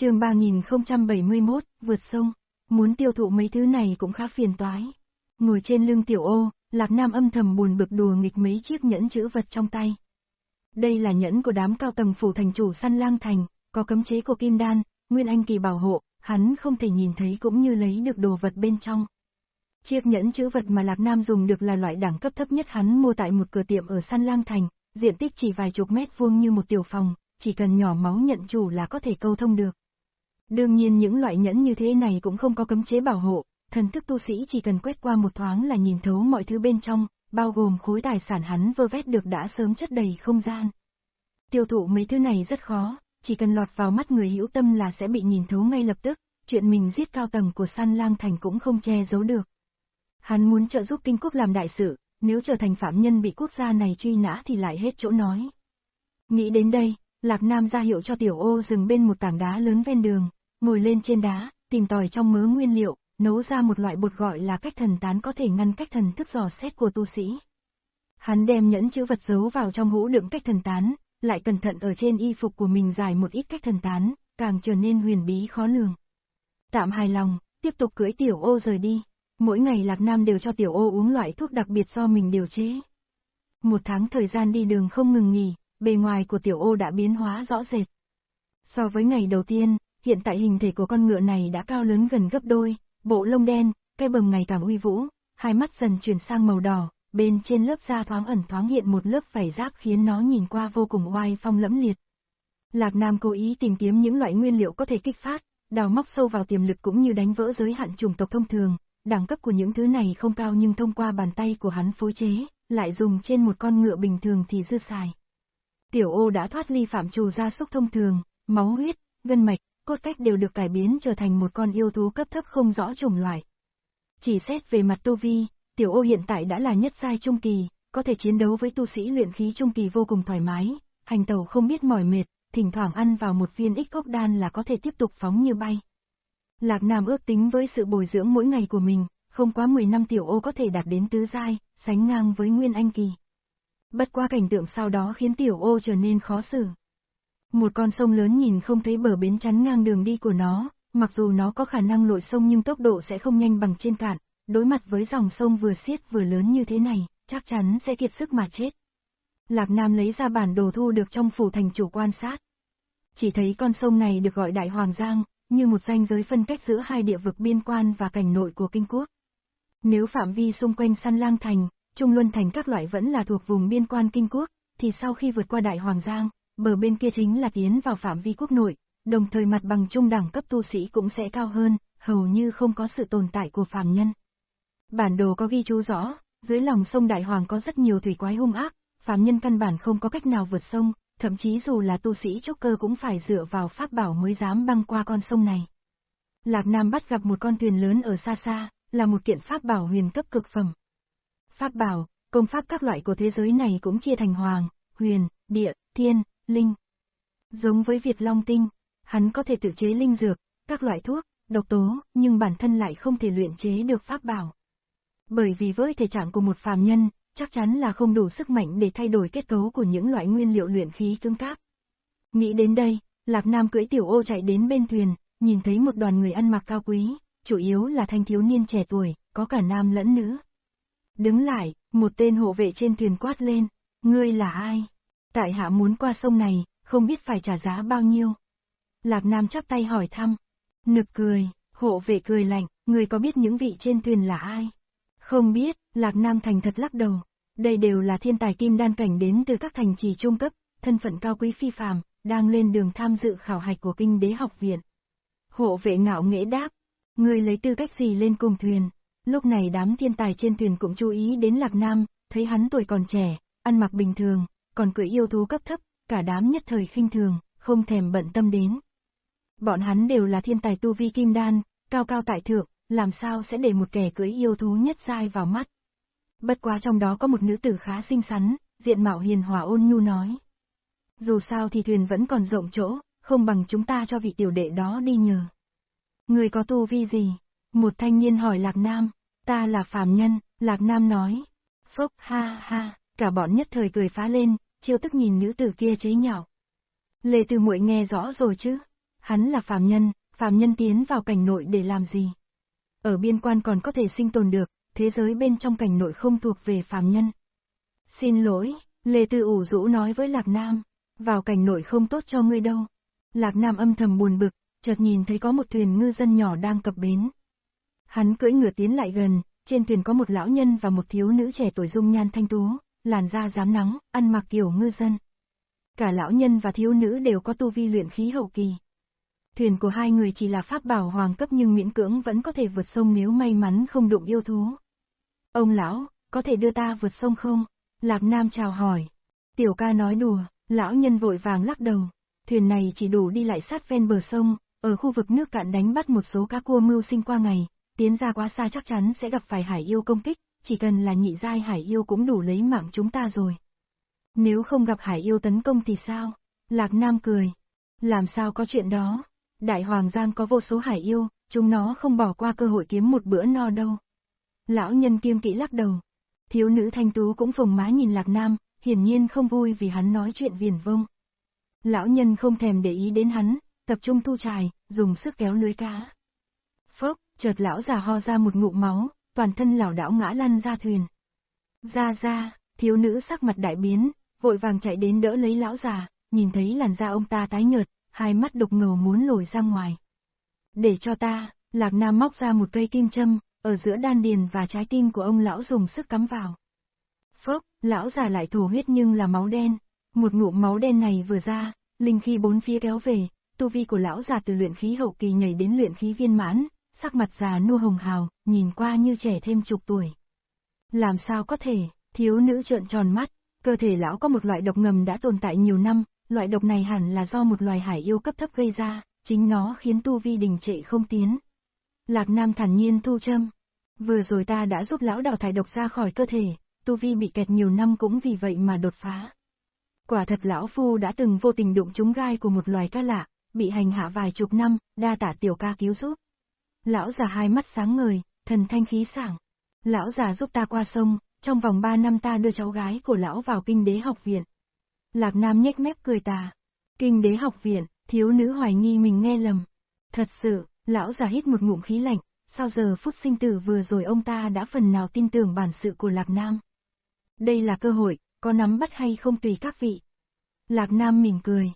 chương 3071, vượt sông. Muốn tiêu thụ mấy thứ này cũng khá phiền toái. Ngồi trên lưng tiểu ô, Lạc Nam âm thầm buồn bực đùa nghịch mấy chiếc nhẫn chữ vật trong tay. Đây là nhẫn của đám cao tầng phủ thành chủ săn lang thành, có cấm chế của kim đan, nguyên anh kỳ bảo hộ, hắn không thể nhìn thấy cũng như lấy được đồ vật bên trong. Chiếc nhẫn chữ vật mà Lạc Nam dùng được là loại đẳng cấp thấp nhất hắn mua tại một cửa tiệm ở săn lang thành, diện tích chỉ vài chục mét vuông như một tiểu phòng, chỉ cần nhỏ máu nhận chủ là có thể câu thông được. Đương nhiên những loại nhẫn như thế này cũng không có cấm chế bảo hộ, thần thức tu sĩ chỉ cần quét qua một thoáng là nhìn thấu mọi thứ bên trong, bao gồm khối tài sản hắn vơ vét được đã sớm chất đầy không gian. Tiêu thụ mấy thứ này rất khó, chỉ cần lọt vào mắt người hữu tâm là sẽ bị nhìn thấu ngay lập tức, chuyện mình giết cao tầng của săn lang thành cũng không che giấu được. Hắn muốn trợ giúp kinh quốc làm đại sự, nếu trở thành phạm nhân bị quốc gia này truy nã thì lại hết chỗ nói. Nghĩ đến đây, Lạc Nam ra hiệu cho tiểu ô dừng bên một tảng đá lớn ven đường, ngồi lên trên đá, tìm tòi trong mớ nguyên liệu, nấu ra một loại bột gọi là cách thần tán có thể ngăn cách thần thức dò xét của tu sĩ. Hắn đem nhẫn chữ vật giấu vào trong hũ đựng cách thần tán, lại cẩn thận ở trên y phục của mình dài một ít cách thần tán, càng trở nên huyền bí khó lường. Tạm hài lòng, tiếp tục cưỡi tiểu ô rời đi. Mỗi ngày Lạc Nam đều cho tiểu ô uống loại thuốc đặc biệt do mình điều chế. Một tháng thời gian đi đường không ngừng nghỉ, bề ngoài của tiểu ô đã biến hóa rõ rệt. So với ngày đầu tiên, hiện tại hình thể của con ngựa này đã cao lớn gần gấp đôi, bộ lông đen, cây bầm ngày càng uy vũ, hai mắt dần chuyển sang màu đỏ, bên trên lớp da thoáng ẩn thoáng hiện một lớp vảy giáp khiến nó nhìn qua vô cùng oai phong lẫm liệt. Lạc Nam cố ý tìm kiếm những loại nguyên liệu có thể kích phát, đào móc sâu vào tiềm lực cũng như đánh vỡ giới hạn chủng tộc thông thường, đẳng cấp của những thứ này không cao nhưng thông qua bàn tay của hắn phối chế, lại dùng trên một con ngựa bình thường thì dư xài. Tiểu ô đã thoát ly phạm trù gia súc thông thường, máu huyết, gân mạch, cốt cách đều được cải biến trở thành một con yêu thú cấp thấp không rõ chủng loại. Chỉ xét về mặt tu vi, tiểu ô hiện tại đã là nhất giai trung kỳ, có thể chiến đấu với tu sĩ luyện khí trung kỳ vô cùng thoải mái, hành tàu không biết mỏi mệt, thỉnh thoảng ăn vào một viên ích cốc đan là có thể tiếp tục phóng như bay. Lạc Nam ước tính với sự bồi dưỡng mỗi ngày của mình, không quá 10 năm tiểu ô có thể đạt đến tứ giai, sánh ngang với Nguyên Anh Kỳ. Bất qua cảnh tượng sau đó khiến tiểu ô trở nên khó xử. Một con sông lớn nhìn không thấy bờ bến chắn ngang đường đi của nó, mặc dù nó có khả năng lội sông nhưng tốc độ sẽ không nhanh bằng trên cạn, đối mặt với dòng sông vừa xiết vừa lớn như thế này, chắc chắn sẽ kiệt sức mà chết. Lạc Nam lấy ra bản đồ thu được trong phủ thành chủ quan sát. Chỉ thấy con sông này được gọi Đại Hoàng Giang, như một ranh giới phân cách giữa hai địa vực biên quan và cảnh nội của kinh quốc. Nếu phạm vi xung quanh săn lang thành, trung luân thành các loại vẫn là thuộc vùng biên quan kinh quốc, thì sau khi vượt qua Đại Hoàng Giang, bờ bên kia chính là tiến vào phạm vi quốc nội, đồng thời mặt bằng trung đẳng cấp tu sĩ cũng sẽ cao hơn, hầu như không có sự tồn tại của phàm nhân. Bản đồ có ghi chú rõ, dưới lòng sông Đại Hoàng có rất nhiều thủy quái hung ác, phàm nhân căn bản không có cách nào vượt sông, thậm chí dù là tu sĩ trúc cơ cũng phải dựa vào pháp bảo mới dám băng qua con sông này. Lạc Nam bắt gặp một con thuyền lớn ở xa xa, là một kiện pháp bảo huyền cấp cực phẩm. Pháp bảo, công pháp các loại của thế giới này cũng chia thành hoàng, huyền, địa, thiên, linh. Giống với Việt Long Tinh, hắn có thể tự chế linh dược, các loại thuốc, độc tố, nhưng bản thân lại không thể luyện chế được pháp bảo. Bởi vì với thể trạng của một phàm nhân, chắc chắn là không đủ sức mạnh để thay đổi kết cấu của những loại nguyên liệu luyện khí cứng cáp. Nghĩ đến đây, Lạc Nam cưỡi tiểu ô chạy đến bên thuyền, nhìn thấy một đoàn người ăn mặc cao quý, chủ yếu là thanh thiếu niên trẻ tuổi, có cả nam lẫn nữ. Đứng lại, một tên hộ vệ trên thuyền quát lên, ngươi là ai? Tại hạ muốn qua sông này, không biết phải trả giá bao nhiêu. Lạc Nam chắp tay hỏi thăm. Nực cười, hộ vệ cười lạnh, người có biết những vị trên thuyền là ai? Không biết, Lạc Nam thành thật lắc đầu. Đây đều là thiên tài kim đan cảnh đến từ các thành trì trung cấp, thân phận cao quý phi phàm, đang lên đường tham dự khảo hạch của kinh đế học viện. Hộ vệ ngạo nghễ đáp, người lấy tư cách gì lên cùng thuyền? Lúc này đám thiên tài trên thuyền cũng chú ý đến Lạc Nam, thấy hắn tuổi còn trẻ, ăn mặc bình thường, còn cưỡi yêu thú cấp thấp, cả đám nhất thời khinh thường, không thèm bận tâm đến. Bọn hắn đều là thiên tài tu vi kim đan, cao cao tại thượng, làm sao sẽ để một kẻ cưỡi yêu thú nhất giai vào mắt. Bất quá trong đó có một nữ tử khá xinh xắn, diện mạo hiền hòa ôn nhu nói. Dù sao thì thuyền vẫn còn rộng chỗ, không bằng chúng ta cho vị tiểu đệ đó đi nhờ. Người có tu vi gì? Một thanh niên hỏi Lạc Nam, ta là phàm nhân, Lạc Nam nói. Phốc ha ha, cả bọn nhất thời cười phá lên, chiêu tức nhìn nữ tử kia chế nhạo. Lê Tư muội nghe rõ rồi chứ? Hắn là phàm nhân, phàm nhân tiến vào cảnh nội để làm gì? Ở biên quan còn có thể sinh tồn được, thế giới bên trong cảnh nội không thuộc về phàm nhân. Xin lỗi, Lê Tư ủ rũ nói với Lạc Nam, vào cảnh nội không tốt cho ngươi đâu. Lạc Nam âm thầm buồn bực, chợt nhìn thấy có một thuyền ngư dân nhỏ đang cập bến. Hắn cưỡi ngựa tiến lại gần, trên thuyền có một lão nhân và một thiếu nữ trẻ tuổi dung nhan thanh tú, làn da dám nắng, ăn mặc kiểu ngư dân. Cả lão nhân và thiếu nữ đều có tu vi luyện khí hậu kỳ. Thuyền của hai người chỉ là pháp bảo hoàng cấp nhưng miễn cưỡng vẫn có thể vượt sông nếu may mắn không đụng yêu thú. Ông lão, có thể đưa ta vượt sông không? Lạc Nam chào hỏi. Tiểu ca nói đùa, lão nhân vội vàng lắc đầu. Thuyền này chỉ đủ đi lại sát ven bờ sông, ở khu vực nước cạn đánh bắt một số cá cua mưu sinh qua ngày, tiến ra quá xa chắc chắn sẽ gặp phải hải yêu công kích, chỉ cần là nhị giai hải yêu cũng đủ lấy mạng chúng ta rồi. Nếu không gặp hải yêu tấn công thì sao? Lạc Nam cười. Làm sao có chuyện đó? Đại Hoàng Giang có vô số hải yêu, chúng nó không bỏ qua cơ hội kiếm một bữa no đâu. Lão nhân kiêm kỹ lắc đầu. Thiếu nữ thanh tú cũng phồng má nhìn Lạc Nam, hiển nhiên không vui vì hắn nói chuyện viển vông. Lão nhân không thèm để ý đến hắn, tập trung thu trài, dùng sức kéo lưới cá. Phốc, chợt lão già ho ra một ngụm máu, toàn thân lảo đảo ngã lăn ra thuyền. Ra ra, thiếu nữ sắc mặt đại biến, vội vàng chạy đến đỡ lấy lão già, nhìn thấy làn da ông ta tái nhợt, hai mắt đục ngầu muốn lồi ra ngoài. Để cho ta, Lạc Nam móc ra một cây kim châm, ở giữa đan điền và trái tim của ông lão dùng sức cắm vào. Phốc, lão già lại thổ huyết nhưng là máu đen. Một ngụm máu đen này vừa ra, linh khí bốn phía kéo về, tu vi của lão già từ luyện khí hậu kỳ nhảy đến luyện khí viên mãn, sắc mặt già nua hồng hào, nhìn qua như trẻ thêm chục tuổi. Làm sao có thể, thiếu nữ trợn tròn mắt, cơ thể lão có một loại độc ngầm đã tồn tại nhiều năm, loại độc này hẳn là do một loài hải yêu cấp thấp gây ra, chính nó khiến tu vi đình trệ không tiến. Lạc Nam thản nhiên thu châm. Vừa rồi ta đã giúp lão đào thải độc ra khỏi cơ thể, tu vi bị kẹt nhiều năm cũng vì vậy mà đột phá. Quả thật lão phu đã từng vô tình đụng trúng gai của một loài ca lạ, bị hành hạ vài chục năm, đa tả tiểu ca cứu giúp. Lão già hai mắt sáng ngời, thần thanh khí sảng. Lão già giúp ta qua sông, trong vòng ba năm ta đưa cháu gái của lão vào kinh đế học viện. Lạc Nam nhếch mép cười tà. Kinh đế học viện, thiếu nữ hoài nghi mình nghe lầm. Thật sự, lão già hít một ngụm khí lạnh, sau giờ phút sinh tử vừa rồi ông ta đã phần nào tin tưởng bản sự của Lạc Nam. Đây là cơ hội, có nắm bắt hay không tùy các vị. Lạc Nam mỉm cười.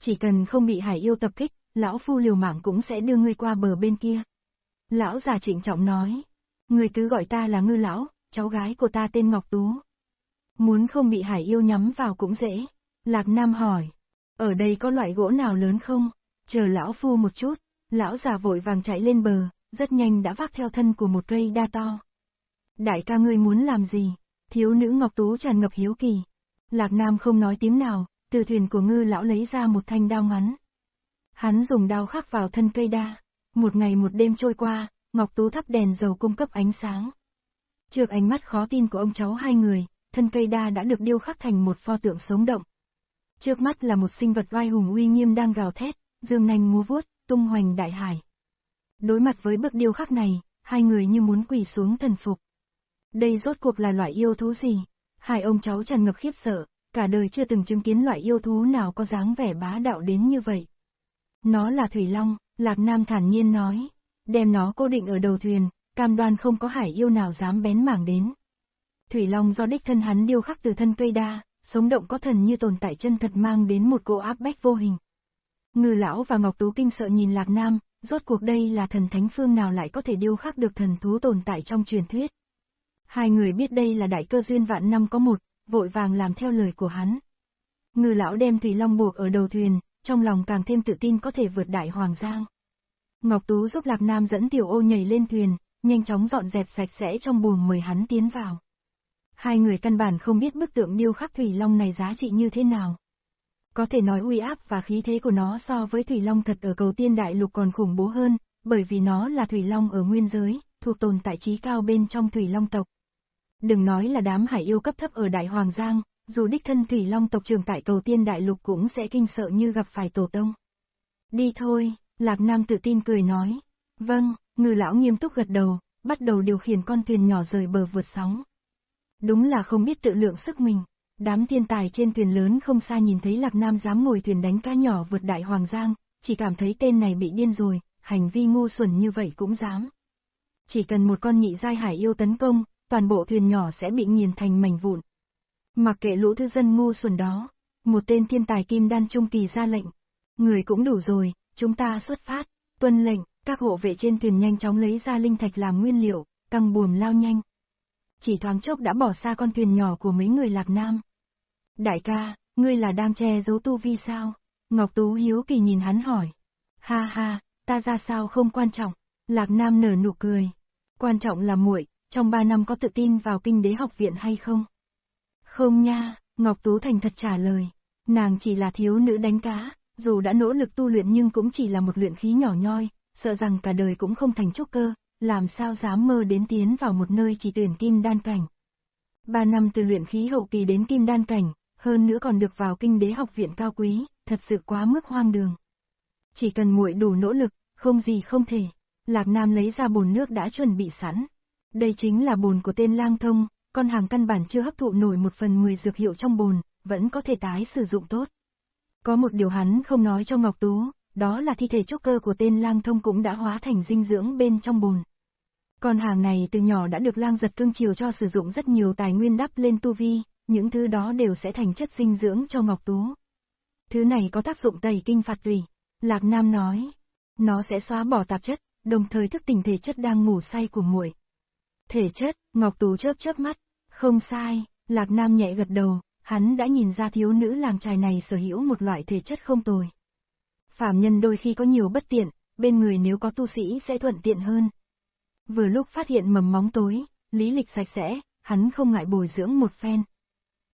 Chỉ cần không bị hải yêu tập kích, lão phu liều mạng cũng sẽ đưa ngươi qua bờ bên kia. Lão già trịnh trọng nói. Người cứ gọi ta là ngư lão, cháu gái của ta tên Ngọc Tú. Muốn không bị hải yêu nhắm vào cũng dễ. Lạc Nam hỏi. Ở đây có loại gỗ nào lớn không? Chờ lão phu một chút. Lão già vội vàng chạy lên bờ, rất nhanh đã vác theo thân của một cây đa to. Đại ca ngươi muốn làm gì? Thiếu nữ Ngọc Tú tràn ngập hiếu kỳ. Lạc Nam không nói tiếng nào, từ thuyền của ngư lão lấy ra một thanh đao ngắn. Hắn dùng đao khắc vào thân cây đa. Một ngày một đêm trôi qua, Ngọc Tú thắp đèn dầu cung cấp ánh sáng. Trước ánh mắt khó tin của ông cháu hai người, thân cây đa đã được điêu khắc thành một pho tượng sống động. Trước mắt là một sinh vật oai hùng uy nghiêm đang gào thét, dương nanh múa vuốt, tung hoành đại hải. Đối mặt với bức điêu khắc này, hai người như muốn quỳ xuống thần phục. Đây rốt cuộc là loại yêu thú gì? Hai ông cháu tràn ngập khiếp sợ, cả đời chưa từng chứng kiến loại yêu thú nào có dáng vẻ bá đạo đến như vậy. Nó là Thủy Long, Lạc Nam thản nhiên nói, đem nó cố định ở đầu thuyền, cam đoan không có hải yêu nào dám bén mảng đến. Thủy Long do đích thân hắn điêu khắc từ thân cây đa, sống động có thần như tồn tại chân thật mang đến một cô áp bách vô hình. Ngư lão và Ngọc Tú kinh sợ nhìn Lạc Nam, rốt cuộc đây là thần thánh phương nào lại có thể điêu khắc được thần thú tồn tại trong truyền thuyết. Hai người biết đây là đại cơ duyên vạn năm có một, vội vàng làm theo lời của hắn. Ngư lão đem Thủy Long buộc ở đầu thuyền, trong lòng càng thêm tự tin có thể vượt đại hoàng giang. Ngọc Tú giúp Lạc Nam dẫn tiểu ô nhảy lên thuyền, nhanh chóng dọn dẹp sạch sẽ trong buồng mời hắn tiến vào. Hai người căn bản không biết bức tượng điêu khắc Thủy Long này giá trị như thế nào. Có thể nói uy áp và khí thế của nó so với Thủy Long thật ở cầu tiên đại lục còn khủng bố hơn, bởi vì nó là Thủy Long ở nguyên giới, thuộc tồn tại trí cao bên trong Thủy Long tộc. Đừng nói là đám hải yêu cấp thấp ở Đại Hoàng Giang, dù đích thân Thủy Long tộc trưởng tại cầu tiên đại lục cũng sẽ kinh sợ như gặp phải tổ tông. Đi thôi, Lạc Nam tự tin cười nói. Vâng, ngư lão nghiêm túc gật đầu, bắt đầu điều khiển con thuyền nhỏ rời bờ vượt sóng. Đúng là không biết tự lượng sức mình. Đám thiên tài trên thuyền lớn không xa nhìn thấy Lạc Nam dám ngồi thuyền đánh cá nhỏ vượt đại hoàng giang, chỉ cảm thấy tên này bị điên rồi, hành vi ngu xuẩn như vậy cũng dám. Chỉ cần một con nhị giai hải yêu tấn công, toàn bộ thuyền nhỏ sẽ bị nghiền thành mảnh vụn. Mặc kệ lũ thư dân ngu xuẩn đó, một tên thiên tài kim đan trung kỳ ra lệnh. Người cũng đủ rồi, chúng ta xuất phát, tuân lệnh, các hộ vệ trên thuyền nhanh chóng lấy ra linh thạch làm nguyên liệu, căng buồm lao nhanh. Chỉ thoáng chốc đã bỏ xa con thuyền nhỏ của mấy người lạc nam. Đại ca, ngươi là đang che giấu tu vi sao? Ngọc Tú hiếu kỳ nhìn hắn hỏi. Ha ha, ta ra sao không quan trọng. Lạc Nam nở nụ cười. Quan trọng là muội, trong ba năm có tự tin vào kinh đế học viện hay không? Không nha, Ngọc Tú thành thật trả lời. Nàng chỉ là thiếu nữ đánh cá, dù đã nỗ lực tu luyện nhưng cũng chỉ là một luyện khí nhỏ nhoi, sợ rằng cả đời cũng không thành trúc cơ, làm sao dám mơ đến tiến vào một nơi chỉ tuyển kim đan cảnh. Ba năm từ luyện khí hậu kỳ đến kim đan cảnh, hơn nữa còn được vào kinh đế học viện cao quý, thật sự quá mức hoang đường. Chỉ cần muội đủ nỗ lực, không gì không thể. Lạc Nam lấy ra bồn nước đã chuẩn bị sẵn. Đây chính là bồn của tên lang thông, con hàng căn bản chưa hấp thụ nổi một phần mười dược hiệu trong bồn, vẫn có thể tái sử dụng tốt. Có một điều hắn không nói cho Ngọc Tú, đó là thi thể trúc cơ của tên lang thông cũng đã hóa thành dinh dưỡng bên trong bồn. Con hàng này từ nhỏ đã được lang giật cương chiều cho sử dụng rất nhiều tài nguyên đắp lên tu vi, những thứ đó đều sẽ thành chất dinh dưỡng cho Ngọc Tú. Thứ này có tác dụng tẩy kinh phạt tùy. Lạc Nam nói, nó sẽ xóa bỏ tạp chất, đồng thời thức tỉnh thể chất đang ngủ say của muội. Thể chất, Ngọc Tú chớp chớp mắt, không sai, Lạc Nam nhẹ gật đầu, hắn đã nhìn ra thiếu nữ làm trài này sở hữu một loại thể chất không tồi. Phạm nhân đôi khi có nhiều bất tiện, bên người nếu có tu sĩ sẽ thuận tiện hơn. Vừa lúc phát hiện mầm móng tối, lý lịch sạch sẽ, hắn không ngại bồi dưỡng một phen.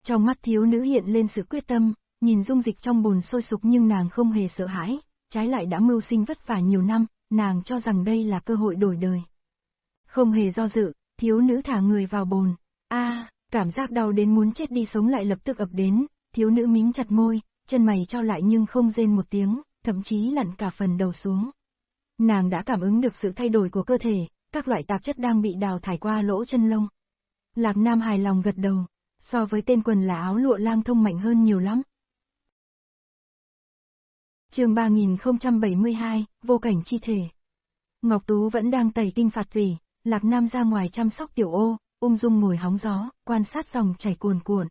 Trong mắt thiếu nữ hiện lên sự quyết tâm, nhìn dung dịch trong bồn sôi sục nhưng nàng không hề sợ hãi, trái lại đã mưu sinh vất vả nhiều năm, nàng cho rằng đây là cơ hội đổi đời. Không hề do dự, thiếu nữ thả người vào bồn a cảm giác đau đến muốn chết đi sống lại lập tức ập đến, thiếu nữ mính chặt môi, chân mày cho lại nhưng không rên một tiếng, thậm chí lặn cả phần đầu xuống. Nàng đã cảm ứng được sự thay đổi của cơ thể, các loại tạp chất đang bị đào thải qua lỗ chân lông. Lạc Nam hài lòng gật đầu, so với tên quần là áo lụa lang thông mạnh hơn nhiều lắm. chương 3072, vô cảnh chi thể. Ngọc Tú vẫn đang tẩy tinh phạt vì, Lạc Nam ra ngoài chăm sóc tiểu ô, ung dung ngồi hóng gió, quan sát dòng chảy cuồn cuộn.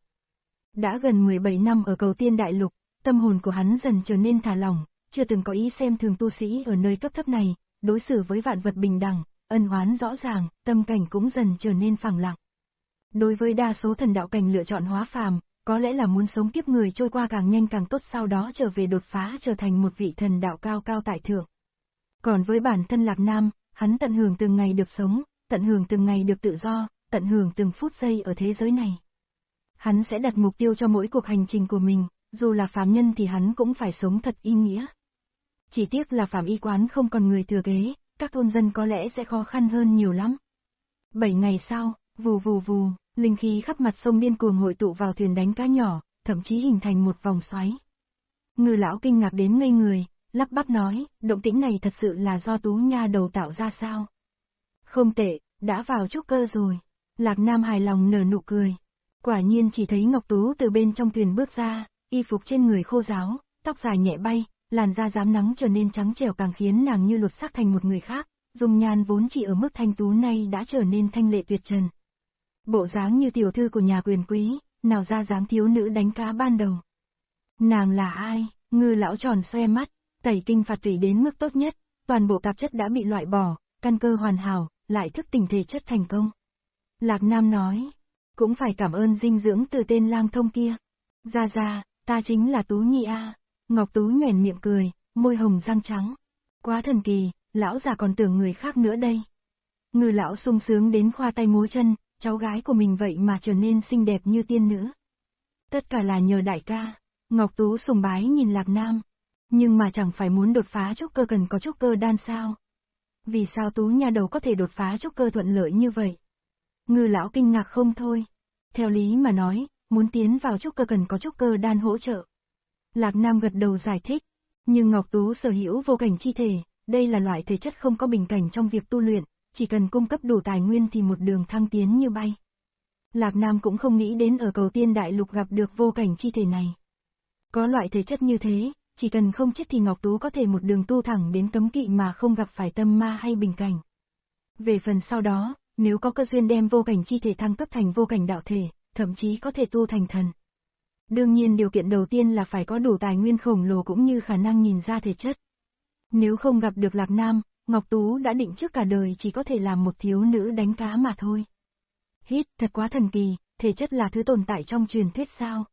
Đã gần 17 năm ở cầu tiên đại lục, tâm hồn của hắn dần trở nên thả lỏng, chưa từng có ý xem thường tu sĩ ở nơi cấp thấp này, đối xử với vạn vật bình đẳng, ân oán rõ ràng, tâm cảnh cũng dần trở nên phẳng lặng. Đối với đa số thần đạo cảnh lựa chọn hóa phàm, có lẽ là muốn sống kiếp người trôi qua càng nhanh càng tốt sau đó trở về đột phá trở thành một vị thần đạo cao cao tại thượng. Còn với bản thân Lạc Nam, hắn tận hưởng từng ngày được sống, tận hưởng từng ngày được tự do, tận hưởng từng phút giây ở thế giới này. Hắn sẽ đặt mục tiêu cho mỗi cuộc hành trình của mình, dù là phàm nhân thì hắn cũng phải sống thật ý nghĩa. Chỉ tiếc là phàm y quán không còn người thừa kế, các thôn dân có lẽ sẽ khó khăn hơn nhiều lắm. Bảy ngày sau, vù vù vù, linh khí khắp mặt sông điên cuồng hội tụ vào thuyền đánh cá nhỏ, thậm chí hình thành một vòng xoáy. Ngư lão kinh ngạc đến ngây người, lắp bắp nói, động tĩnh này thật sự là do tú nha đầu tạo ra sao? Không tệ, đã vào trúc cơ rồi. Lạc Nam hài lòng nở nụ cười. Quả nhiên chỉ thấy Ngọc Tú từ bên trong thuyền bước ra, y phục trên người khô ráo, tóc dài nhẹ bay, làn da dám nắng trở nên trắng trẻo càng khiến nàng như lột xác thành một người khác, dùng nhan vốn chỉ ở mức thanh tú nay đã trở nên thanh lệ tuyệt trần. Bộ dáng như tiểu thư của nhà quyền quý, nào ra dáng thiếu nữ đánh cá ban đầu. Nàng là ai? Ngư lão tròn xoe mắt, tẩy kinh phạt tủy đến mức tốt nhất, toàn bộ tạp chất đã bị loại bỏ, căn cơ hoàn hảo, lại thức tỉnh thể chất thành công. Lạc Nam nói, cũng phải cảm ơn dinh dưỡng từ tên lang thông kia. Ra ra, ta chính là Tú Nhi A. Ngọc Tú nhoẻn miệng cười, môi hồng răng trắng. Quá thần kỳ, lão già còn tưởng người khác nữa đây. Ngư lão sung sướng đến khoa tay múa chân, cháu gái của mình vậy mà trở nên xinh đẹp như tiên nữ. Tất cả là nhờ đại ca. Ngọc Tú sùng bái nhìn Lạc Nam. Nhưng mà chẳng phải muốn đột phá trúc cơ cần có trúc cơ đan sao. Vì sao Tú nhà đầu có thể đột phá trúc cơ thuận lợi như vậy? Ngư lão kinh ngạc không thôi. Theo lý mà nói, muốn tiến vào trúc cơ cần có trúc cơ đan hỗ trợ. Lạc Nam gật đầu giải thích, nhưng Ngọc Tú sở hữu vô cảnh chi thể, đây là loại thể chất không có bình cảnh trong việc tu luyện, chỉ cần cung cấp đủ tài nguyên thì một đường thăng tiến như bay. Lạc Nam cũng không nghĩ đến ở cầu tiên đại lục gặp được vô cảnh chi thể này. Có loại thể chất như thế, chỉ cần không chết thì Ngọc Tú có thể một đường tu thẳng đến cấm kỵ mà không gặp phải tâm ma hay bình cảnh. Về phần sau đó, nếu có cơ duyên đem vô cảnh chi thể thăng cấp thành vô cảnh đạo thể, thậm chí có thể tu thành thần. Đương nhiên điều kiện đầu tiên là phải có đủ tài nguyên khổng lồ cũng như khả năng nhìn ra thể chất. Nếu không gặp được Lạc Nam, Ngọc Tú đã định trước cả đời chỉ có thể làm một thiếu nữ đánh cá mà thôi. Hít, thật quá thần kỳ, thể chất là thứ tồn tại trong truyền thuyết sao.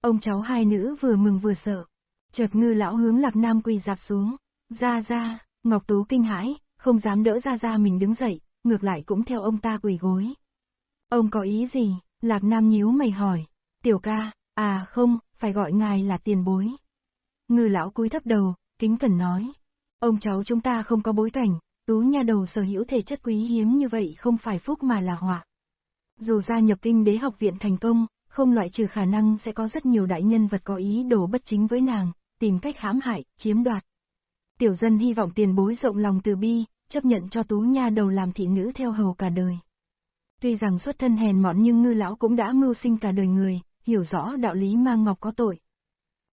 Ông cháu hai nữ vừa mừng vừa sợ. Chợt ngư lão hướng Lạc Nam quỳ dạp xuống. Ra ra, Ngọc Tú kinh hãi, không dám đỡ ra ra mình đứng dậy, ngược lại cũng theo ông ta quỳ gối. Ông có ý gì? Lạc Nam nhíu mày hỏi. Tiểu ca, à không, phải gọi ngài là tiền bối. Ngư lão cúi thấp đầu, kính cẩn nói. Ông cháu chúng ta không có bối cảnh, tú nha đầu sở hữu thể chất quý hiếm như vậy không phải phúc mà là họa. Dù gia nhập kinh đế học viện thành công, không loại trừ khả năng sẽ có rất nhiều đại nhân vật có ý đồ bất chính với nàng, tìm cách hãm hại, chiếm đoạt. Tiểu dân hy vọng tiền bối rộng lòng từ bi, chấp nhận cho tú nha đầu làm thị nữ theo hầu cả đời. Tuy rằng xuất thân hèn mọn nhưng ngư lão cũng đã mưu sinh cả đời người, hiểu rõ đạo lý mang ngọc có tội.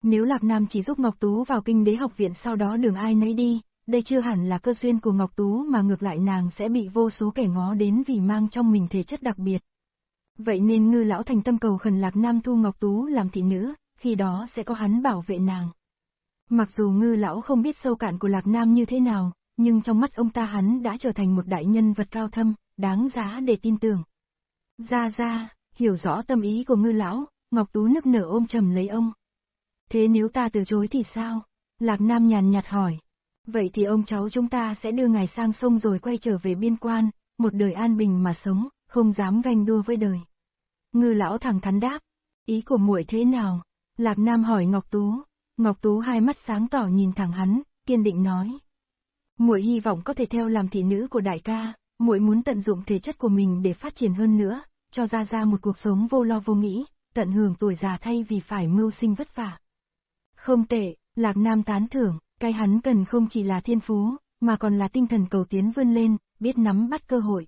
Nếu Lạc Nam chỉ giúp Ngọc Tú vào kinh đế học viện sau đó đường ai nấy đi, đây chưa hẳn là cơ duyên của Ngọc Tú mà ngược lại nàng sẽ bị vô số kẻ ngó đến vì mang trong mình thể chất đặc biệt. Vậy nên ngư lão thành tâm cầu khẩn Lạc Nam thu Ngọc Tú làm thị nữ, khi đó sẽ có hắn bảo vệ nàng. Mặc dù ngư lão không biết sâu cạn của Lạc Nam như thế nào, nhưng trong mắt ông ta hắn đã trở thành một đại nhân vật cao thâm, đáng giá để tin tưởng. Ra ra, hiểu rõ tâm ý của ngư lão, Ngọc Tú nức nở ôm trầm lấy ông. Thế nếu ta từ chối thì sao? Lạc Nam nhàn nhạt hỏi. Vậy thì ông cháu chúng ta sẽ đưa ngài sang sông rồi quay trở về biên quan, một đời an bình mà sống, không dám ganh đua với đời. Ngư lão thẳng thắn đáp. Ý của muội thế nào? Lạc Nam hỏi Ngọc Tú. Ngọc Tú hai mắt sáng tỏ nhìn thẳng hắn, kiên định nói. Muội hy vọng có thể theo làm thị nữ của đại ca, muội muốn tận dụng thể chất của mình để phát triển hơn nữa, cho ra ra một cuộc sống vô lo vô nghĩ, tận hưởng tuổi già thay vì phải mưu sinh vất vả. Không tệ, Lạc Nam tán thưởng, cái hắn cần không chỉ là thiên phú, mà còn là tinh thần cầu tiến vươn lên, biết nắm bắt cơ hội.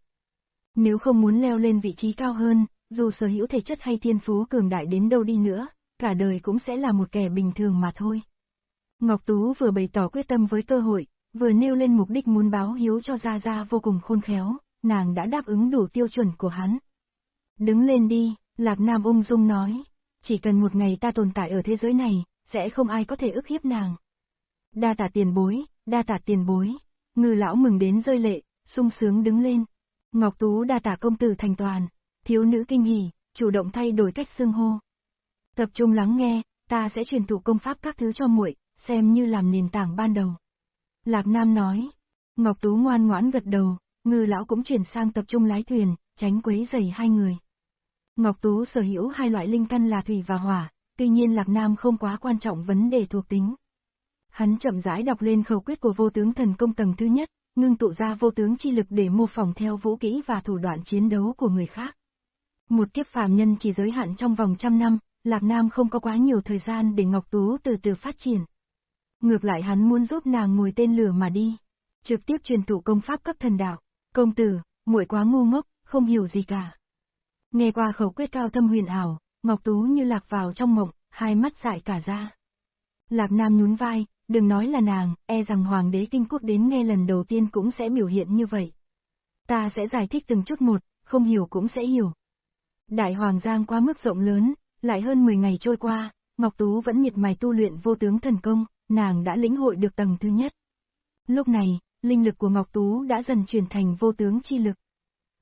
Nếu không muốn leo lên vị trí cao hơn, dù sở hữu thể chất hay thiên phú cường đại đến đâu đi nữa, cả đời cũng sẽ là một kẻ bình thường mà thôi. Ngọc Tú vừa bày tỏ quyết tâm với cơ hội, vừa nêu lên mục đích muốn báo hiếu cho Gia Gia vô cùng khôn khéo, nàng đã đáp ứng đủ tiêu chuẩn của hắn. Đứng lên đi, Lạc Nam ung dung nói, chỉ cần một ngày ta tồn tại ở thế giới này, sẽ không ai có thể ức hiếp nàng. Đa tả tiền bối, đa tả tiền bối, ngư lão mừng đến rơi lệ, sung sướng đứng lên. Ngọc Tú đa tả công tử thành toàn, thiếu nữ kinh hỉ, chủ động thay đổi cách xưng hô. Tập trung lắng nghe, ta sẽ truyền thụ công pháp các thứ cho muội, xem như làm nền tảng ban đầu. Lạc Nam nói, Ngọc Tú ngoan ngoãn gật đầu, ngư lão cũng chuyển sang tập trung lái thuyền, tránh quấy rầy hai người. Ngọc Tú sở hữu hai loại linh căn là thủy và hỏa, tuy nhiên Lạc Nam không quá quan trọng vấn đề thuộc tính. Hắn chậm rãi đọc lên khẩu quyết của vô tướng thần công tầng thứ nhất, ngưng tụ ra vô tướng chi lực để mô phỏng theo vũ kỹ và thủ đoạn chiến đấu của người khác. Một kiếp phàm nhân chỉ giới hạn trong vòng trăm năm, Lạc Nam không có quá nhiều thời gian để Ngọc Tú từ từ phát triển. Ngược lại hắn muốn giúp nàng ngồi tên lửa mà đi. Trực tiếp truyền thụ công pháp cấp thần đạo. Công tử, muội quá ngu ngốc, không hiểu gì cả. Nghe qua khẩu quyết cao thâm huyền ảo, Ngọc Tú như lạc vào trong mộng, hai mắt dại cả ra. Lạc Nam nhún vai, đừng nói là nàng, e rằng Hoàng đế Kinh Quốc đến nghe lần đầu tiên cũng sẽ biểu hiện như vậy. Ta sẽ giải thích từng chút một, không hiểu cũng sẽ hiểu. Đại Hoàng Giang quá mức rộng lớn, lại hơn 10 ngày trôi qua, Ngọc Tú vẫn miệt mài tu luyện vô tướng thần công, nàng đã lĩnh hội được tầng thứ nhất. Lúc này, linh lực của Ngọc Tú đã dần chuyển thành vô tướng chi lực.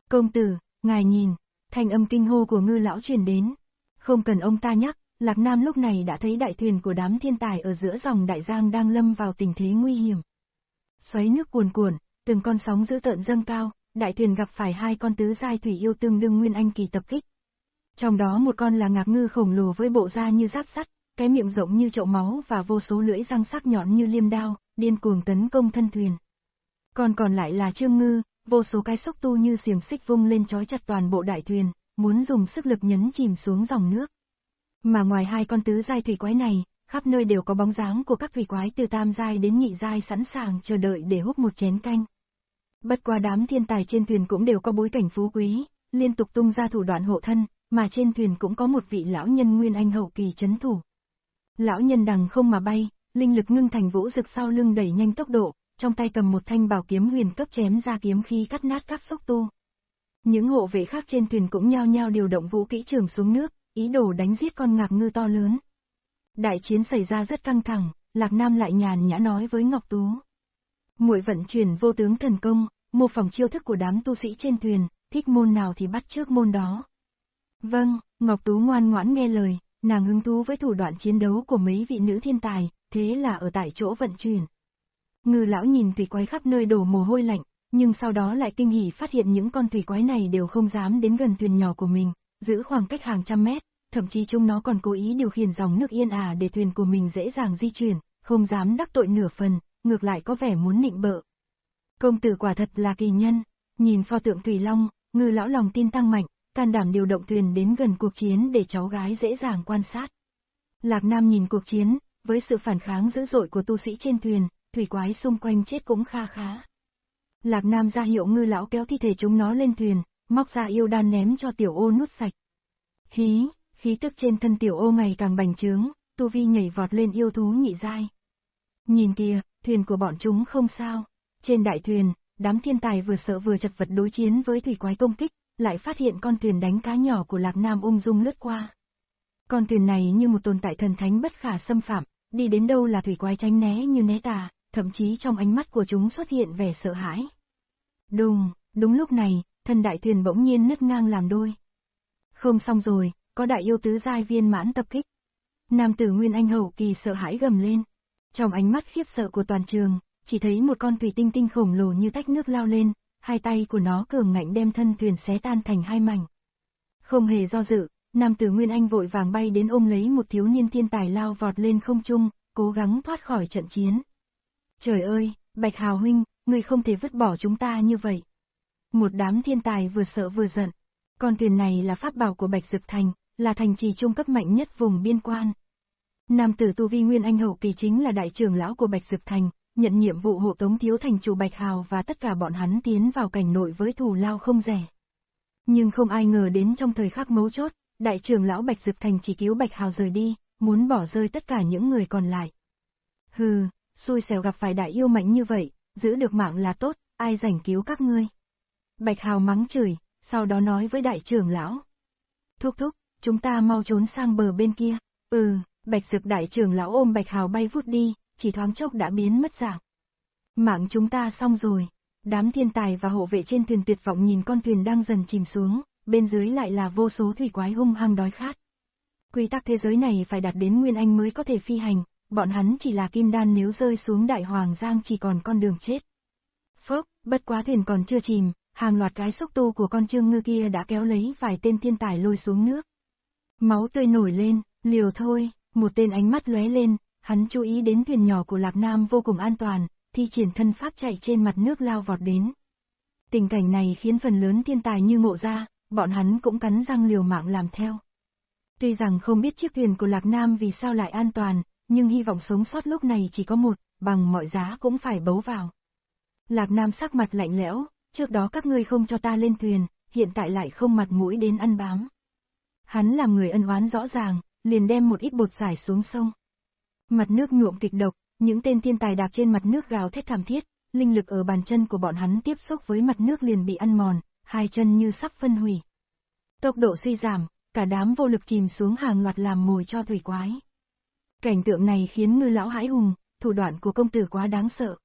Công tử, ngài nhìn, Thanh âm kinh hô của ngư lão truyền đến. Không cần ông ta nhắc, Lạc Nam lúc này đã thấy đại thuyền của đám thiên tài ở giữa dòng đại giang đang lâm vào tình thế nguy hiểm. Xoáy nước cuồn cuộn, từng con sóng dữ tợn dâng cao, đại thuyền gặp phải hai con tứ giai thủy yêu tương đương nguyên anh kỳ tập kích. Trong đó một con là ngạc ngư khổng lồ với bộ da như giáp sắt, cái miệng rộng như chậu máu và vô số lưỡi răng sắc nhọn như liêm đao, điên cuồng tấn công thân thuyền. Còn còn lại là trương ngư, vô số cái xúc tu như xiềng xích vung lên trói chặt toàn bộ đại thuyền, muốn dùng sức lực nhấn chìm xuống dòng nước. Mà ngoài hai con tứ giai thủy quái này, khắp nơi đều có bóng dáng của các thủy quái từ tam giai đến nhị giai sẵn sàng chờ đợi để hút một chén canh. Bất qua đám thiên tài trên thuyền cũng đều có bối cảnh phú quý, liên tục tung ra thủ đoạn hộ thân, mà trên thuyền cũng có một vị lão nhân nguyên anh hậu kỳ chấn thủ. Lão nhân đằng không mà bay, linh lực ngưng thành vũ rực sau lưng đẩy nhanh tốc độ, trong tay cầm một thanh bảo kiếm huyền cấp chém ra kiếm khí cắt nát các xúc tu. Những hộ vệ khác trên thuyền cũng nhao nhao điều động vũ kỹ trường xuống nước, ý đồ đánh giết con ngạc ngư to lớn. Đại chiến xảy ra rất căng thẳng, Lạc Nam lại nhàn nhã nói với Ngọc Tú. Muội vận chuyển vô tướng thần công, mô phỏng chiêu thức của đám tu sĩ trên thuyền, thích môn nào thì bắt trước môn đó. Vâng, Ngọc Tú ngoan ngoãn nghe lời, nàng hứng thú với thủ đoạn chiến đấu của mấy vị nữ thiên tài, thế là ở tại chỗ vận chuyển. Ngư lão nhìn thủy quái khắp nơi đổ mồ hôi lạnh, nhưng sau đó lại kinh hỉ phát hiện những con thủy quái này đều không dám đến gần thuyền nhỏ của mình, giữ khoảng cách hàng trăm mét, thậm chí chúng nó còn cố ý điều khiển dòng nước yên ả để thuyền của mình dễ dàng di chuyển, không dám đắc tội nửa phần, ngược lại có vẻ muốn nịnh bợ. Công tử quả thật là kỳ nhân, nhìn pho tượng Thủy Long, ngư lão lòng tin tăng mạnh, can đảm điều động thuyền đến gần cuộc chiến để cháu gái dễ dàng quan sát. Lạc Nam nhìn cuộc chiến, với sự phản kháng dữ dội của tu sĩ trên thuyền, thủy quái xung quanh chết cũng kha khá. Lạc Nam ra hiệu ngư lão kéo thi thể chúng nó lên thuyền, móc ra yêu đan ném cho tiểu ô nút sạch. Hí, khí tức trên thân tiểu ô ngày càng bành trướng, tu vi nhảy vọt lên yêu thú nhị giai. Nhìn kìa, thuyền của bọn chúng không sao. Trên đại thuyền, đám thiên tài vừa sợ vừa chật vật đối chiến với thủy quái công kích, lại phát hiện con thuyền đánh cá nhỏ của Lạc Nam ung dung lướt qua. Con thuyền này như một tồn tại thần thánh bất khả xâm phạm, đi đến đâu là thủy quái tránh né như né tà, thậm chí trong ánh mắt của chúng xuất hiện vẻ sợ hãi. Đùng, đúng lúc này, thân đại thuyền bỗng nhiên nứt ngang làm đôi. Không xong rồi, có đại yêu tứ giai viên mãn tập kích. Nam tử Nguyên Anh hậu kỳ sợ hãi gầm lên. Trong ánh mắt khiếp sợ của toàn trường, chỉ thấy một con thủy tinh tinh khổng lồ như tách nước lao lên, hai tay của nó cường ngạnh đem thân thuyền xé tan thành hai mảnh. Không hề do dự, nam tử Nguyên Anh vội vàng bay đến ôm lấy một thiếu niên thiên tài lao vọt lên không trung, cố gắng thoát khỏi trận chiến. Trời ơi, Bạch Hào huynh, người không thể vứt bỏ chúng ta như vậy. Một đám thiên tài vừa sợ vừa giận. Con thuyền này là pháp bảo của Bạch Dực Thành, là thành trì trung cấp mạnh nhất vùng biên quan. Nam tử Tu Vi Nguyên Anh Hậu Kỳ chính là đại trưởng lão của Bạch Dực Thành, nhận nhiệm vụ hộ tống thiếu thành chủ Bạch Hào và tất cả bọn hắn tiến vào cảnh nội với thủ lao không rẻ. Nhưng không ai ngờ đến trong thời khắc mấu chốt, đại trưởng lão Bạch Dực Thành chỉ cứu Bạch Hào rời đi, muốn bỏ rơi tất cả những người còn lại. Hừ, xui xẻo gặp phải đại yêu mạnh như vậy, giữ được mạng là tốt, ai rảnh cứu các ngươi. Bạch Hào mắng chửi, sau đó nói với đại trưởng lão. Thúc thúc, chúng ta mau trốn sang bờ bên kia. Ừ, Bạch Dực đại trưởng lão ôm Bạch Hào bay vút đi, chỉ thoáng chốc đã biến mất dạng. Mạng chúng ta xong rồi. Đám thiên tài và hộ vệ trên thuyền tuyệt vọng nhìn con thuyền đang dần chìm xuống, bên dưới lại là vô số thủy quái hung hăng đói khát. Quy tắc thế giới này phải đạt đến Nguyên Anh mới có thể phi hành, bọn hắn chỉ là kim đan nếu rơi xuống đại hoàng giang chỉ còn con đường chết. Phốc, bất quá thuyền còn chưa chìm, hàng loạt cái xúc tu của con trương ngư kia đã kéo lấy vài tên thiên tài lôi xuống nước. Máu tươi nổi lên, liều thôi, một tên ánh mắt lóe lên, hắn chú ý đến thuyền nhỏ của Lạc Nam vô cùng an toàn, thi triển thân pháp chạy trên mặt nước lao vọt đến. Tình cảnh này khiến phần lớn thiên tài như ngộ ra, bọn hắn cũng cắn răng liều mạng làm theo. Tuy rằng không biết chiếc thuyền của Lạc Nam vì sao lại an toàn, nhưng hy vọng sống sót lúc này chỉ có một, bằng mọi giá cũng phải bấu vào. Lạc Nam sắc mặt lạnh lẽo, trước đó các ngươi không cho ta lên thuyền, hiện tại lại không mặt mũi đến ăn bám. Hắn làm người ân oán rõ ràng, liền đem một ít bột giải xuống sông. Mặt nước nhuộm kịch độc, những tên thiên tài đạp trên mặt nước gào thét thảm thiết, linh lực ở bàn chân của bọn hắn tiếp xúc với mặt nước liền bị ăn mòn, hai chân như sắp phân hủy. Tốc độ suy giảm, cả đám vô lực chìm xuống hàng loạt làm mồi cho thủy quái. Cảnh tượng này khiến ngư lão hãi hùng, thủ đoạn của công tử quá đáng sợ.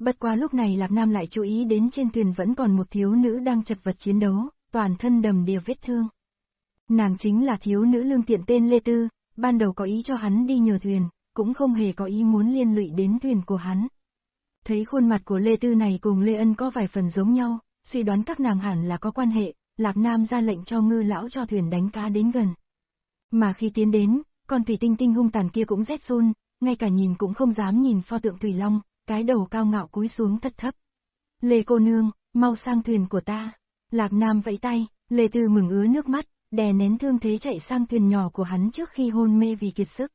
Bất quá lúc này Lạc Nam lại chú ý đến trên thuyền vẫn còn một thiếu nữ đang chật vật chiến đấu, toàn thân đầm đìa vết thương. Nàng chính là thiếu nữ lương tiện tên Lê Tư, ban đầu có ý cho hắn đi nhờ thuyền, cũng không hề có ý muốn liên lụy đến thuyền của hắn. Thấy khuôn mặt của Lê Tư này cùng Lê Ân có vài phần giống nhau, suy đoán các nàng hẳn là có quan hệ, Lạc Nam ra lệnh cho ngư lão cho thuyền đánh cá đến gần. Mà khi tiến đến, con thủy tinh tinh hung tàn kia cũng rét run, ngay cả nhìn cũng không dám nhìn pho tượng Thủy Long, cái đầu cao ngạo cúi xuống thật thấp. Lê cô nương, mau sang thuyền của ta. Lạc Nam vẫy tay, Lê Tư mừng ứa nước mắt, đè nén thương thế chạy sang thuyền nhỏ của hắn trước khi hôn mê vì kiệt sức.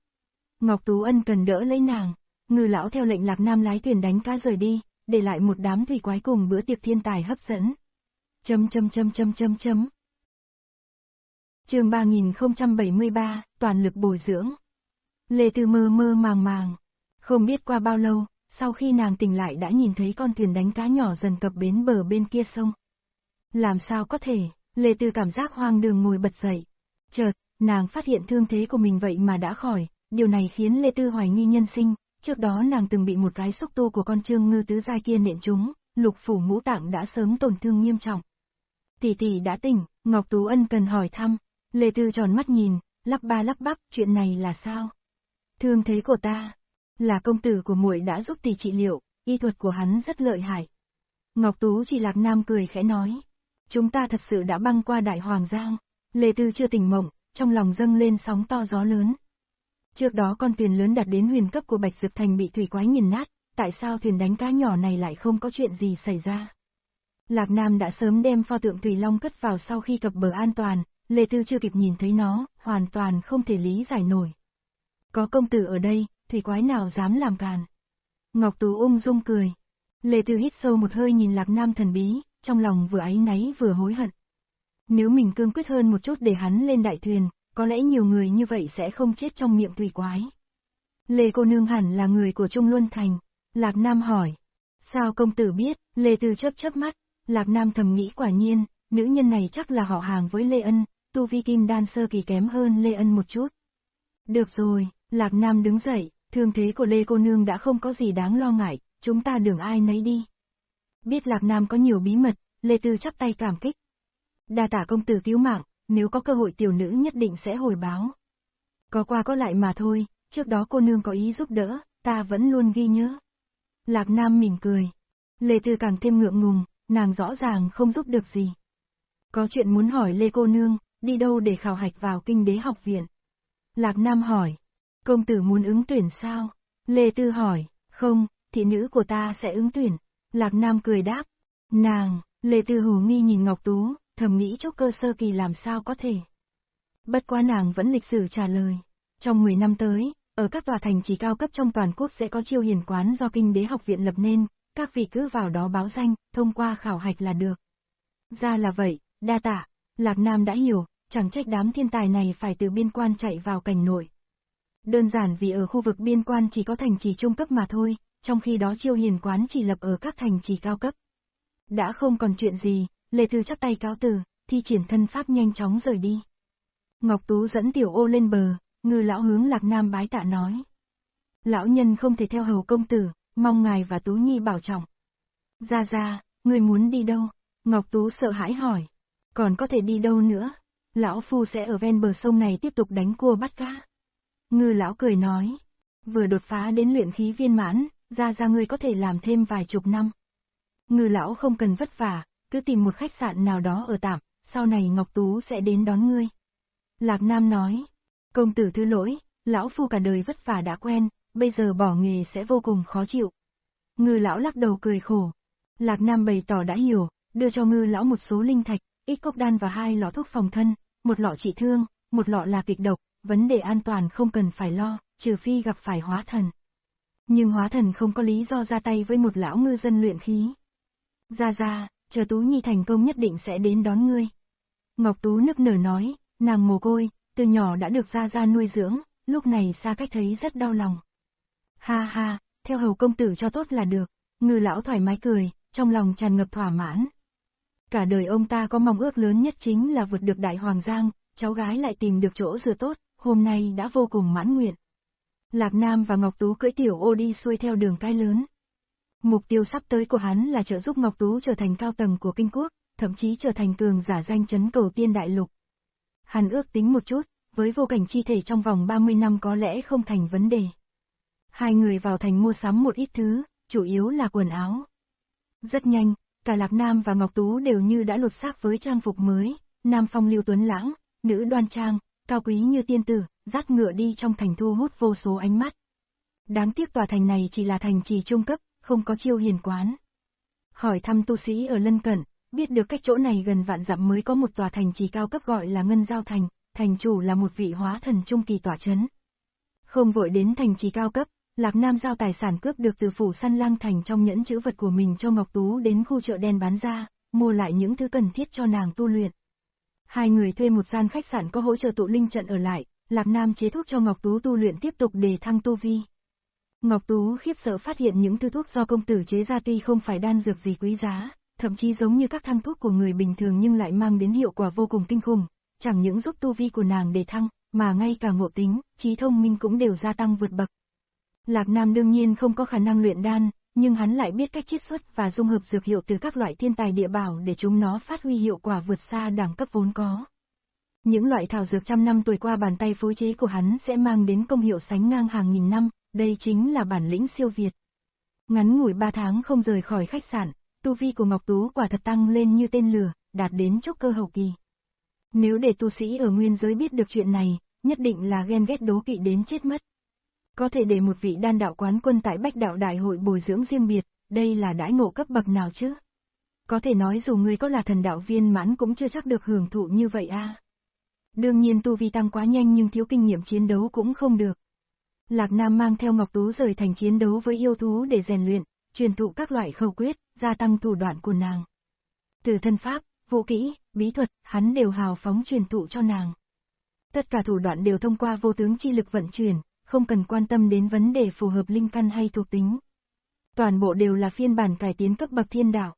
Ngọc Tú Ân cần đỡ lấy nàng, ngư lão theo lệnh Lạc Nam lái thuyền đánh cá rời đi, để lại một đám thủy quái cùng bữa tiệc thiên tài hấp dẫn. Chấm chấm chấm chấm chấm chấm. Chương 3073, toàn lực bồi dưỡng. Lê Tư mơ mơ màng màng. Không biết qua bao lâu, sau khi nàng tỉnh lại đã nhìn thấy con thuyền đánh cá nhỏ dần cập bến bờ bên kia sông. Làm sao có thể, Lê Tư cảm giác hoang đường ngồi bật dậy. Chợt, nàng phát hiện thương thế của mình vậy mà đã khỏi, điều này khiến Lê Tư hoài nghi nhân sinh, trước đó nàng từng bị một cái xúc tu của con trương ngư tứ giai kia nện trúng, lục phủ ngũ tạng đã sớm tổn thương nghiêm trọng. Tỷ tỷ đã tỉnh, Ngọc Tú Ân cần hỏi thăm, Lê Tư tròn mắt nhìn, lắp ba lắp bắp, chuyện này là sao? Thương thế của ta, là công tử của muội đã giúp tỷ trị liệu, y thuật của hắn rất lợi hại. Ngọc Tú chỉ lạc nam cười khẽ nói, chúng ta thật sự đã băng qua đại hoàng giang, Lê Tư chưa tỉnh mộng, trong lòng dâng lên sóng to gió lớn. Trước đó con thuyền lớn đặt đến huyền cấp của Bạch Dược Thành bị thủy quái nghiền nát, tại sao thuyền đánh cá nhỏ này lại không có chuyện gì xảy ra? Lạc Nam đã sớm đem pho tượng Thủy Long cất vào sau khi cập bờ an toàn, Lê Tư chưa kịp nhìn thấy nó, hoàn toàn không thể lý giải nổi. Có công tử ở đây, thủy quái nào dám làm càn. Ngọc Tú ung dung cười. Lê Tư hít sâu một hơi nhìn Lạc Nam thần bí, trong lòng vừa áy náy vừa hối hận. Nếu mình cương quyết hơn một chút để hắn lên đại thuyền, có lẽ nhiều người như vậy sẽ không chết trong miệng tùy quái. Lê cô nương hẳn là người của Trung Luân Thành. Lạc Nam hỏi. Sao công tử biết, Lê Tư chớp chớp mắt, Lạc Nam thầm nghĩ quả nhiên, nữ nhân này chắc là họ hàng với Lê Ân, tu vi kim đan sơ kỳ kém hơn Lê Ân một chút. Được rồi, Lạc Nam đứng dậy, thương thế của Lê cô nương đã không có gì đáng lo ngại, chúng ta đừng ai nấy đi. Biết Lạc Nam có nhiều bí mật, Lê Tư chắp tay cảm kích. Đa tả công tử cứu mạng, nếu có cơ hội tiểu nữ nhất định sẽ hồi báo. Có qua có lại mà thôi, trước đó cô nương có ý giúp đỡ, ta vẫn luôn ghi nhớ. Lạc Nam mỉm cười. Lê Tư càng thêm ngượng ngùng, nàng rõ ràng không giúp được gì. Có chuyện muốn hỏi Lê cô nương, đi đâu để khảo hạch vào kinh đế học viện? Lạc Nam hỏi. Công tử muốn ứng tuyển sao? Lê Tư hỏi, không, thị nữ của ta sẽ ứng tuyển. Lạc Nam cười đáp. Nàng, Lê Tư hồ nghi nhìn Ngọc Tú, thầm nghĩ trúc cơ sơ kỳ làm sao có thể. Bất quá nàng vẫn lịch sử trả lời. Trong 10 năm tới, ở các tòa thành trì cao cấp trong toàn quốc sẽ có chiêu hiền quán do kinh đế học viện lập nên, các vị cứ vào đó báo danh, thông qua khảo hạch là được. Ra là vậy, đa tạ, Lạc Nam đã hiểu, chẳng trách đám thiên tài này phải từ biên quan chạy vào cảnh nội. Đơn giản vì ở khu vực biên quan chỉ có thành trì trung cấp mà thôi, trong khi đó chiêu hiền quán chỉ lập ở các thành trì cao cấp. Đã không còn chuyện gì, Lê Thư chắp tay cáo từ, thi triển thân pháp nhanh chóng rời đi. Ngọc Tú dẫn tiểu ô lên bờ, ngư lão hướng Lạc Nam bái tạ nói. Lão nhân không thể theo hầu công tử, mong ngài và Tú Nhi bảo trọng. Ra ra, người muốn đi đâu? Ngọc Tú sợ hãi hỏi. Còn có thể đi đâu nữa? Lão Phu sẽ ở ven bờ sông này tiếp tục đánh cua bắt cá. Ngư lão cười nói. Vừa đột phá đến luyện khí viên mãn, ra ra ngươi có thể làm thêm vài chục năm. Ngư lão không cần vất vả, cứ tìm một khách sạn nào đó ở tạm, sau này Ngọc Tú sẽ đến đón ngươi. Lạc Nam nói, công tử thứ lỗi, lão phu cả đời vất vả đã quen, bây giờ bỏ nghề sẽ vô cùng khó chịu. Ngư lão lắc đầu cười khổ. Lạc Nam bày tỏ đã hiểu, đưa cho ngư lão một số linh thạch, ít cốc đan và hai lọ thuốc phòng thân, một lọ trị thương, một lọ là kịch độc, vấn đề an toàn không cần phải lo, trừ phi gặp phải hóa thần. Nhưng hóa thần không có lý do ra tay với một lão ngư dân luyện khí. Ra ra, chờ Tú Nhi thành công nhất định sẽ đến đón ngươi. Ngọc Tú nức nở nói, nàng mồ côi, từ nhỏ đã được ra ra nuôi dưỡng, lúc này xa cách thấy rất đau lòng. Ha ha, theo hầu công tử cho tốt là được, ngư lão thoải mái cười, trong lòng tràn ngập thỏa mãn. Cả đời ông ta có mong ước lớn nhất chính là vượt được đại hoàng giang, cháu gái lại tìm được chỗ dựa tốt, hôm nay đã vô cùng mãn nguyện. Lạc Nam và Ngọc Tú cưỡi tiểu ô đi xuôi theo đường cái lớn. Mục tiêu sắp tới của hắn là trợ giúp Ngọc Tú trở thành cao tầng của kinh quốc, thậm chí trở thành cường giả danh chấn cầu tiên đại lục. Hắn ước tính một chút, với vô cảnh chi thể trong vòng 30 năm có lẽ không thành vấn đề. Hai người vào thành mua sắm một ít thứ, chủ yếu là quần áo. Rất nhanh, cả Lạc Nam và Ngọc Tú đều như đã lột xác với trang phục mới, Nam phong lưu tuấn lãng, nữ đoan trang, cao quý như tiên tử, dắt ngựa đi trong thành thu hút vô số ánh mắt. Đáng tiếc tòa thành này chỉ là thành trì trung cấp, không có chiêu hiền quán. Hỏi thăm tu sĩ ở lân cận, biết được cách chỗ này gần vạn dặm mới có một tòa thành trì cao cấp gọi là Ngân Giao Thành, thành chủ là một vị hóa thần trung kỳ tỏa chấn. Không vội đến thành trì cao cấp, Lạc Nam giao tài sản cướp được từ phủ săn lang thành trong nhẫn chữ vật của mình cho Ngọc Tú đến khu chợ đen bán ra, mua lại những thứ cần thiết cho nàng tu luyện. Hai người thuê một gian khách sạn có hỗ trợ tụ linh trận ở lại, Lạc Nam chế thuốc cho Ngọc Tú tu luyện tiếp tục để thăng tu vi. Ngọc Tú khiếp sợ phát hiện những thứ thuốc do công tử chế ra tuy không phải đan dược gì quý giá, thậm chí giống như các thang thuốc của người bình thường nhưng lại mang đến hiệu quả vô cùng kinh khủng, chẳng những giúp tu vi của nàng để thăng, mà ngay cả ngộ tính, trí thông minh cũng đều gia tăng vượt bậc. Lạc Nam đương nhiên không có khả năng luyện đan, nhưng hắn lại biết cách chiết xuất và dung hợp dược hiệu từ các loại thiên tài địa bảo để chúng nó phát huy hiệu quả vượt xa đẳng cấp vốn có. Những loại thảo dược trăm năm tuổi qua bàn tay phối chế của hắn sẽ mang đến công hiệu sánh ngang hàng nghìn năm, đây chính là bản lĩnh siêu việt. Ngắn ngủi ba tháng không rời khỏi khách sạn, tu vi của Ngọc Tú quả thật tăng lên như tên lửa, đạt đến chốc cơ hậu kỳ. Nếu để tu sĩ ở nguyên giới biết được chuyện này, nhất định là ghen ghét đố kỵ đến chết mất. Có thể để một vị đan đạo quán quân tại Bách Đạo Đại hội bồi dưỡng riêng biệt, đây là đãi ngộ cấp bậc nào chứ? Có thể nói dù người có là thần đạo viên mãn cũng chưa chắc được hưởng thụ như vậy a. Đương nhiên tu vi tăng quá nhanh nhưng thiếu kinh nghiệm chiến đấu cũng không được. Lạc Nam mang theo Ngọc Tú rời thành chiến đấu với yêu thú để rèn luyện, truyền thụ các loại khẩu quyết, gia tăng thủ đoạn của nàng. Từ thân pháp, vũ kỹ, bí thuật, hắn đều hào phóng truyền thụ cho nàng. Tất cả thủ đoạn đều thông qua vô tướng chi lực vận chuyển, không cần quan tâm đến vấn đề phù hợp linh căn hay thuộc tính. Toàn bộ đều là phiên bản cải tiến cấp bậc thiên đạo.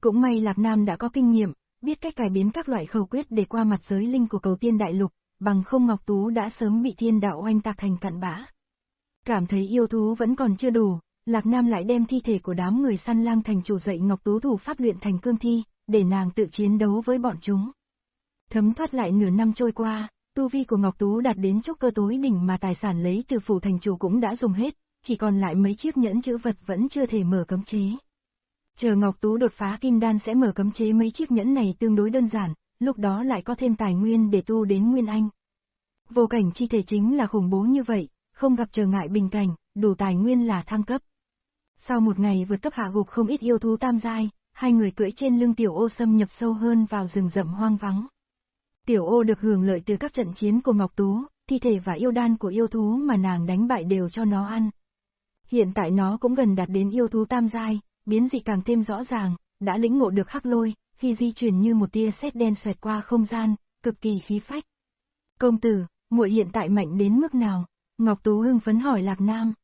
Cũng may Lạc Nam đã có kinh nghiệm, biết cách cải biến các loại khẩu quyết để qua mặt giới linh của cầu tiên đại lục, bằng không Ngọc Tú đã sớm bị thiên đạo oanh tạc thành cặn bã. Cảm thấy yêu thú vẫn còn chưa đủ, Lạc Nam lại đem thi thể của đám người săn lang thành chủ dạy Ngọc Tú thủ pháp luyện thành cương thi, để nàng tự chiến đấu với bọn chúng. Thấm thoát lại nửa năm trôi qua, tu vi của Ngọc Tú đạt đến chốc cơ tối đỉnh mà tài sản lấy từ phủ thành chủ cũng đã dùng hết, chỉ còn lại mấy chiếc nhẫn chữ vật vẫn chưa thể mở cấm chế. Chờ Ngọc Tú đột phá kim đan sẽ mở cấm chế mấy chiếc nhẫn này tương đối đơn giản, lúc đó lại có thêm tài nguyên để tu đến Nguyên Anh. Vô cảnh chi thể chính là khủng bố như vậy, không gặp trở ngại bình cảnh, đủ tài nguyên là thăng cấp. Sau một ngày vượt cấp hạ gục không ít yêu thú tam giai, hai người cưỡi trên lưng tiểu ô xâm nhập sâu hơn vào rừng rậm hoang vắng. Tiểu ô được hưởng lợi từ các trận chiến của Ngọc Tú, thi thể và yêu đan của yêu thú mà nàng đánh bại đều cho nó ăn. Hiện tại nó cũng gần đạt đến yêu thú tam giai, biến dị càng thêm rõ ràng, đã lĩnh ngộ được khắc lôi, khi di chuyển như một tia sét đen xoẹt qua không gian, cực kỳ khí phách. Công tử, muội hiện tại mạnh đến mức nào? Ngọc Tú hưng phấn hỏi Lạc Nam.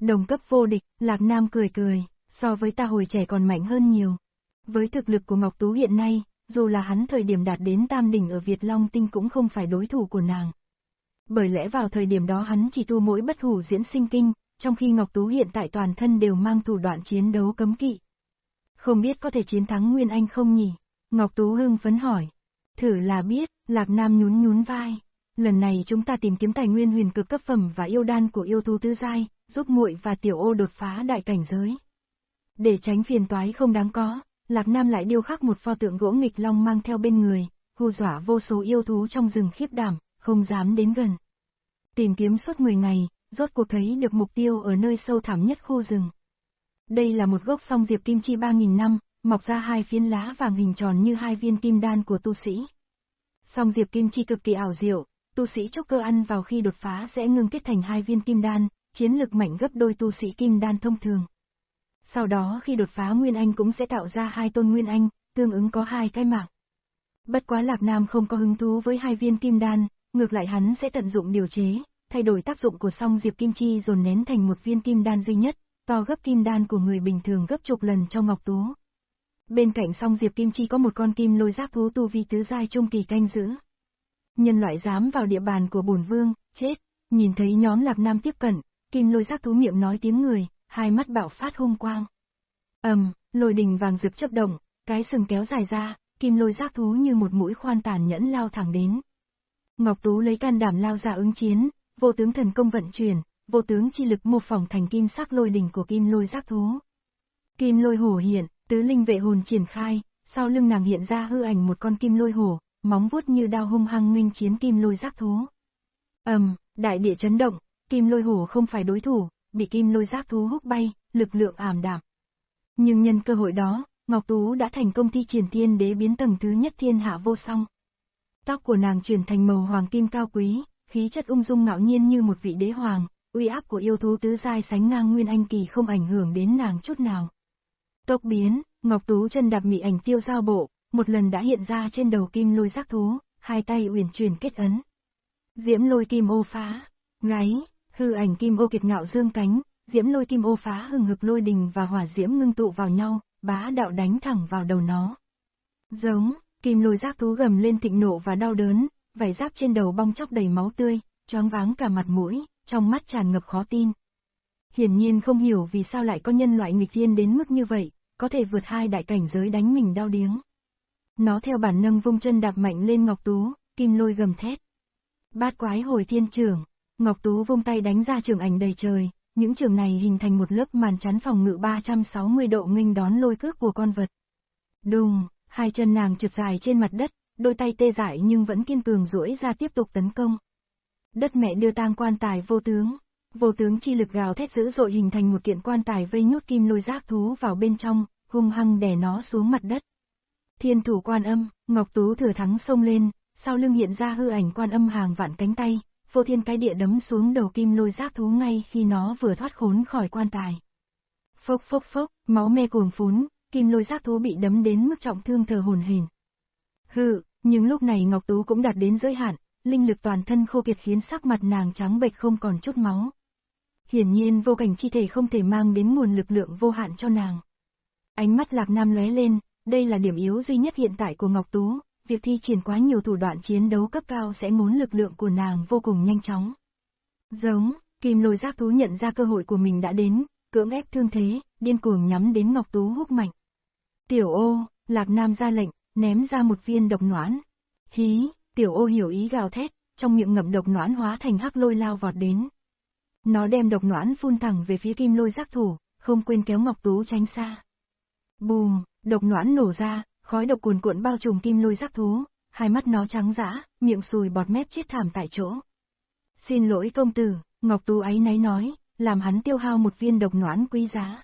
Đồng cấp vô địch, Lạc Nam cười cười, so với ta hồi trẻ còn mạnh hơn nhiều. Với thực lực của Ngọc Tú hiện nay, dù là hắn thời điểm đạt đến tam đỉnh ở Việt Long Tinh cũng không phải đối thủ của nàng. Bởi lẽ vào thời điểm đó hắn chỉ tu mỗi bất hủ diễn sinh kinh, trong khi Ngọc Tú hiện tại toàn thân đều mang thủ đoạn chiến đấu cấm kỵ. Không biết có thể chiến thắng Nguyên Anh không nhỉ? Ngọc Tú hưng phấn hỏi. Thử là biết, Lạc Nam nhún nhún vai. Lần này chúng ta tìm kiếm tài nguyên huyền cực cấp phẩm và yêu đan của yêu thú tứ giai, giúp muội và tiểu ô đột phá đại cảnh giới. Để tránh phiền toái không đáng có, Lạc Nam lại điêu khắc một pho tượng gỗ nghịch long mang theo bên người, hù dọa vô số yêu thú trong rừng khiếp đảm, không dám đến gần. Tìm kiếm suốt 10 ngày, rốt cuộc thấy được mục tiêu ở nơi sâu thẳm nhất khu rừng. Đây là một gốc song diệp kim chi 3.000 năm, mọc ra hai phiến lá vàng hình tròn như hai viên kim đan của tu sĩ. Song diệp kim chi cực kỳ ảo diệu, tu sĩ chốc cơ ăn vào khi đột phá sẽ ngưng kết thành hai viên kim đan, chiến lực mạnh gấp đôi tu sĩ kim đan thông thường. Sau đó khi đột phá Nguyên Anh cũng sẽ tạo ra hai tôn Nguyên Anh, tương ứng có hai cái mạng. Bất quá Lạc Nam không có hứng thú với hai viên kim đan, ngược lại hắn sẽ tận dụng điều chế, thay đổi tác dụng của song diệp kim chi dồn nén thành một viên kim đan duy nhất, to gấp kim đan của người bình thường gấp chục lần cho Ngọc Tú. Bên cạnh song diệp kim chi có một con kim lôi giáp thú tu vi tứ giai trung kỳ canh giữ. Nhân loại dám vào địa bàn của bổn vương, chết, nhìn thấy nhóm Lạp Nam tiếp cận, kim lôi giáp thú miệng nói tiếng người, hai mắt bạo phát hung quang. ầm, um, lôi đình vàng rực chấp động, cái sừng kéo dài ra, kim lôi giác thú như một mũi khoan tàn nhẫn lao thẳng đến. Ngọc Tú lấy can đảm lao ra ứng chiến, vô tướng thần công vận chuyển, vô tướng chi lực mô phỏng thành kim sắc lôi đỉnh của kim lôi giác thú. Kim lôi hổ hiện, tứ linh vệ hồn triển khai, sau lưng nàng hiện ra hư ảnh một con kim lôi hổ, móng vuốt như đao hung hăng nghênh chiến kim lôi giác thú. ầm, um, đại địa chấn động, kim lôi hổ không phải đối thủ, bị kim lôi giác thú hút bay, lực lượng ảm đạm. Nhưng nhân cơ hội đó, Ngọc Tú đã thành công thi triển thiên đế biến tầng thứ nhất thiên hạ vô song. Tóc của nàng chuyển thành màu hoàng kim cao quý, khí chất ung dung ngạo nhiên như một vị đế hoàng, uy áp của yêu thú tứ giai sánh ngang nguyên anh kỳ không ảnh hưởng đến nàng chút nào. Tốc biến, Ngọc Tú chân đạp mị ảnh tiêu giao bộ, một lần đã hiện ra trên đầu kim lôi giác thú, hai tay uyển chuyển kết ấn. Diễm lôi kim ô phá, gáy, hư ảnh kim ô kiệt ngạo dương cánh, diễm lôi kim ô phá hừng hực lôi đình và hỏa diễm ngưng tụ vào nhau, bá đạo đánh thẳng vào đầu nó. Giống, kim lôi giác thú gầm lên thịnh nộ và đau đớn, vảy giáp trên đầu bong chóc đầy máu tươi, choáng váng cả mặt mũi, trong mắt tràn ngập khó tin. Hiển nhiên không hiểu vì sao lại có nhân loại nghịch thiên đến mức như vậy, có thể vượt hai đại cảnh giới đánh mình đau điếng. Nó theo bản năng vung chân đạp mạnh lên Ngọc Tú, kim lôi gầm thét. Bát quái hồi thiên trưởng, Ngọc Tú vung tay đánh ra trường ảnh đầy trời, những trường này hình thành một lớp màn chắn phòng ngự 360 độ nghênh đón lôi cước của con vật. Đùng, hai chân nàng trượt dài trên mặt đất, đôi tay tê dại nhưng vẫn kiên cường duỗi ra tiếp tục tấn công. Đất mẹ đưa tang quan tài vô tướng, vô tướng chi lực gào thét dữ dội hình thành một kiện quan tài vây nhốt kim lôi giác thú vào bên trong, hung hăng đè nó xuống mặt đất. Thiên thủ quan âm, Ngọc Tú thừa thắng xông lên, sau lưng hiện ra hư ảnh quan âm hàng vạn cánh tay, vô thiên cái địa đấm xuống đầu kim lôi giác thú ngay khi nó vừa thoát khốn khỏi quan tài. Phốc phốc phốc, máu me cuồng phún, kim lôi giác thú bị đấm đến mức trọng thương thờ hồn hển. Hừ, nhưng lúc này Ngọc Tú cũng đạt đến giới hạn, linh lực toàn thân khô kiệt khiến sắc mặt nàng trắng bệch không còn chút máu. Hiển nhiên vô cảnh chi thể không thể mang đến nguồn lực lượng vô hạn cho nàng. Ánh mắt Lạc Nam lóe lên, đây là điểm yếu duy nhất hiện tại của Ngọc Tú, việc thi triển quá nhiều thủ đoạn chiến đấu cấp cao sẽ muốn lực lượng của nàng vô cùng nhanh chóng. Giống, kim lôi giác thú nhận ra cơ hội của mình đã đến, cưỡng ép thương thế, điên cuồng nhắm đến Ngọc Tú húc mạnh. Tiểu ô, Lạc Nam ra lệnh, ném ra một viên độc noãn. Hí, tiểu ô hiểu ý gào thét, trong miệng ngậm độc noãn hóa thành hắc lôi lao vọt đến. Nó đem độc noãn phun thẳng về phía kim lôi giác thủ, không quên kéo Ngọc Tú tránh xa. Bùm, độc noãn nổ ra, khói độc cuồn cuộn bao trùm kim lôi giác thú, hai mắt nó trắng dã, miệng sùi bọt mép chết thảm tại chỗ. Xin lỗi công tử, Ngọc Tú ấy náy nói, làm hắn tiêu hao một viên độc noãn quý giá.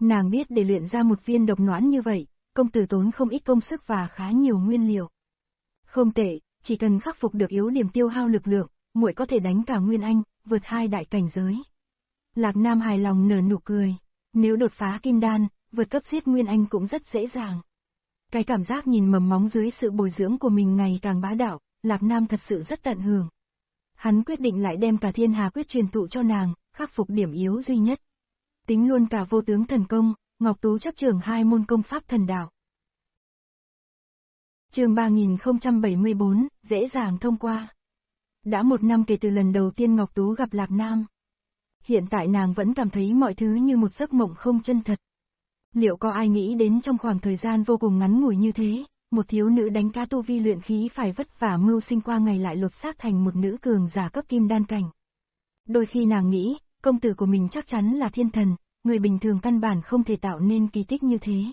Nàng biết để luyện ra một viên độc noãn như vậy, công tử tốn không ít công sức và khá nhiều nguyên liệu. Không tệ, chỉ cần khắc phục được yếu điểm tiêu hao lực lượng, muội có thể đánh cả Nguyên Anh, vượt hai đại cảnh giới. Lạc Nam hài lòng nở nụ cười, nếu đột phá kim đan, vượt cấp giết Nguyên Anh cũng rất dễ dàng. Cái cảm giác nhìn mầm móng dưới sự bồi dưỡng của mình ngày càng bá đạo, Lạc Nam thật sự rất tận hưởng. Hắn quyết định lại đem cả thiên hà quyết truyền tụ cho nàng, khắc phục điểm yếu duy nhất. Tính luôn cả vô tướng thần công, Ngọc Tú chấp trường hai môn công pháp thần đạo. chương 3074, dễ dàng thông qua. Đã một năm kể từ lần đầu tiên Ngọc Tú gặp Lạc Nam. Hiện tại nàng vẫn cảm thấy mọi thứ như một giấc mộng không chân thật. Liệu có ai nghĩ đến trong khoảng thời gian vô cùng ngắn ngủi như thế, một thiếu nữ đánh ca tu vi luyện khí phải vất vả mưu sinh qua ngày lại lột xác thành một nữ cường giả cấp kim đan cảnh. Đôi khi nàng nghĩ, công tử của mình chắc chắn là thiên thần, người bình thường căn bản không thể tạo nên kỳ tích như thế.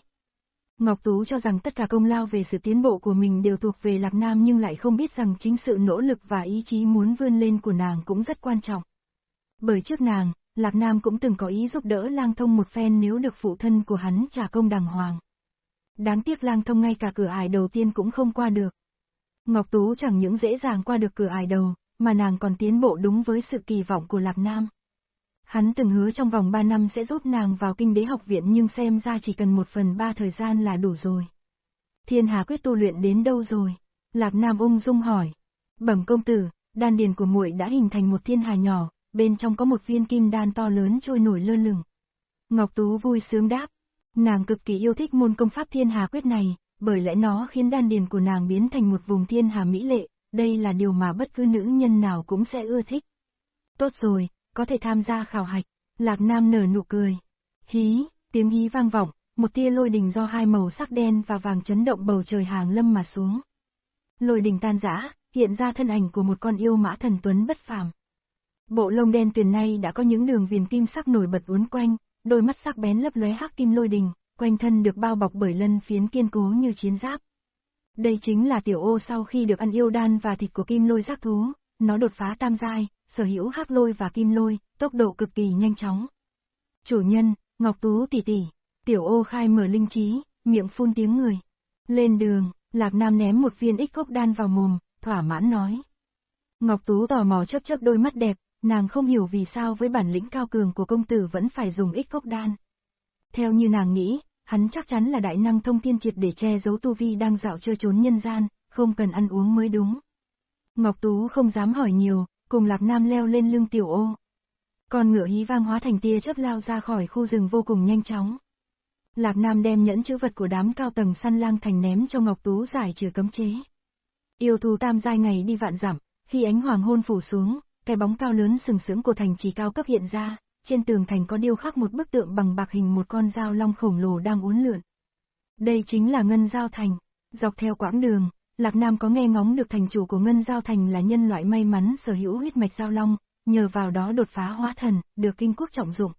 Ngọc Tú cho rằng tất cả công lao về sự tiến bộ của mình đều thuộc về Lạc Nam nhưng lại không biết rằng chính sự nỗ lực và ý chí muốn vươn lên của nàng cũng rất quan trọng. Bởi trước nàng, Lạc Nam cũng từng có ý giúp đỡ lang thông một phen nếu được phụ thân của hắn trả công đàng hoàng. Đáng tiếc lang thông ngay cả cửa ải đầu tiên cũng không qua được. Ngọc Tú chẳng những dễ dàng qua được cửa ải đầu, mà nàng còn tiến bộ đúng với sự kỳ vọng của Lạc Nam. Hắn từng hứa trong vòng 3 năm sẽ giúp nàng vào kinh đế học viện nhưng xem ra chỉ cần một phần ba thời gian là đủ rồi. Thiên Hà quyết tu luyện đến đâu rồi? Lạc Nam ung dung hỏi. Bẩm công tử, đan điền của muội đã hình thành một thiên hà nhỏ, bên trong có một viên kim đan to lớn trôi nổi lơ lửng. Ngọc Tú vui sướng đáp, nàng cực kỳ yêu thích môn công pháp thiên hà quyết này, bởi lẽ nó khiến đan điền của nàng biến thành một vùng thiên hà mỹ lệ, đây là điều mà bất cứ nữ nhân nào cũng sẽ ưa thích. Tốt rồi, có thể tham gia khảo hạch, Lạc Nam nở nụ cười. Hí, tiếng hí vang vọng, một tia lôi đình do hai màu sắc đen và vàng chấn động bầu trời hàng lâm mà xuống. Lôi đình tan rã, hiện ra thân ảnh của một con yêu mã thần tuấn bất phàm. Bộ lông đen tuyền này đã có những đường viền kim sắc nổi bật uốn quanh, đôi mắt sắc bén lấp lóe hắc kim lôi đình, quanh thân được bao bọc bởi lân phiến kiên cố như chiến giáp. Đây chính là tiểu ô sau khi được ăn yêu đan và thịt của kim lôi giác thú, nó đột phá tam giai, sở hữu hắc lôi và kim lôi, tốc độ cực kỳ nhanh chóng. Chủ nhân, Ngọc Tú tỷ tỷ, tiểu ô khai mở linh trí, miệng phun tiếng người. Lên đường, Lạc Nam ném một viên ích cốc đan vào mồm, thỏa mãn nói. Ngọc Tú tò mò chớp chớp đôi mắt đẹp, nàng không hiểu vì sao với bản lĩnh cao cường của công tử vẫn phải dùng ích cốc đan. Theo như nàng nghĩ, hắn chắc chắn là đại năng thông tiên triệt để che giấu tu vi đang dạo chơi trốn nhân gian, không cần ăn uống mới đúng. Ngọc Tú không dám hỏi nhiều, cùng Lạc Nam leo lên lưng tiểu ô. Con ngựa hí vang hóa thành tia chớp lao ra khỏi khu rừng vô cùng nhanh chóng. Lạc Nam đem nhẫn chữ vật của đám cao tầng săn lang thành ném cho Ngọc Tú giải trừ cấm chế. Yêu thú tam giai ngày đi vạn giảm, khi ánh hoàng hôn phủ xuống, cái bóng cao lớn sừng sững của thành trì cao cấp hiện ra, trên tường thành có điêu khắc một bức tượng bằng bạc hình một con dao long khổng lồ đang uốn lượn. Đây chính là Ngân Giao Thành. Dọc theo quãng đường, Lạc Nam có nghe ngóng được thành chủ của Ngân Giao Thành là nhân loại may mắn sở hữu huyết mạch giao long, nhờ vào đó đột phá hóa thần, được kinh quốc trọng dụng.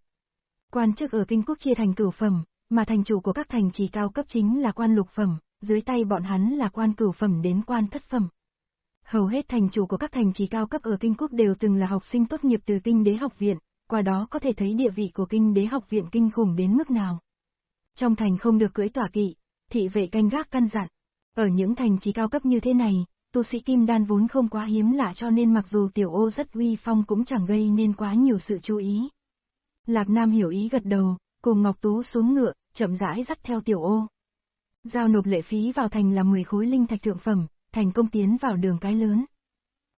Quan chức ở kinh quốc chia thành cửu phẩm, mà thành chủ của các thành trì cao cấp chính là quan lục phẩm, dưới tay bọn hắn là quan cửu phẩm đến quan thất phẩm. Hầu hết thành chủ của các thành trì cao cấp ở kinh quốc đều từng là học sinh tốt nghiệp từ kinh đế học viện, qua đó có thể thấy địa vị của kinh đế học viện kinh khủng đến mức nào. Trong thành không được cưỡi tỏa kỵ, thị vệ canh gác căn dặn. Ở những thành trì cao cấp như thế này, tu sĩ kim đan vốn không quá hiếm lạ cho nên mặc dù tiểu ô rất uy phong cũng chẳng gây nên quá nhiều sự chú ý. Lạc Nam hiểu ý gật đầu, cùng Ngọc Tú xuống ngựa, chậm rãi dắt theo tiểu ô. Giao nộp lệ phí vào thành là 10 khối linh thạch thượng phẩm, thành công tiến vào đường cái lớn.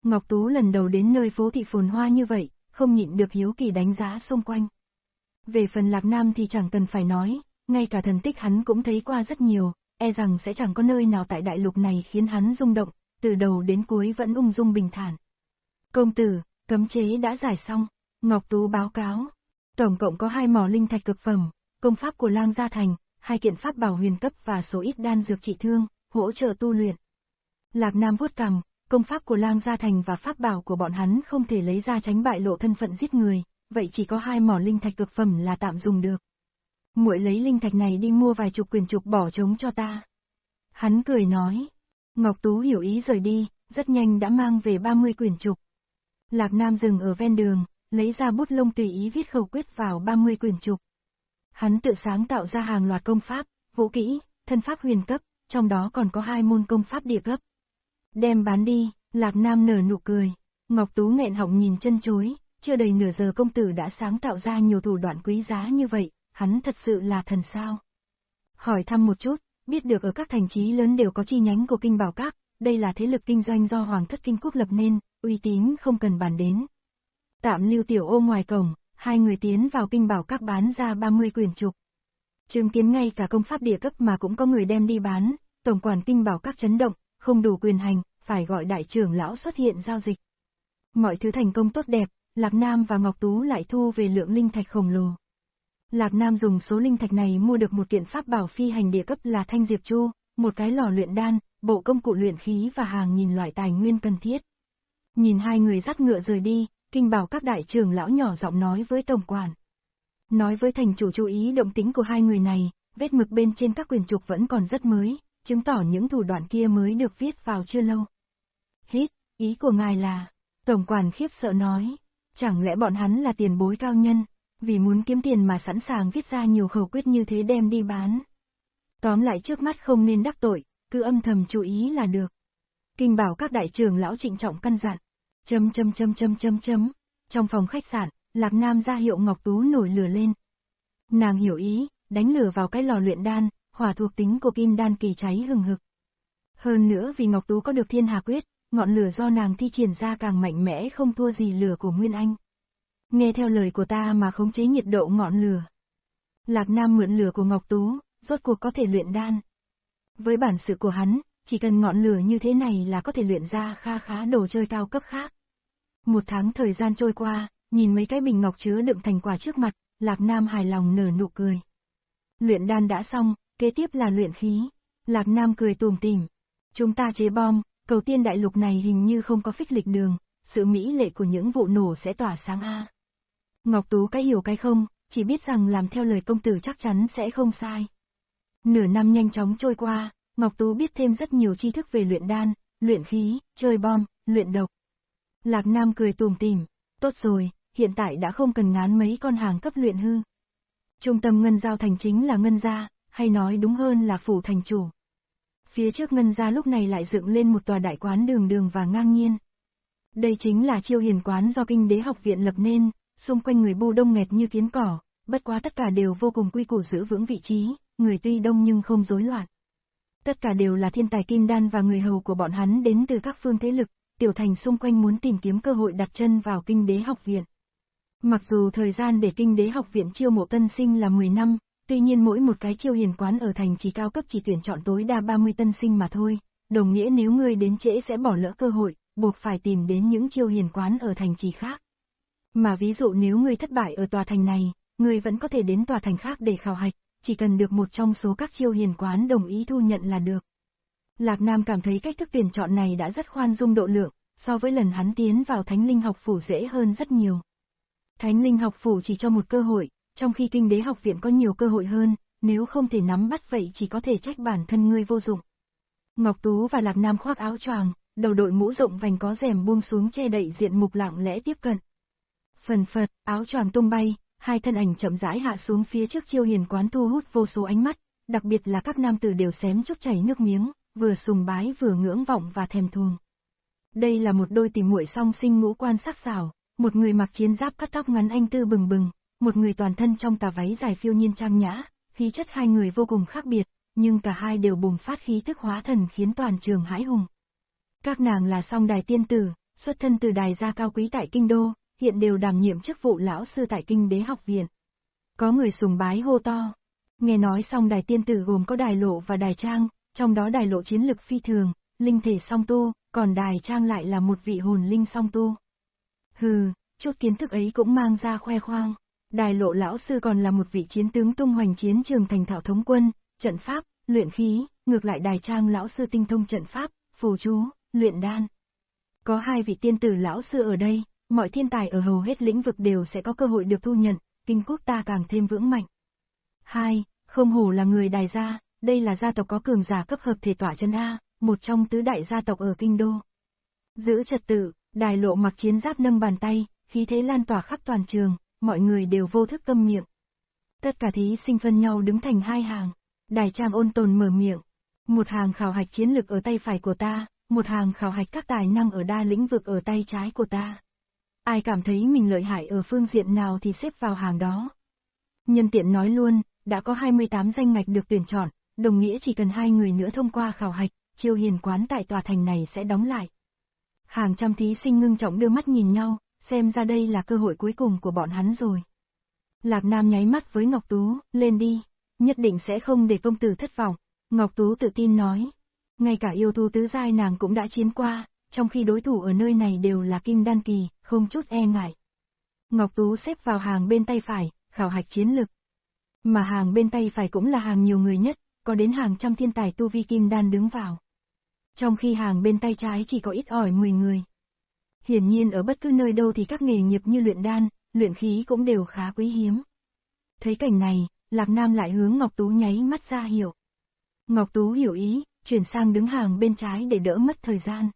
Ngọc Tú lần đầu đến nơi phố thị phồn hoa như vậy, không nhịn được hiếu kỳ đánh giá xung quanh. Về phần Lạc Nam thì chẳng cần phải nói, ngay cả thần tích hắn cũng thấy qua rất nhiều, e rằng sẽ chẳng có nơi nào tại đại lục này khiến hắn rung động, từ đầu đến cuối vẫn ung dung bình thản. Công tử, cấm chế đã giải xong, Ngọc Tú báo cáo. Tổng cộng có hai mỏ linh thạch cực phẩm, công pháp của lang gia thành, hai kiện pháp bảo huyền cấp và số ít đan dược trị thương, hỗ trợ tu luyện. Lạc Nam vuốt cằm, công pháp của lang gia thành và pháp bảo của bọn hắn không thể lấy ra tránh bại lộ thân phận giết người, vậy chỉ có hai mỏ linh thạch cực phẩm là tạm dùng được. Muội lấy linh thạch này đi mua vài chục quyền trục bỏ trống cho ta. Hắn cười nói. Ngọc Tú hiểu ý rời đi, rất nhanh đã mang về 30 quyển trục. Lạc Nam dừng ở ven đường, lấy ra bút lông tùy ý viết khẩu quyết vào 30 quyển trục. Hắn tự sáng tạo ra hàng loạt công pháp, vũ kỹ, thân pháp huyền cấp, trong đó còn có hai môn công pháp địa cấp. Đem bán đi, Lạc Nam nở nụ cười. Ngọc Tú nghẹn họng nhìn chân chối, chưa đầy nửa giờ công tử đã sáng tạo ra nhiều thủ đoạn quý giá như vậy, hắn thật sự là thần sao. Hỏi thăm một chút, biết được ở các thành trì lớn đều có chi nhánh của Kinh Bảo Các, đây là thế lực kinh doanh do Hoàng thất Kinh Quốc lập nên, uy tín không cần bàn đến. Tạm lưu tiểu ô ngoài cổng, hai người tiến vào Kinh Bảo Các bán ra 30 quyển trục. trương kiến ngay cả công pháp địa cấp mà cũng có người đem đi bán, tổng quản Kinh Bảo Các chấn động, không đủ quyền hành, phải gọi đại trưởng lão xuất hiện giao dịch. Mọi thứ thành công tốt đẹp, Lạc Nam và Ngọc Tú lại thu về lượng linh thạch khổng lồ. Lạc Nam dùng số linh thạch này mua được một kiện pháp bảo phi hành địa cấp là thanh diệp chu, một cái lò luyện đan, bộ công cụ luyện khí và hàng nghìn loại tài nguyên cần thiết. Nhìn hai người dắt ngựa rời đi, kinh bảo các đại trưởng lão nhỏ giọng nói với tổng quản. Nói với thành chủ chú ý động tính của hai người này, vết mực bên trên các quyền trục vẫn còn rất mới, chứng tỏ những thủ đoạn kia mới được viết vào chưa lâu. Hít, ý của ngài là, tổng quản khiếp sợ nói, chẳng lẽ bọn hắn là tiền bối cao nhân, vì muốn kiếm tiền mà sẵn sàng viết ra nhiều khẩu quyết như thế đem đi bán. Tóm lại trước mắt không nên đắc tội, cứ âm thầm chú ý là được. Kinh bảo các đại trưởng lão trịnh trọng căn dặn. Chấm chấm chấm chấm chấm chấm. Trong phòng khách sạn, Lạc Nam ra hiệu Ngọc Tú nổi lửa lên. Nàng hiểu ý, đánh lửa vào cái lò luyện đan, hỏa thuộc tính của kim đan kỳ cháy hừng hực. Hơn nữa vì Ngọc Tú có được thiên hà quyết, ngọn lửa do nàng thi triển ra càng mạnh mẽ không thua gì lửa của Nguyên Anh. Nghe theo lời của ta mà khống chế nhiệt độ ngọn lửa. Lạc Nam mượn lửa của Ngọc Tú, rốt cuộc có thể luyện đan. Với bản sự của hắn, chỉ cần ngọn lửa như thế này là có thể luyện ra kha khá đồ chơi cao cấp khác. Một tháng thời gian trôi qua, nhìn mấy cái bình ngọc chứa đựng thành quả trước mặt, Lạc Nam hài lòng nở nụ cười. Luyện đan đã xong, kế tiếp là luyện khí. Lạc Nam cười tùm tìm. Chúng ta chế bom, cầu tiên đại lục này hình như không có phích lịch đường, sự mỹ lệ của những vụ nổ sẽ tỏa sáng A. Ngọc Tú cái hiểu cái không, chỉ biết rằng làm theo lời công tử chắc chắn sẽ không sai. Nửa năm nhanh chóng trôi qua, Ngọc Tú biết thêm rất nhiều tri thức về luyện đan, luyện khí, chơi bom, luyện độc. Lạc Nam cười tùm tìm, tốt rồi, hiện tại đã không cần ngán mấy con hàng cấp luyện hư. Trung tâm ngân giao thành chính là ngân gia, hay nói đúng hơn là phủ thành chủ. Phía trước ngân gia lúc này lại dựng lên một tòa đại quán đường đường và ngang nhiên. Đây chính là chiêu hiền quán do kinh đế học viện lập nên, xung quanh người bu đông nghẹt như kiến cỏ, bất quá tất cả đều vô cùng quy củ giữ vững vị trí, người tuy đông nhưng không rối loạn. Tất cả đều là thiên tài kim đan và người hầu của bọn hắn đến từ các phương thế lực, tiểu thành xung quanh muốn tìm kiếm cơ hội đặt chân vào kinh đế học viện. Mặc dù thời gian để kinh đế học viện chiêu mộ tân sinh là 10 năm, tuy nhiên mỗi một cái chiêu hiền quán ở thành chỉ cao cấp chỉ tuyển chọn tối đa 30 tân sinh mà thôi, đồng nghĩa nếu ngươi đến trễ sẽ bỏ lỡ cơ hội, buộc phải tìm đến những chiêu hiền quán ở thành trì khác. Mà ví dụ nếu ngươi thất bại ở tòa thành này, ngươi vẫn có thể đến tòa thành khác để khảo hạch, chỉ cần được một trong số các chiêu hiền quán đồng ý thu nhận là được. Lạc Nam cảm thấy cách thức tuyển chọn này đã rất khoan dung độ lượng, so với lần hắn tiến vào Thánh Linh học phủ dễ hơn rất nhiều. Thánh Linh học phủ chỉ cho một cơ hội, trong khi kinh đế học viện có nhiều cơ hội hơn, nếu không thể nắm bắt vậy chỉ có thể trách bản thân ngươi vô dụng. Ngọc Tú và Lạc Nam khoác áo choàng, đầu đội mũ rộng vành có rèm buông xuống che đậy diện mục lặng lẽ tiếp cận. Phần phật, áo choàng tung bay, hai thân ảnh chậm rãi hạ xuống phía trước chiêu hiền quán thu hút vô số ánh mắt, đặc biệt là các nam tử đều xém chút chảy nước miếng, vừa sùng bái vừa ngưỡng vọng và thèm thuồng. Đây là một đôi tìm muội song sinh ngũ quan sắc sảo, một người mặc chiến giáp cắt tóc ngắn anh tư bừng bừng, một người toàn thân trong tà váy dài phiêu nhiên trang nhã, khí chất hai người vô cùng khác biệt, nhưng cả hai đều bùng phát khí thức hóa thần khiến toàn trường hãi hùng. Các nàng là song đài tiên tử, xuất thân từ đài gia cao quý tại kinh đô, hiện đều đảm nhiệm chức vụ lão sư tại kinh đế học viện. Có người sùng bái hô to. Nghe nói xong đài tiên tử gồm có đài lộ và đài trang, trong đó đài lộ chiến lực phi thường, linh thể song tu, còn đài trang lại là một vị hồn linh song tu. Hừ, chút kiến thức ấy cũng mang ra khoe khoang. Đài lộ lão sư còn là một vị chiến tướng tung hoành chiến trường thành thảo thống quân, trận pháp, luyện khí, ngược lại đài trang lão sư tinh thông trận pháp, phù chú, luyện đan. Có hai vị tiên tử lão sư ở đây, mọi thiên tài ở hầu hết lĩnh vực đều sẽ có cơ hội được thu nhận, kinh quốc ta càng thêm vững mạnh. Hai, Không hổ là người đài gia, đây là gia tộc có cường giả cấp hợp thể tỏa chân A, một trong tứ đại gia tộc ở kinh đô. Giữ trật tự, đài lộ mặc chiến giáp nâng bàn tay, khí thế lan tỏa khắp toàn trường, mọi người đều vô thức câm miệng. Tất cả thí sinh phân nhau đứng thành hai hàng, đài trang ôn tồn mở miệng. Một hàng khảo hạch chiến lực ở tay phải của ta, một hàng khảo hạch các tài năng ở đa lĩnh vực ở tay trái của ta. Ai cảm thấy mình lợi hại ở phương diện nào thì xếp vào hàng đó. Nhân tiện nói luôn, đã có 28 danh ngạch được tuyển chọn, đồng nghĩa chỉ cần hai người nữa thông qua khảo hạch, chiêu hiền quán tại tòa thành này sẽ đóng lại. Hàng trăm thí sinh ngưng trọng đưa mắt nhìn nhau, xem ra đây là cơ hội cuối cùng của bọn hắn rồi. Lạc Nam nháy mắt với Ngọc Tú, lên đi, nhất định sẽ không để công tử thất vọng. Ngọc Tú tự tin nói, ngay cả yêu thu tứ giai nàng cũng đã chiến qua, trong khi đối thủ ở nơi này đều là kim đan kỳ, không chút e ngại. Ngọc Tú xếp vào hàng bên tay phải, khảo hạch chiến lực. Mà hàng bên tay phải cũng là hàng nhiều người nhất, có đến hàng trăm thiên tài tu vi kim đan đứng vào. Trong khi hàng bên tay trái chỉ có ít ỏi 10 người. Hiển nhiên ở bất cứ nơi đâu thì các nghề nghiệp như luyện đan, luyện khí cũng đều khá quý hiếm. Thấy cảnh này, Lạc Nam lại hướng Ngọc Tú nháy mắt ra hiểu. Ngọc Tú hiểu ý, chuyển sang đứng hàng bên trái để đỡ mất thời gian.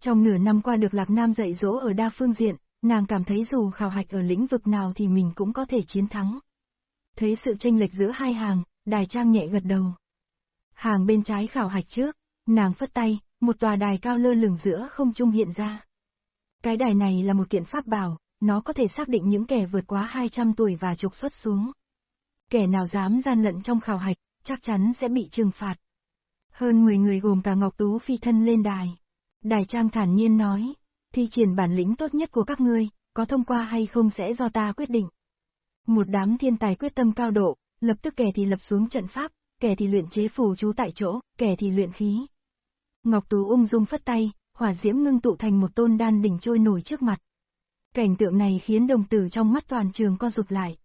Trong nửa năm qua được Lạc Nam dạy dỗ ở đa phương diện, nàng cảm thấy dù khảo hạch ở lĩnh vực nào thì mình cũng có thể chiến thắng. Thấy sự tranh lệch giữa hai hàng, đài trang nhẹ gật đầu. Hàng bên trái khảo hạch trước, nàng phất tay, một tòa đài cao lơ lửng giữa không trung hiện ra. Cái đài này là một kiện pháp bảo, nó có thể xác định những kẻ vượt quá 200 tuổi và trục xuất xuống. Kẻ nào dám gian lận trong khảo hạch, chắc chắn sẽ bị trừng phạt. Hơn 10 người gồm cả Ngọc Tú phi thân lên đài. Đài Trang thản nhiên nói, thi triển bản lĩnh tốt nhất của các ngươi, có thông qua hay không sẽ do ta quyết định. Một đám thiên tài quyết tâm cao độ, lập tức kẻ thì lập xuống trận pháp, kẻ thì luyện chế phù chú tại chỗ, kẻ thì luyện khí. Ngọc Tú ung dung phất tay, hỏa diễm ngưng tụ thành một tôn đan đỉnh trôi nổi trước mặt. Cảnh tượng này khiến đồng tử trong mắt toàn trường co rụt lại.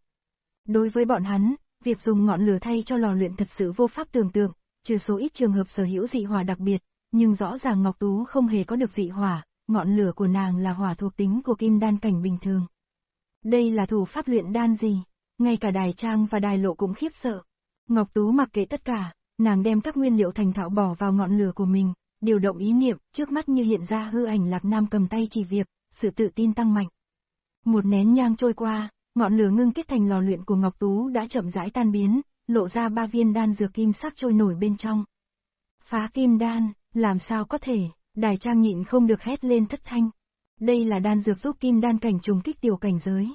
Đối với bọn hắn, việc dùng ngọn lửa thay cho lò luyện thật sự vô pháp tưởng tượng, trừ số ít trường hợp sở hữu dị hỏa đặc biệt, nhưng rõ ràng Ngọc Tú không hề có được dị hỏa, ngọn lửa của nàng là hỏa thuộc tính của kim đan cảnh bình thường. Đây là thủ pháp luyện đan gì? Ngay cả đài trang và đài lộ cũng khiếp sợ. Ngọc Tú mặc kệ tất cả, nàng đem các nguyên liệu thành thạo bỏ vào ngọn lửa của mình, điều động ý niệm, trước mắt như hiện ra hư ảnh Lạc Nam cầm tay chỉ việc, sự tự tin tăng mạnh. Một nén nhang trôi qua, ngọn lửa ngưng kết thành lò luyện của Ngọc Tú đã chậm rãi tan biến, lộ ra ba viên đan dược kim sắc trôi nổi bên trong. Phá kim đan, làm sao có thể, đài trang nhịn không được hét lên thất thanh. Đây là đan dược giúp kim đan cảnh trùng kích tiểu cảnh giới.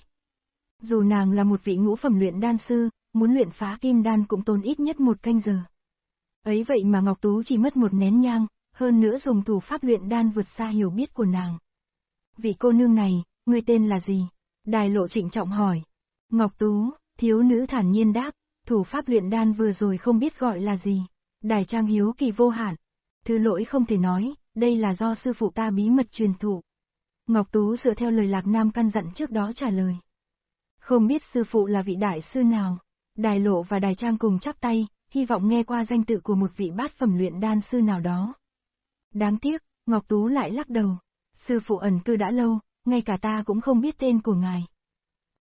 Dù nàng là một vị ngũ phẩm luyện đan sư, muốn luyện phá kim đan cũng tốn ít nhất một canh giờ. Ấy vậy mà Ngọc Tú chỉ mất một nén nhang, hơn nữa dùng thủ pháp luyện đan vượt xa hiểu biết của nàng. Vị cô nương này, ngươi tên là gì? Đài lộ trịnh trọng hỏi. Ngọc Tú, thiếu nữ thản nhiên đáp, thủ pháp luyện đan vừa rồi không biết gọi là gì. Đài trang hiếu kỳ vô hạn. Thứ lỗi không thể nói, đây là do sư phụ ta bí mật truyền thụ. Ngọc Tú dựa theo lời Lạc Nam căn dặn trước đó trả lời. Không biết sư phụ là vị đại sư nào. Đài lộ và đài trang cùng chắp tay, hy vọng nghe qua danh tự của một vị bát phẩm luyện đan sư nào đó. Đáng tiếc, Ngọc Tú lại lắc đầu. Sư phụ ẩn cư đã lâu, ngay cả ta cũng không biết tên của ngài.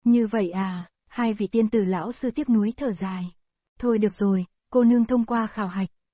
Như vậy à, hai vị tiên tử lão sư tiếp núi thở dài. Thôi được rồi, cô nương thông qua khảo hạch,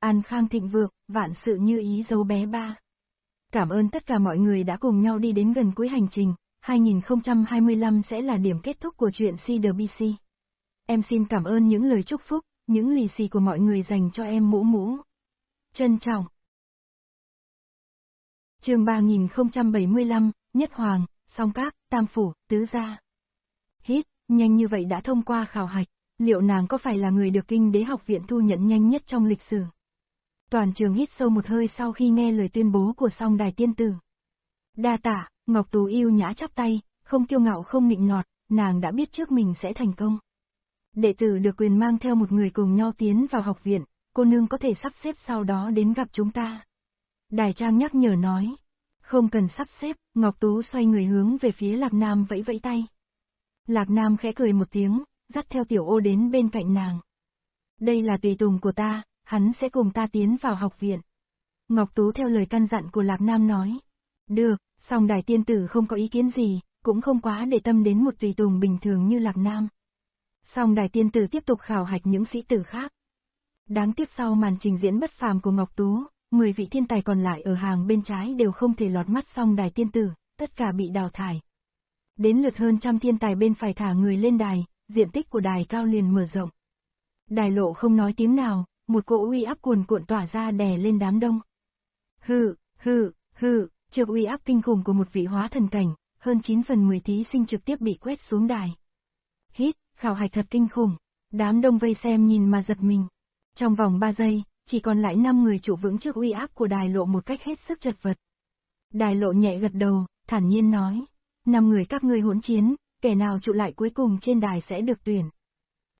an khang thịnh vượng, vạn sự như ý dấu bé ba. Cảm ơn tất cả mọi người đã cùng nhau đi đến gần cuối hành trình, 2025 sẽ là điểm kết thúc của chuyện CDBC. Em xin cảm ơn những lời chúc phúc, những lì xì của mọi người dành cho em mũ mũ. Trân trọng. chương 3075, Nhất Hoàng, Song Các, Tam Phủ, Tứ Gia. Hít, nhanh như vậy đã thông qua khảo hạch, liệu nàng có phải là người được kinh đế học viện thu nhận nhanh nhất trong lịch sử? Toàn trường hít sâu một hơi sau khi nghe lời tuyên bố của song đài tiên tử. Đa tạ, Ngọc Tú yêu nhã chắp tay, không kiêu ngạo không nịnh nọt, nàng đã biết trước mình sẽ thành công. Đệ tử được quyền mang theo một người cùng nhau tiến vào học viện, cô nương có thể sắp xếp sau đó đến gặp chúng ta. Đài Trang nhắc nhở nói. Không cần sắp xếp, Ngọc Tú xoay người hướng về phía Lạc Nam vẫy vẫy tay. Lạc Nam khẽ cười một tiếng, dắt theo tiểu ô đến bên cạnh nàng. Đây là tùy tùng của ta, hắn sẽ cùng ta tiến vào học viện. Ngọc Tú theo lời căn dặn của Lạc Nam nói. Được, song đại tiên tử không có ý kiến gì, cũng không quá để tâm đến một tùy tùng bình thường như Lạc Nam. Song đại tiên tử tiếp tục khảo hạch những sĩ tử khác. Đáng tiếc sau màn trình diễn bất phàm của Ngọc Tú, 10 vị thiên tài còn lại ở hàng bên trái đều không thể lọt mắt song đài tiên tử, tất cả bị đào thải. Đến lượt hơn trăm thiên tài bên phải thả người lên đài, diện tích của đài cao liền mở rộng. Đài lộ không nói tiếng nào, một cỗ uy áp cuồn cuộn tỏa ra đè lên đám đông. Hừ, hừ, hừ, trước uy áp kinh khủng của một vị hóa thần cảnh, hơn 9 phần 10 thí sinh trực tiếp bị quét xuống đài. Hít, khảo hạch thật kinh khủng, đám đông vây xem nhìn mà giật mình. Trong vòng 3 giây, chỉ còn lại 5 người trụ vững trước uy áp của đài lộ một cách hết sức chật vật. Đài lộ nhẹ gật đầu, thản nhiên nói, năm người các ngươi hỗn chiến, kẻ nào trụ lại cuối cùng trên đài sẽ được tuyển.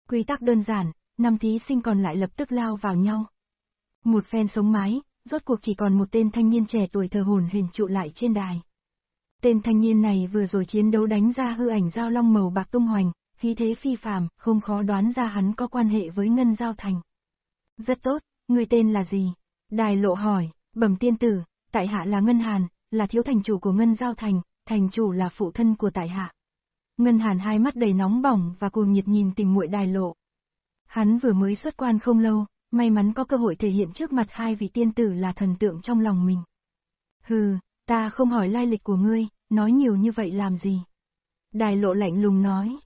Quy tắc đơn giản, năm thí sinh còn lại lập tức lao vào nhau. Một phen sống mái, rốt cuộc chỉ còn một tên thanh niên trẻ tuổi thờ hồn huyền trụ lại trên đài. Tên thanh niên này vừa rồi chiến đấu đánh ra hư ảnh giao long màu bạc tung hoành, khí thế phi phàm, không khó đoán ra hắn có quan hệ với Ngân Giao Thành. Rất tốt, người tên là gì? Đài lộ hỏi, bẩm tiên tử, tại hạ là Ngân Hàn, là thiếu thành chủ của Ngân Giao Thành, thành chủ là phụ thân của tại hạ. Ngân Hàn hai mắt đầy nóng bỏng và cuồng nhiệt nhìn tìm muội đài lộ. Hắn vừa mới xuất quan không lâu, may mắn có cơ hội thể hiện trước mặt hai vị tiên tử là thần tượng trong lòng mình. Hừ, ta không hỏi lai lịch của ngươi, nói nhiều như vậy làm gì? Đài lộ lạnh lùng nói.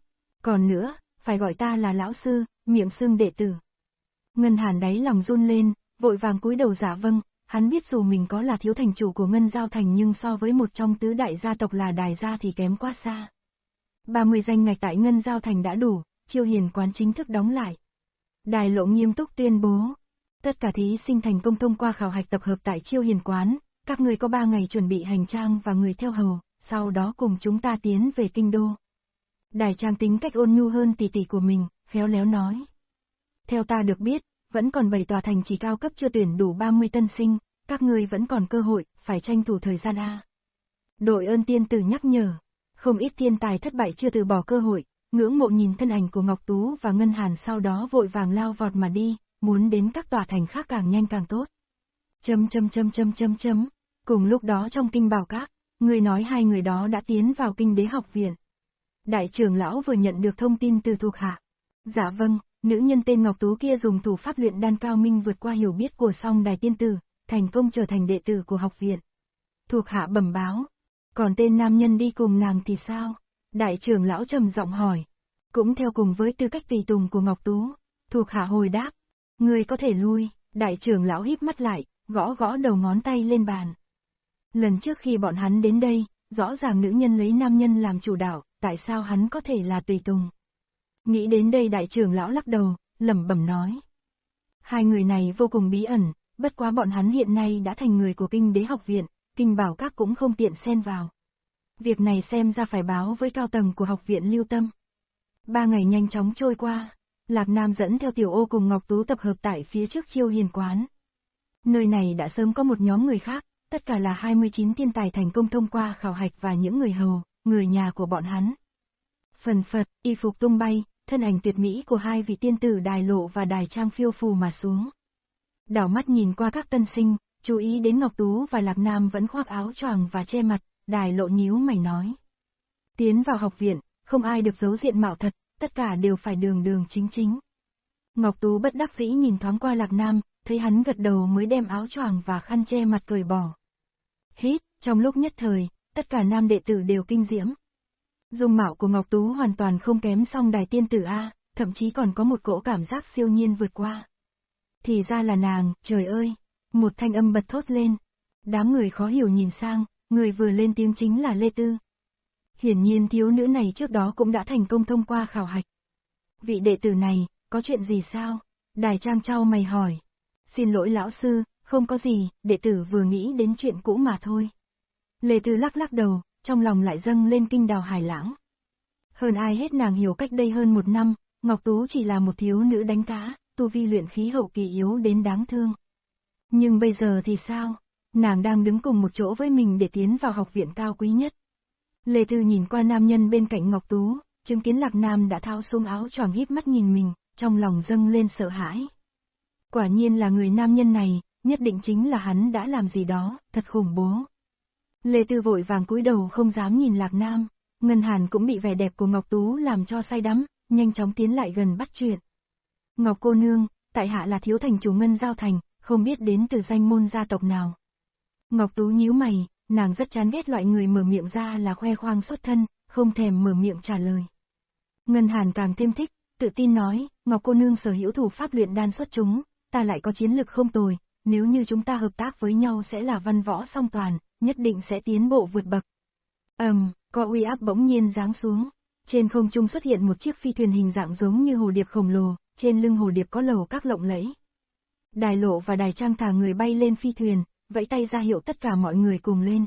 Còn nữa, phải gọi ta là lão sư, miệng xương đệ tử. Ngân Hàn đáy lòng run lên, vội vàng cúi đầu giả vâng, hắn biết dù mình có là thiếu thành chủ của Ngân Giao Thành nhưng so với một trong tứ đại gia tộc là đài gia thì kém quá xa. 30 danh ngạch tại Ngân Giao Thành đã đủ, chiêu hiền quán chính thức đóng lại. Đài lộ nghiêm túc tuyên bố. Tất cả thí sinh thành công thông qua khảo hạch tập hợp tại chiêu hiền quán, các người có 3 ngày chuẩn bị hành trang và người theo hầu, sau đó cùng chúng ta tiến về kinh đô. Đài trang tính cách ôn nhu hơn tỷ tỷ của mình, khéo léo nói. Theo ta được biết, vẫn còn 7 tòa thành chỉ cao cấp chưa tuyển đủ 30 tân sinh, các người vẫn còn cơ hội, phải tranh thủ thời gian A. Đội ơn tiên tử nhắc nhở, không ít thiên tài thất bại chưa từ bỏ cơ hội, ngưỡng mộ nhìn thân ảnh của Ngọc Tú và Ngân Hàn sau đó vội vàng lao vọt mà đi, muốn đến các tòa thành khác càng nhanh càng tốt. Chấm chấm chấm chấm chấm chấm, cùng lúc đó trong kinh bảo các, người nói hai người đó đã tiến vào kinh đế học viện. Đại trưởng lão vừa nhận được thông tin từ thuộc hạ. Dạ vâng, nữ nhân tên Ngọc Tú kia dùng thủ pháp luyện đan cao minh vượt qua hiểu biết của song đài tiên tử, thành công trở thành đệ tử của học viện. Thuộc hạ bẩm báo. Còn tên nam nhân đi cùng nàng thì sao? Đại trưởng lão trầm giọng hỏi. Cũng theo cùng với tư cách tùy tùng của Ngọc Tú, thuộc hạ hồi đáp, người có thể lui, đại trưởng lão híp mắt lại, gõ gõ đầu ngón tay lên bàn. Lần trước khi bọn hắn đến đây, rõ ràng nữ nhân lấy nam nhân làm chủ đạo, tại sao hắn có thể là tùy tùng? Nghĩ đến đây đại trưởng lão lắc đầu, lẩm bẩm nói. Hai người này vô cùng bí ẩn, bất quá bọn hắn hiện nay đã thành người của kinh đế học viện, kinh bảo các cũng không tiện xen vào. Việc này xem ra phải báo với cao tầng của học viện lưu tâm. Ba ngày nhanh chóng trôi qua, Lạc Nam dẫn theo tiểu ô cùng Ngọc Tú tập hợp tại phía trước chiêu hiền quán. Nơi này đã sớm có một nhóm người khác, tất cả là 29 tiên tài thành công thông qua khảo hạch và những người hầu, người nhà của bọn hắn. Phần phật, y phục tung bay, thân ảnh tuyệt mỹ của hai vị tiên tử đài lộ và đài trang phiêu phù mà xuống. Đảo mắt nhìn qua các tân sinh, chú ý đến Ngọc Tú và Lạc Nam vẫn khoác áo choàng và che mặt, đài lộ nhíu mày nói. Tiến vào học viện, không ai được giấu diện mạo thật, tất cả đều phải đường đường chính chính. Ngọc Tú bất đắc dĩ nhìn thoáng qua Lạc Nam, thấy hắn gật đầu mới đem áo choàng và khăn che mặt cởi bỏ. Hít, trong lúc nhất thời, tất cả nam đệ tử đều kinh diễm. Dung mạo của Ngọc Tú hoàn toàn không kém song đài tiên tử A, thậm chí còn có một cỗ cảm giác siêu nhiên vượt qua. Thì ra là nàng, trời ơi! Một thanh âm bật thốt lên. Đám người khó hiểu nhìn sang, người vừa lên tiếng chính là Lê Tư. Hiển nhiên thiếu nữ này trước đó cũng đã thành công thông qua khảo hạch. Vị đệ tử này, có chuyện gì sao? Đài trang trao mày hỏi. Xin lỗi lão sư, không có gì, đệ tử vừa nghĩ đến chuyện cũ mà thôi. Lê Tư lắc lắc đầu, trong lòng lại dâng lên kinh đào hải lãng. Hơn ai hết nàng hiểu cách đây hơn một năm, Ngọc Tú chỉ là một thiếu nữ đánh cá, tu vi luyện khí hậu kỳ yếu đến đáng thương. Nhưng bây giờ thì sao? Nàng đang đứng cùng một chỗ với mình để tiến vào học viện cao quý nhất. Lê Tư nhìn qua nam nhân bên cạnh Ngọc Tú, chứng kiến Lạc Nam đã tháo xuống áo choàng híp mắt nhìn mình, trong lòng dâng lên sợ hãi. Quả nhiên là người nam nhân này, nhất định chính là hắn đã làm gì đó, thật khủng bố. Lê Tư vội vàng cúi đầu không dám nhìn Lạc Nam, Ngân Hàn cũng bị vẻ đẹp của Ngọc Tú làm cho say đắm, nhanh chóng tiến lại gần bắt chuyện. Ngọc cô nương, tại hạ là thiếu thành chủ Ngân Giao Thành, không biết đến từ danh môn gia tộc nào. Ngọc Tú nhíu mày, nàng rất chán ghét loại người mở miệng ra là khoe khoang xuất thân, không thèm mở miệng trả lời. Ngân Hàn càng thêm thích, tự tin nói, Ngọc cô nương sở hữu thủ pháp luyện đan xuất chúng, ta lại có chiến lực không tồi, nếu như chúng ta hợp tác với nhau sẽ là văn võ song toàn, nhất định sẽ tiến bộ vượt bậc. Ầm, um, có uy áp bỗng nhiên giáng xuống. Trên không trung xuất hiện một chiếc phi thuyền hình dạng giống như hồ điệp khổng lồ, trên lưng hồ điệp có lầu các lộng lẫy. Đài lộ và đài trang thả người bay lên phi thuyền, vẫy tay ra hiệu tất cả mọi người cùng lên.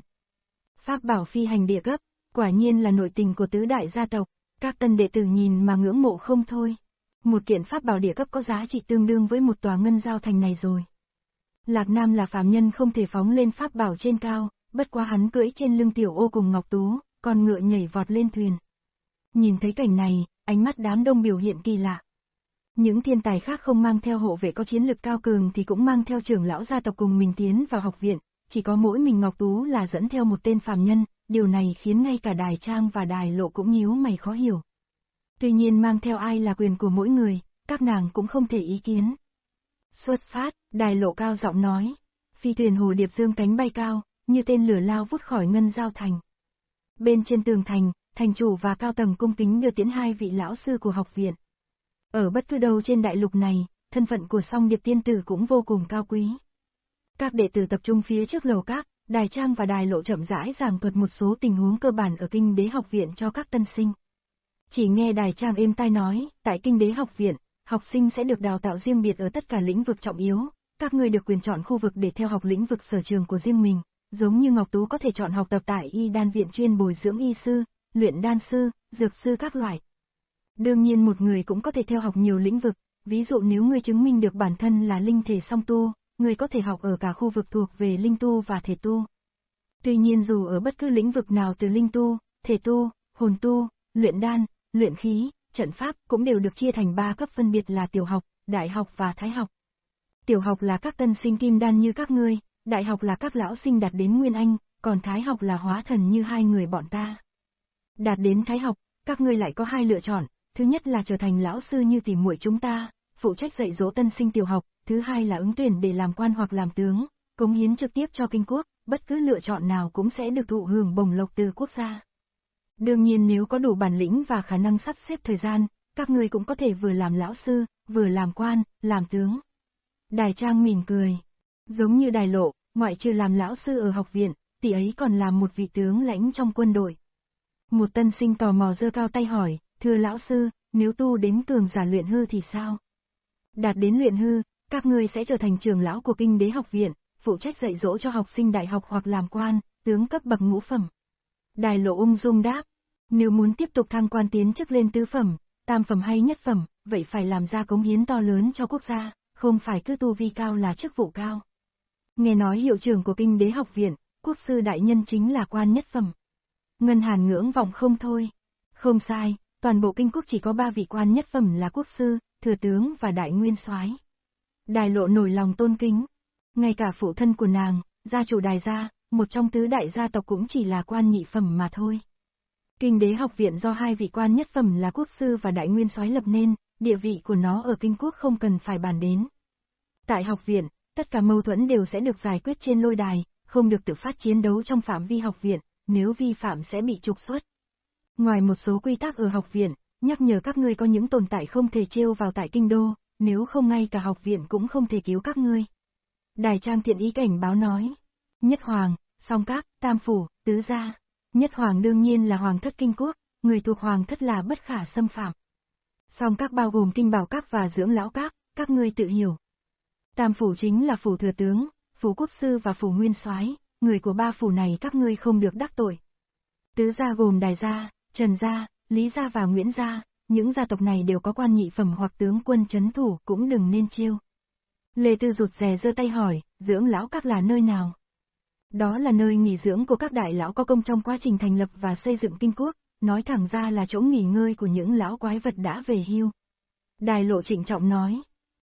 Pháp bảo phi hành địa cấp, quả nhiên là nội tình của tứ đại gia tộc, các tân đệ tử nhìn mà ngưỡng mộ không thôi. Một kiện pháp bảo địa cấp có giá trị tương đương với một tòa ngân giao thành này rồi. Lạc Nam là phàm nhân không thể phóng lên pháp bảo trên cao, bất quá hắn cưỡi trên lưng tiểu ô cùng Ngọc Tú, còn ngựa nhảy vọt lên thuyền. Nhìn thấy cảnh này, ánh mắt đám đông biểu hiện kỳ lạ. Những thiên tài khác không mang theo hộ vệ có chiến lực cao cường thì cũng mang theo trưởng lão gia tộc cùng mình tiến vào học viện, chỉ có mỗi mình Ngọc Tú là dẫn theo một tên phàm nhân, điều này khiến ngay cả đài trang và đài lộ cũng nhíu mày khó hiểu. Tuy nhiên mang theo ai là quyền của mỗi người, các nàng cũng không thể ý kiến. Xuất phát, đài lộ cao giọng nói, phi thuyền hồ điệp dương cánh bay cao, như tên lửa lao vút khỏi ngân giao thành. Bên trên tường thành, thành chủ và cao tầng cung kính đưa tiễn hai vị lão sư của học viện. Ở bất cứ đâu trên đại lục này, thân phận của song điệp tiên tử cũng vô cùng cao quý. Các đệ tử tập trung phía trước lầu các, đài trang và đài lộ chậm rãi giảng thuật một số tình huống cơ bản ở kinh đế học viện cho các tân sinh. Chỉ nghe đài trang êm tai nói, tại kinh đế học viện, học sinh sẽ được đào tạo riêng biệt ở tất cả lĩnh vực trọng yếu, các người được quyền chọn khu vực để theo học lĩnh vực sở trường của riêng mình, giống như Ngọc Tú có thể chọn học tập tại y đan viện chuyên bồi dưỡng y sư, luyện đan sư, dược sư các loại. Đương nhiên một người cũng có thể theo học nhiều lĩnh vực, ví dụ nếu người chứng minh được bản thân là linh thể song tu, người có thể học ở cả khu vực thuộc về linh tu và thể tu. Tuy nhiên dù ở bất cứ lĩnh vực nào từ linh tu, thể tu, hồn tu, luyện đan, luyện khí, trận pháp cũng đều được chia thành ba cấp phân biệt là tiểu học, đại học và thái học. Tiểu học là các tân sinh kim đan như các ngươi, đại học là các lão sinh đạt đến nguyên anh, còn thái học là hóa thần như hai người bọn ta. Đạt đến thái học, các ngươi lại có hai lựa chọn, thứ nhất là trở thành lão sư như tỷ muội chúng ta, phụ trách dạy dỗ tân sinh tiểu học, thứ hai là ứng tuyển để làm quan hoặc làm tướng, cống hiến trực tiếp cho kinh quốc, bất cứ lựa chọn nào cũng sẽ được thụ hưởng bổng lộc từ quốc gia. Đương nhiên nếu có đủ bản lĩnh và khả năng sắp xếp thời gian, các người cũng có thể vừa làm lão sư, vừa làm quan, làm tướng. Đài Trang mỉm cười. Giống như đài lộ, ngoại trừ làm lão sư ở học viện, tỷ ấy còn làm một vị tướng lãnh trong quân đội. Một tân sinh tò mò dơ cao tay hỏi, thưa lão sư, nếu tu đến cường giả luyện hư thì sao? Đạt đến luyện hư, các ngươi sẽ trở thành trưởng lão của kinh đế học viện, phụ trách dạy dỗ cho học sinh đại học hoặc làm quan, tướng cấp bậc ngũ phẩm. Đài lộ ung dung đáp, nếu muốn tiếp tục thăng quan tiến chức lên tứ phẩm, tam phẩm hay nhất phẩm, vậy phải làm ra cống hiến to lớn cho quốc gia, không phải cứ tu vi cao là chức vụ cao. Nghe nói hiệu trưởng của kinh đế học viện, quốc sư đại nhân chính là quan nhất phẩm. Ngân Hàn ngưỡng vọng không thôi. Không sai, toàn bộ kinh quốc chỉ có ba vị quan nhất phẩm là quốc sư, thừa tướng và đại nguyên soái. Đài lộ nổi lòng tôn kính. Ngay cả phụ thân của nàng, gia chủ đài gia, một trong tứ đại gia tộc cũng chỉ là quan nhị phẩm mà thôi. Kinh đế học viện do hai vị quan nhất phẩm là quốc sư và đại nguyên soái lập nên, địa vị của nó ở kinh quốc không cần phải bàn đến. Tại học viện, tất cả mâu thuẫn đều sẽ được giải quyết trên lôi đài, không được tự phát chiến đấu trong phạm vi học viện, nếu vi phạm sẽ bị trục xuất. Ngoài một số quy tắc ở học viện, nhắc nhở các ngươi có những tồn tại không thể trêu vào tại kinh đô, nếu không ngay cả học viện cũng không thể cứu các ngươi. Đài trang thiện ý cảnh báo nói. Nhất Hoàng, song các, tam phủ, tứ gia. Nhất Hoàng đương nhiên là Hoàng thất kinh quốc, người thuộc Hoàng thất là bất khả xâm phạm. Song các bao gồm kinh bảo các và dưỡng lão các, các ngươi tự hiểu. Tam phủ chính là phủ thừa tướng, phủ quốc sư và phủ nguyên soái, người của ba phủ này các ngươi không được đắc tội. Tứ gia gồm đài gia, trần gia, lý gia và nguyễn gia, những gia tộc này đều có quan nhị phẩm hoặc tướng quân chấn thủ cũng đừng nên chiêu. Lê Tư rụt rè giơ tay hỏi, dưỡng lão các là nơi nào? Đó là nơi nghỉ dưỡng của các đại lão có công trong quá trình thành lập và xây dựng kinh quốc, nói thẳng ra là chỗ nghỉ ngơi của những lão quái vật đã về hưu. Đài lộ trịnh trọng nói,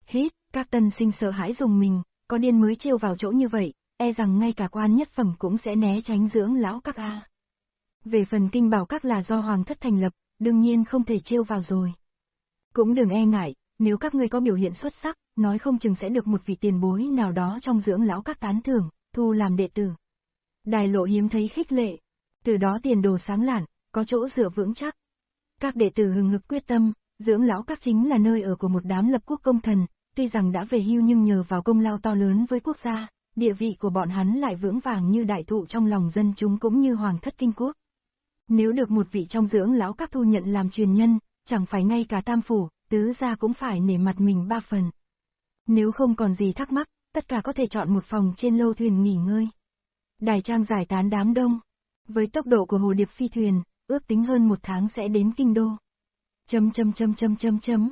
hít, các tân sinh sợ hãi dùng mình, có điên mới chiêu vào chỗ như vậy, e rằng ngay cả quan nhất phẩm cũng sẽ né tránh dưỡng lão các A. Về phần kinh bảo các là do hoàng thất thành lập, đương nhiên không thể trêu vào rồi. Cũng đừng e ngại, nếu các ngươi có biểu hiện xuất sắc, nói không chừng sẽ được một vị tiền bối nào đó trong dưỡng lão các tán thưởng, thu làm đệ tử. Đài lộ hiếm thấy khích lệ, từ đó tiền đồ sáng lạn, có chỗ dựa vững chắc. Các đệ tử hừng hực quyết tâm, dưỡng lão các chính là nơi ở của một đám lập quốc công thần, tuy rằng đã về hưu nhưng nhờ vào công lao to lớn với quốc gia, địa vị của bọn hắn lại vững vàng như đại thụ trong lòng dân chúng cũng như hoàng thất kinh quốc. Nếu được một vị trong dưỡng lão các thu nhận làm truyền nhân, chẳng phải ngay cả tam phủ, tứ gia cũng phải nể mặt mình ba phần. Nếu không còn gì thắc mắc, tất cả có thể chọn một phòng trên lâu thuyền nghỉ ngơi. Đài trang giải tán đám đông. Với tốc độ của hồ điệp phi thuyền, ước tính hơn một tháng sẽ đến kinh đô. Chấm chấm chấm chấm chấm chấm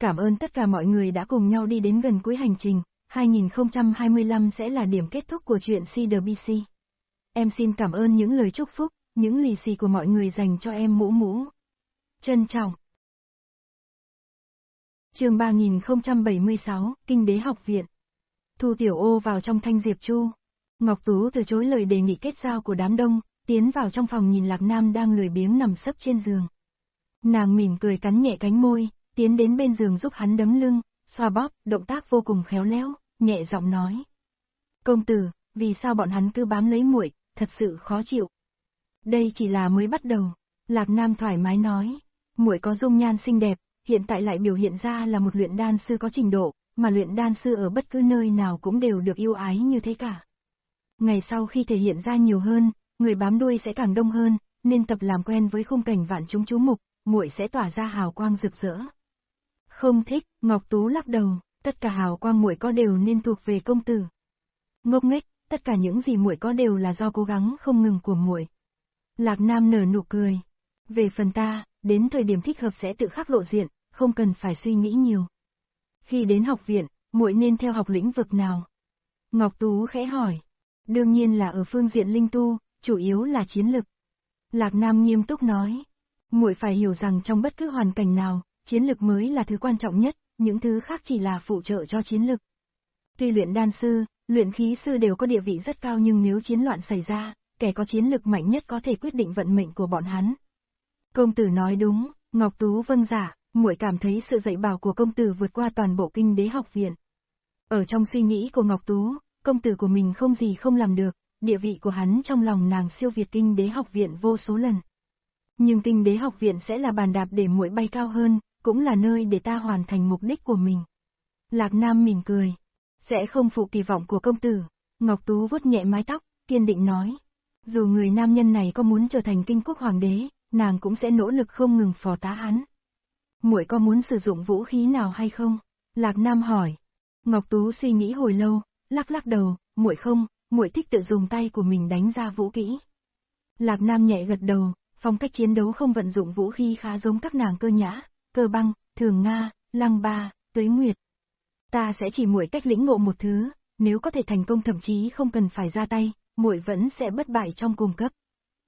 Cảm ơn tất cả mọi người đã cùng nhau đi đến gần cuối hành trình, 2025 sẽ là điểm kết thúc của chuyện CWBC. Em xin cảm ơn những lời chúc phúc, những lì xì của mọi người dành cho em mũ mũ. Trân trọng. Trường 3076, Kinh đế học viện. Thu Tiểu Ô vào trong thanh diệp chu. Ngọc Tú từ chối lời đề nghị kết giao của đám đông, tiến vào trong phòng nhìn Lạc Nam đang lười biếng nằm sấp trên giường. Nàng mỉm cười cắn nhẹ cánh môi, tiến đến bên giường giúp hắn đấm lưng, xoa bóp, động tác vô cùng khéo léo, nhẹ giọng nói. Công tử, vì sao bọn hắn cứ bám lấy muội, thật sự khó chịu. Đây chỉ là mới bắt đầu, Lạc Nam thoải mái nói, muội có dung nhan xinh đẹp, hiện tại lại biểu hiện ra là một luyện đan sư có trình độ, mà luyện đan sư ở bất cứ nơi nào cũng đều được yêu ái như thế cả. Ngày sau khi thể hiện ra nhiều hơn, người bám đuôi sẽ càng đông hơn, nên tập làm quen với khung cảnh vạn chúng chú mục, muội sẽ tỏa ra hào quang rực rỡ. Không thích, Ngọc Tú lắc đầu, tất cả hào quang muội có đều nên thuộc về công tử. Ngốc nghếch, tất cả những gì muội có đều là do cố gắng không ngừng của muội. Lạc Nam nở nụ cười. Về phần ta, đến thời điểm thích hợp sẽ tự khắc lộ diện, không cần phải suy nghĩ nhiều. Khi đến học viện, muội nên theo học lĩnh vực nào? Ngọc Tú khẽ hỏi. Đương nhiên là ở phương diện linh tu, chủ yếu là chiến lực. Lạc Nam nghiêm túc nói. muội phải hiểu rằng trong bất cứ hoàn cảnh nào, chiến lực mới là thứ quan trọng nhất, những thứ khác chỉ là phụ trợ cho chiến lực. Tuy luyện đan sư, luyện khí sư đều có địa vị rất cao nhưng nếu chiến loạn xảy ra, kẻ có chiến lực mạnh nhất có thể quyết định vận mệnh của bọn hắn. Công tử nói đúng, Ngọc Tú vâng giả, muội cảm thấy sự dạy bảo của công tử vượt qua toàn bộ kinh đế học viện. Ở trong suy nghĩ của Ngọc Tú, công tử của mình không gì không làm được, địa vị của hắn trong lòng nàng siêu việt kinh đế học viện vô số lần. Nhưng kinh đế học viện sẽ là bàn đạp để muội bay cao hơn, cũng là nơi để ta hoàn thành mục đích của mình. Lạc Nam mỉm cười, sẽ không phụ kỳ vọng của công tử. Ngọc Tú vuốt nhẹ mái tóc, kiên định nói. Dù người nam nhân này có muốn trở thành kinh quốc hoàng đế, nàng cũng sẽ nỗ lực không ngừng phò tá hắn. Muội có muốn sử dụng vũ khí nào hay không? Lạc Nam hỏi. Ngọc Tú suy nghĩ hồi lâu, lắc lắc đầu, muội không, muội thích tự dùng tay của mình đánh ra vũ kỹ. Lạc Nam nhẹ gật đầu, phong cách chiến đấu không vận dụng vũ khí khá giống các nàng cơ nhã, cơ băng, thường Nga, lăng ba, tuế nguyệt. Ta sẽ chỉ muội cách lĩnh ngộ một thứ, nếu có thể thành công thậm chí không cần phải ra tay, muội vẫn sẽ bất bại trong cùng cấp.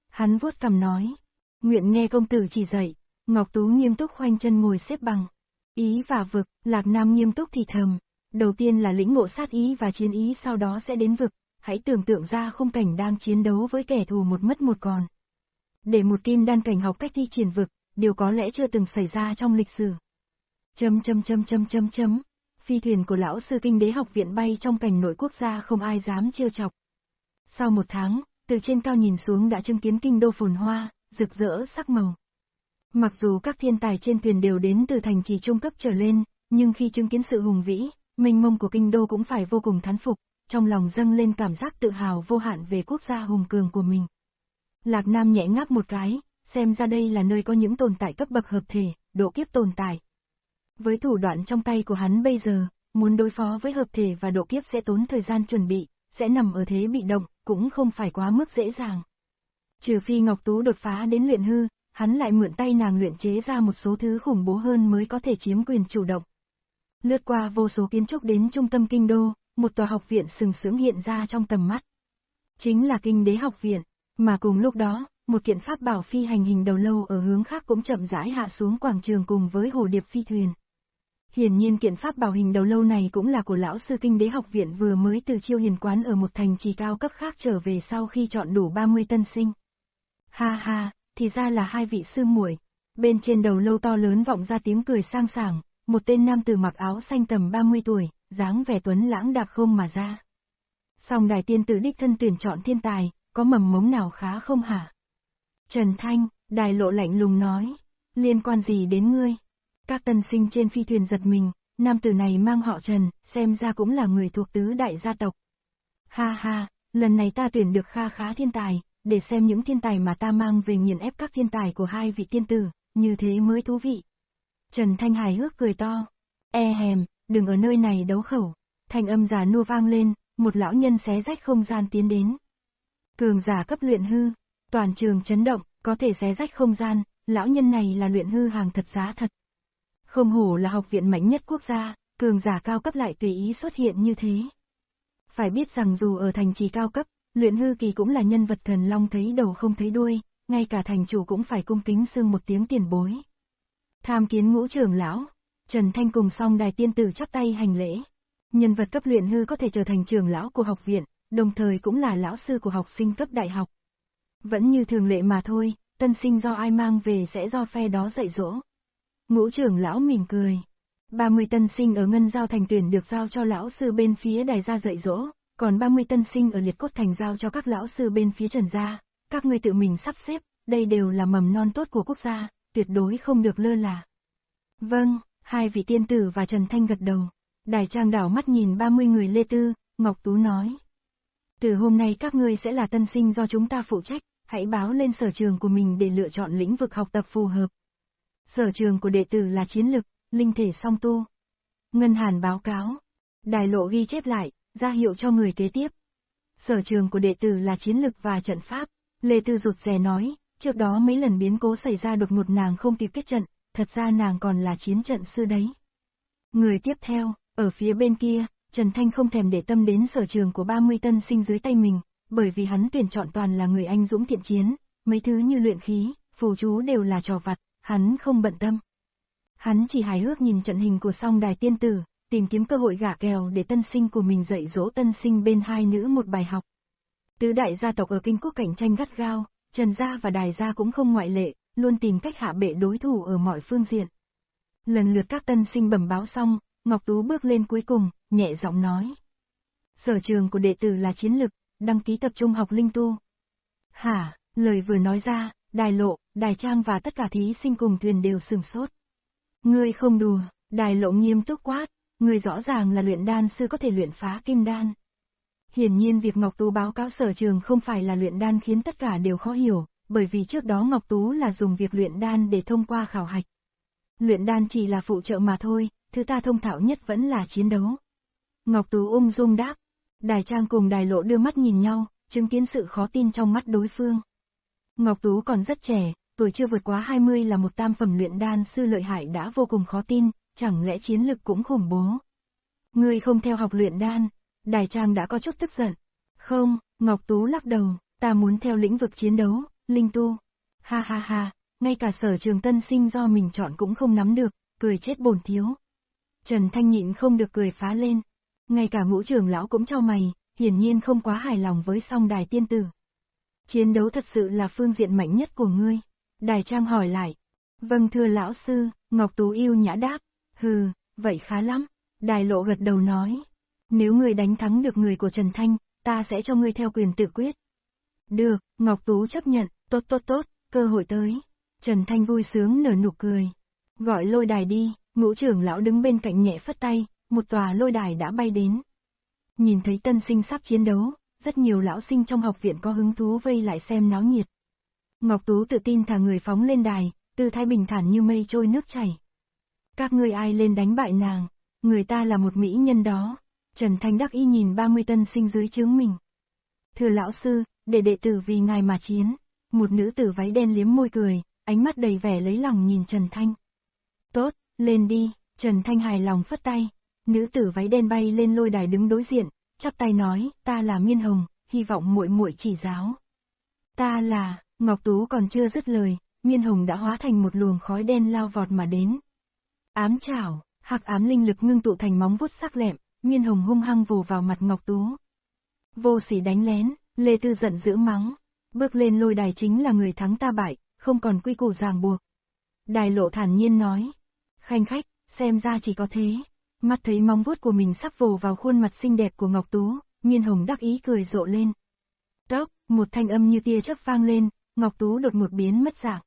Hắn vuốt cầm nói, nguyện nghe công tử chỉ dạy, Ngọc Tú nghiêm túc khoanh chân ngồi xếp bằng. Ý và vực, Lạc Nam nghiêm túc thì thầm, đầu tiên là lĩnh ngộ sát ý và chiến ý sau đó sẽ đến vực, hãy tưởng tượng ra khung cảnh đang chiến đấu với kẻ thù một mất một còn. Để một kim đan cảnh học cách thi triển vực, điều có lẽ chưa từng xảy ra trong lịch sử. Chấm chấm chấm chấm chấm chấm, phi thuyền của lão sư kinh đế học viện bay trong cảnh nội quốc gia không ai dám trêu chọc. Sau một tháng, từ trên cao nhìn xuống đã chứng kiến kinh đô phồn hoa, rực rỡ sắc màu. Mặc dù các thiên tài trên thuyền đều đến từ thành trì trung cấp trở lên, nhưng khi chứng kiến sự hùng vĩ, mênh mông của kinh đô cũng phải vô cùng thán phục, trong lòng dâng lên cảm giác tự hào vô hạn về quốc gia hùng cường của mình. Lạc Nam nhẹ ngáp một cái, xem ra đây là nơi có những tồn tại cấp bậc hợp thể, độ kiếp tồn tại. Với thủ đoạn trong tay của hắn bây giờ, muốn đối phó với hợp thể và độ kiếp sẽ tốn thời gian chuẩn bị, sẽ nằm ở thế bị động, cũng không phải quá mức dễ dàng. Trừ phi Ngọc Tú đột phá đến luyện hư, hắn lại mượn tay nàng luyện chế ra một số thứ khủng bố hơn mới có thể chiếm quyền chủ động. Lướt qua vô số kiến trúc đến trung tâm kinh đô, một tòa học viện sừng sững hiện ra trong tầm mắt. Chính là kinh đế học viện, mà cùng lúc đó, một kiện pháp bảo phi hành hình đầu lâu ở hướng khác cũng chậm rãi hạ xuống quảng trường cùng với hồ điệp phi thuyền. Hiển nhiên kiện pháp bảo hình đầu lâu này cũng là của lão sư kinh đế học viện vừa mới từ chiêu hiền quán ở một thành trì cao cấp khác trở về sau khi chọn đủ 30 tân sinh. Ha ha, thì ra là hai vị sư muội. Bên trên đầu lâu to lớn vọng ra tiếng cười sang sảng, một tên nam tử mặc áo xanh tầm 30 tuổi, dáng vẻ tuấn lãng đạp không mà ra. Song đài tiên tử đích thân tuyển chọn thiên tài, có mầm mống nào khá không hả? Trần Thanh, đài lộ lạnh lùng nói, liên quan gì đến ngươi? Các tân sinh trên phi thuyền giật mình, nam tử này mang họ Trần, xem ra cũng là người thuộc tứ đại gia tộc. Ha ha, lần này ta tuyển được kha khá thiên tài, để xem những thiên tài mà ta mang về nghiền ép các thiên tài của hai vị tiên tử, như thế mới thú vị. Trần Thanh hài hước cười to. E hèm, đừng ở nơi này đấu khẩu. Thanh âm giả nua vang lên, một lão nhân xé rách không gian tiến đến. Cường giả cấp luyện hư, toàn trường chấn động, có thể xé rách không gian, lão nhân này là luyện hư hàng thật giá thật. Không hổ là học viện mạnh nhất quốc gia, cường giả cao cấp lại tùy ý xuất hiện như thế. Phải biết rằng dù ở thành trì cao cấp, luyện hư kỳ cũng là nhân vật thần long thấy đầu không thấy đuôi, ngay cả thành chủ cũng phải cung kính xưng một tiếng tiền bối. Tham kiến ngũ trưởng lão, Trần Thanh cùng song đài tiên tử chắp tay hành lễ. Nhân vật cấp luyện hư có thể trở thành trưởng lão của học viện, đồng thời cũng là lão sư của học sinh cấp đại học. Vẫn như thường lệ mà thôi, tân sinh do ai mang về sẽ do phe đó dạy dỗ. Ngũ trưởng lão mỉm cười. 30 tân sinh ở Ngân Giao Thành tuyển được giao cho lão sư bên phía đài gia dạy dỗ, còn 30 tân sinh ở Liệt Cốt Thành giao cho các lão sư bên phía Trần gia, các ngươi tự mình sắp xếp, đây đều là mầm non tốt của quốc gia, tuyệt đối không được lơ là. Vâng, hai vị tiên tử và Trần Thanh gật đầu. Đài trang đảo mắt nhìn 30 người Lê Tư, Ngọc Tú nói. Từ hôm nay các ngươi sẽ là tân sinh do chúng ta phụ trách, hãy báo lên sở trường của mình để lựa chọn lĩnh vực học tập phù hợp. Sở trường của đệ tử là chiến lực, linh thể song tu. Ngân Hàn báo cáo. Đài lộ ghi chép lại, ra hiệu cho người kế tiếp. Sở trường của đệ tử là chiến lực và trận pháp. Lê Tư rụt rè nói, trước đó mấy lần biến cố xảy ra đột ngột nàng không kịp kết trận, thật ra nàng còn là chiến trận sư đấy. Người tiếp theo, ở phía bên kia, Trần Thanh không thèm để tâm đến sở trường của 30 tân sinh dưới tay mình, bởi vì hắn tuyển chọn toàn là người anh dũng thiện chiến, mấy thứ như luyện khí, phù chú đều là trò vặt, hắn không bận tâm. Hắn chỉ hài hước nhìn trận hình của song đài tiên tử, tìm kiếm cơ hội gả kèo để tân sinh của mình dạy dỗ tân sinh bên hai nữ một bài học. Tứ đại gia tộc ở kinh quốc cạnh tranh gắt gao, Trần Gia và Đài Gia cũng không ngoại lệ, luôn tìm cách hạ bệ đối thủ ở mọi phương diện. Lần lượt các tân sinh bẩm báo xong, Ngọc Tú bước lên cuối cùng, nhẹ giọng nói. Sở trường của đệ tử là chiến lực, đăng ký tập trung học linh tu. Hả, lời vừa nói ra, đài lộ, đài trang và tất cả thí sinh cùng thuyền đều sừng sốt. Ngươi không đùa, đài lộ nghiêm túc quát, ngươi rõ ràng là luyện đan sư có thể luyện phá kim đan. Hiển nhiên việc Ngọc Tú báo cáo sở trường không phải là luyện đan khiến tất cả đều khó hiểu, bởi vì trước đó Ngọc Tú là dùng việc luyện đan để thông qua khảo hạch. Luyện đan chỉ là phụ trợ mà thôi, thứ ta thông thạo nhất vẫn là chiến đấu. Ngọc Tú ung dung đáp. Đài Trang cùng Đài Lộ đưa mắt nhìn nhau, chứng kiến sự khó tin trong mắt đối phương. Ngọc Tú còn rất trẻ, tuổi chưa vượt quá 20 là một tam phẩm luyện đan sư lợi hại đã vô cùng khó tin, chẳng lẽ chiến lực cũng khủng bố. Ngươi không theo học luyện đan, Đài Trang đã có chút tức giận. Không, Ngọc Tú lắc đầu, ta muốn theo lĩnh vực chiến đấu, linh tu. Ha ha ha, ngay cả sở trường tân sinh do mình chọn cũng không nắm được, cười chết bổn thiếu. Trần Thanh nhịn không được cười phá lên. Ngay cả ngũ trưởng lão cũng cho mày, hiển nhiên không quá hài lòng với song đài tiên tử. Chiến đấu thật sự là phương diện mạnh nhất của ngươi. Đài Trang hỏi lại. Vâng thưa lão sư, Ngọc Tú yêu nhã đáp. Hừ, vậy khá lắm. Đài lộ gật đầu nói. Nếu ngươi đánh thắng được người của Trần Thanh, ta sẽ cho ngươi theo quyền tự quyết. Được, Ngọc Tú chấp nhận, tốt tốt tốt, cơ hội tới. Trần Thanh vui sướng nở nụ cười. Gọi lôi đài đi, ngũ trưởng lão đứng bên cạnh nhẹ phất tay, một tòa lôi đài đã bay đến. Nhìn thấy tân sinh sắp chiến đấu, rất nhiều lão sinh trong học viện có hứng thú vây lại xem náo nhiệt. Ngọc Tú tự tin thả người phóng lên đài, tư thái bình thản như mây trôi nước chảy. Các ngươi ai lên đánh bại nàng, người ta là một mỹ nhân đó. Trần Thanh đắc y nhìn 30 tân sinh dưới chướng mình. Thưa lão sư, để đệ tử vì ngài mà chiến. Một nữ tử váy đen liếm môi cười, ánh mắt đầy vẻ lấy lòng nhìn Trần Thanh. Tốt, lên đi, Trần Thanh hài lòng phất tay. Nữ tử váy đen bay lên lôi đài đứng đối diện, chắp tay nói, ta là Miên Hồng, hy vọng muội muội chỉ giáo. Ta là, Ngọc Tú còn chưa dứt lời, Miên Hồng đã hóa thành một luồng khói đen lao vọt mà đến. Ám chảo, hạc ám linh lực ngưng tụ thành móng vuốt sắc lẹm, Miên Hồng hung hăng vồ vào mặt Ngọc Tú. Vô sỉ đánh lén, Lê Tư giận dữ mắng. Bước lên lôi đài chính là người thắng ta bại, không còn quy củ ràng buộc. Đài lộ thản nhiên nói. Khanh khách, xem ra chỉ có thế. Mắt thấy móng vuốt của mình sắp vồ vào khuôn mặt xinh đẹp của Ngọc Tú, Miên Hồng đắc ý cười rộ lên. Tốc, một thanh âm như tia chớp vang lên, Ngọc Tú đột một biến mất dạng.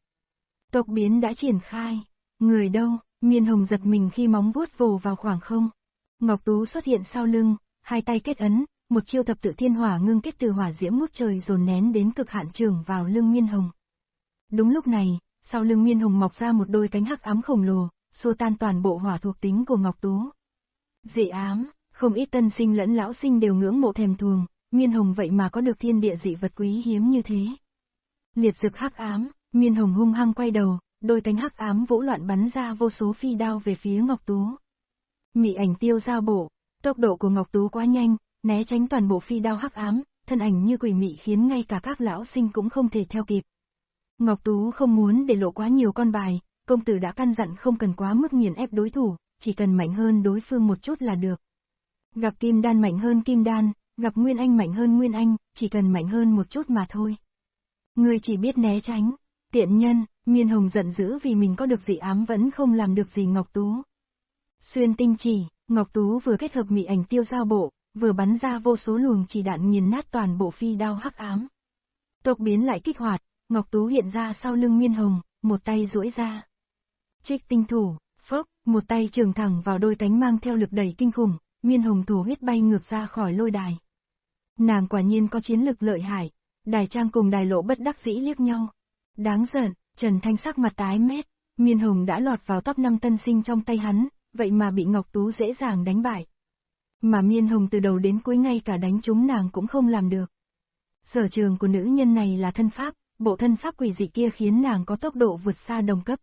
Tộc biến đã triển khai. Người đâu, Miên Hồng giật mình khi móng vuốt vồ vào khoảng không. Ngọc Tú xuất hiện sau lưng, hai tay kết ấn, một chiêu thập tự thiên hỏa ngưng kết từ hỏa diễm ngút trời dồn nén đến cực hạn trường vào lưng Miên Hồng. Đúng lúc này, sau lưng Miên Hồng mọc ra một đôi cánh hắc ám khổng lồ, xua tan toàn bộ hỏa thuộc tính của Ngọc Tú. Dị ám, không ít tân sinh lẫn lão sinh đều ngưỡng mộ thèm thuồng, Miên Hồng vậy mà có được thiên địa dị vật quý hiếm như thế. Liệt dực hắc ám, Miên Hồng hung hăng quay đầu, đôi cánh hắc ám vũ loạn bắn ra vô số phi đao về phía Ngọc Tú. Mị ảnh tiêu giao bổ, tốc độ của Ngọc Tú quá nhanh, né tránh toàn bộ phi đao hắc ám, thân ảnh như quỷ mị khiến ngay cả các lão sinh cũng không thể theo kịp. Ngọc Tú không muốn để lộ quá nhiều con bài, công tử đã căn dặn không cần quá mức nghiền ép đối thủ, chỉ cần mạnh hơn đối phương một chút là được. Gặp kim đan mạnh hơn kim đan, gặp nguyên anh mạnh hơn nguyên anh, chỉ cần mạnh hơn một chút mà thôi. Người chỉ biết né tránh, tiện nhân, miên hồng giận dữ vì mình có được dị ám vẫn không làm được gì Ngọc Tú. Xuyên tinh chỉ, Ngọc Tú vừa kết hợp mị ảnh tiêu giao bộ, vừa bắn ra vô số luồng chỉ đạn nghiền nát toàn bộ phi đao hắc ám. Tộc biến lại kích hoạt, Ngọc Tú hiện ra sau lưng miên hồng, một tay duỗi ra. Trích tinh thủ, một tay trường thẳng vào đôi cánh mang theo lực đẩy kinh khủng, miên hồng thủ huyết bay ngược ra khỏi lôi đài. Nàng quả nhiên có chiến lực lợi hại, đài trang cùng đài lộ bất đắc dĩ liếc nhau. Đáng giận, Trần Thanh sắc mặt tái mét, miên hồng đã lọt vào top 5 tân sinh trong tay hắn, vậy mà bị Ngọc Tú dễ dàng đánh bại. Mà miên hồng từ đầu đến cuối ngay cả đánh chúng nàng cũng không làm được. Sở trường của nữ nhân này là thân pháp, bộ thân pháp quỷ dị kia khiến nàng có tốc độ vượt xa đồng cấp.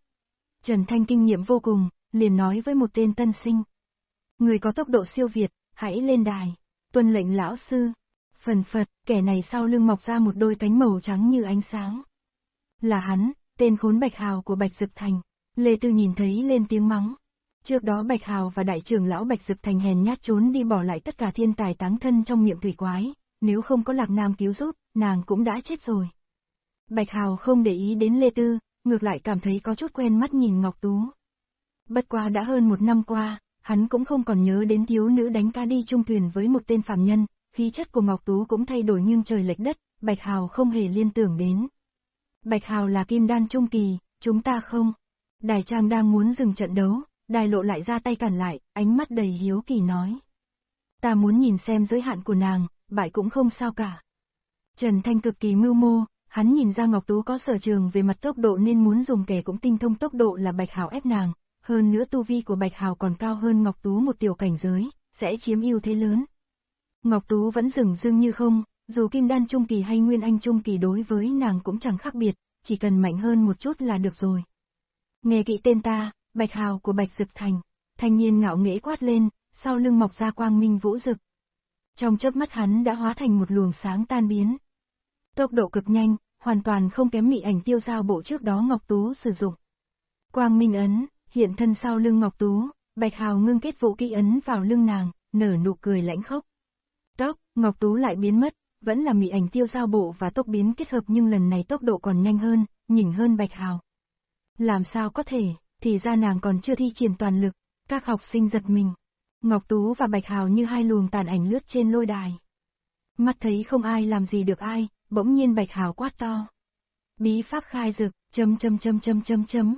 Trần Thanh kinh nghiệm vô cùng, liền nói với một tên tân sinh. Người có tốc độ siêu việt, hãy lên đài. Tuân lệnh lão sư. Phần phật, kẻ này sau lưng mọc ra một đôi cánh màu trắng như ánh sáng. Là hắn, tên khốn bạch hào của bạch dực thành. Lê Tư nhìn thấy lên tiếng mắng. Trước đó Bạch Hào và đại trưởng lão Bạch Dực Thành hèn nhát trốn đi bỏ lại tất cả thiên tài táng thân trong miệng thủy quái, nếu không có Lạc Nam cứu giúp, nàng cũng đã chết rồi. Bạch Hào không để ý đến Lê Tư, ngược lại cảm thấy có chút quen mắt nhìn Ngọc Tú. Bất qua đã hơn một năm qua, hắn cũng không còn nhớ đến thiếu nữ đánh ca đi chung thuyền với một tên phàm nhân, khí chất của Ngọc Tú cũng thay đổi nghiêng trời lệch đất, Bạch Hào không hề liên tưởng đến. Bạch Hào là kim đan trung kỳ, chúng ta không. Đài Trang đang muốn dừng trận đấu, đài lộ lại ra tay cản lại, ánh mắt đầy hiếu kỳ nói. Ta muốn nhìn xem giới hạn của nàng, bại cũng không sao cả. Trần Thanh cực kỳ mưu mô, hắn nhìn ra Ngọc Tú có sở trường về mặt tốc độ nên muốn dùng kẻ cũng tinh thông tốc độ là Bạch Hào ép nàng, hơn nữa tu vi của Bạch Hào còn cao hơn Ngọc Tú một tiểu cảnh giới, sẽ chiếm ưu thế lớn. Ngọc Tú vẫn dừng dưng như không, dù Kim Đan Trung Kỳ hay Nguyên Anh Trung Kỳ đối với nàng cũng chẳng khác biệt, chỉ cần mạnh hơn một chút là được rồi. Nghe kỹ tên ta, Bạch Hào của Bạch Dực Thành, thanh niên ngạo nghễ quát lên, sau lưng mọc ra quang minh vũ rực. Trong chớp mắt hắn đã hóa thành một luồng sáng tan biến. Tốc độ cực nhanh, hoàn toàn không kém mị ảnh tiêu giao bộ trước đó Ngọc Tú sử dụng. Quang minh ấn, hiện thân sau lưng Ngọc Tú, Bạch Hào ngưng kết vũ kỹ ấn vào lưng nàng, nở nụ cười lãnh khốc. Tốc, Ngọc Tú lại biến mất, vẫn là mị ảnh tiêu giao bộ và tốc biến kết hợp nhưng lần này tốc độ còn nhanh hơn, nhỉnh hơn Bạch Hào. Làm sao có thể, thì ra nàng còn chưa thi triển toàn lực, các học sinh giật mình. Ngọc Tú và Bạch Hào như hai luồng tàn ảnh lướt trên lôi đài. Mắt thấy không ai làm gì được ai, bỗng nhiên Bạch Hào quát to. Bí pháp khai dực, chấm chấm chấm chấm chấm chấm,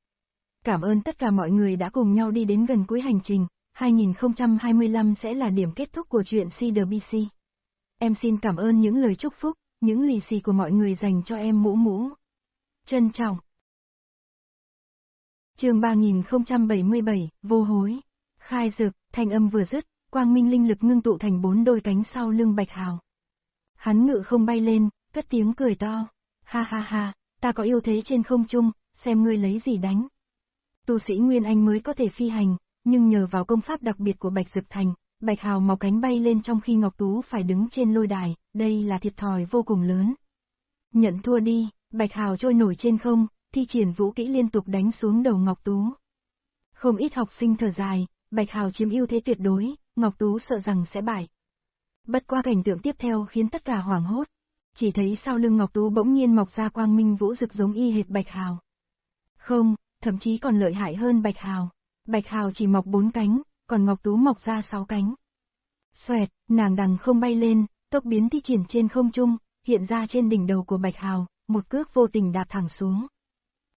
Cảm ơn tất cả mọi người đã cùng nhau đi đến gần cuối hành trình, 2025 sẽ là điểm kết thúc của chuyện CDBC. Em xin cảm ơn những lời chúc phúc, những lì xì của mọi người dành cho em mũ mũ. Trân trọng chương 3077, vô hối. Khai dược, thanh âm vừa dứt, quang minh linh lực ngưng tụ thành bốn đôi cánh sau lưng bạch hào. Hắn ngự không bay lên, cất tiếng cười to. Ha ha ha, ta có yêu thế trên không trung, xem ngươi lấy gì đánh. Tu sĩ Nguyên Anh mới có thể phi hành, nhưng nhờ vào công pháp đặc biệt của Bạch Dực Thành, Bạch Hào mọc cánh bay lên trong khi Ngọc Tú phải đứng trên lôi đài, đây là thiệt thòi vô cùng lớn. Nhận thua đi, Bạch Hào trôi nổi trên không, thi triển vũ kỹ liên tục đánh xuống đầu Ngọc Tú. Không ít học sinh thở dài, Bạch Hào chiếm ưu thế tuyệt đối, Ngọc Tú sợ rằng sẽ bại. Bất qua cảnh tượng tiếp theo khiến tất cả hoảng hốt. Chỉ thấy sau lưng Ngọc Tú bỗng nhiên mọc ra quang minh vũ rực giống y hệt Bạch Hào. Không, thậm chí còn lợi hại hơn Bạch Hào. Bạch Hào chỉ mọc bốn cánh, còn Ngọc Tú mọc ra sáu cánh. Xoẹt, nàng đằng không bay lên, tốc biến thi triển trên không trung, hiện ra trên đỉnh đầu của Bạch Hào, một cước vô tình đạp thẳng xuống.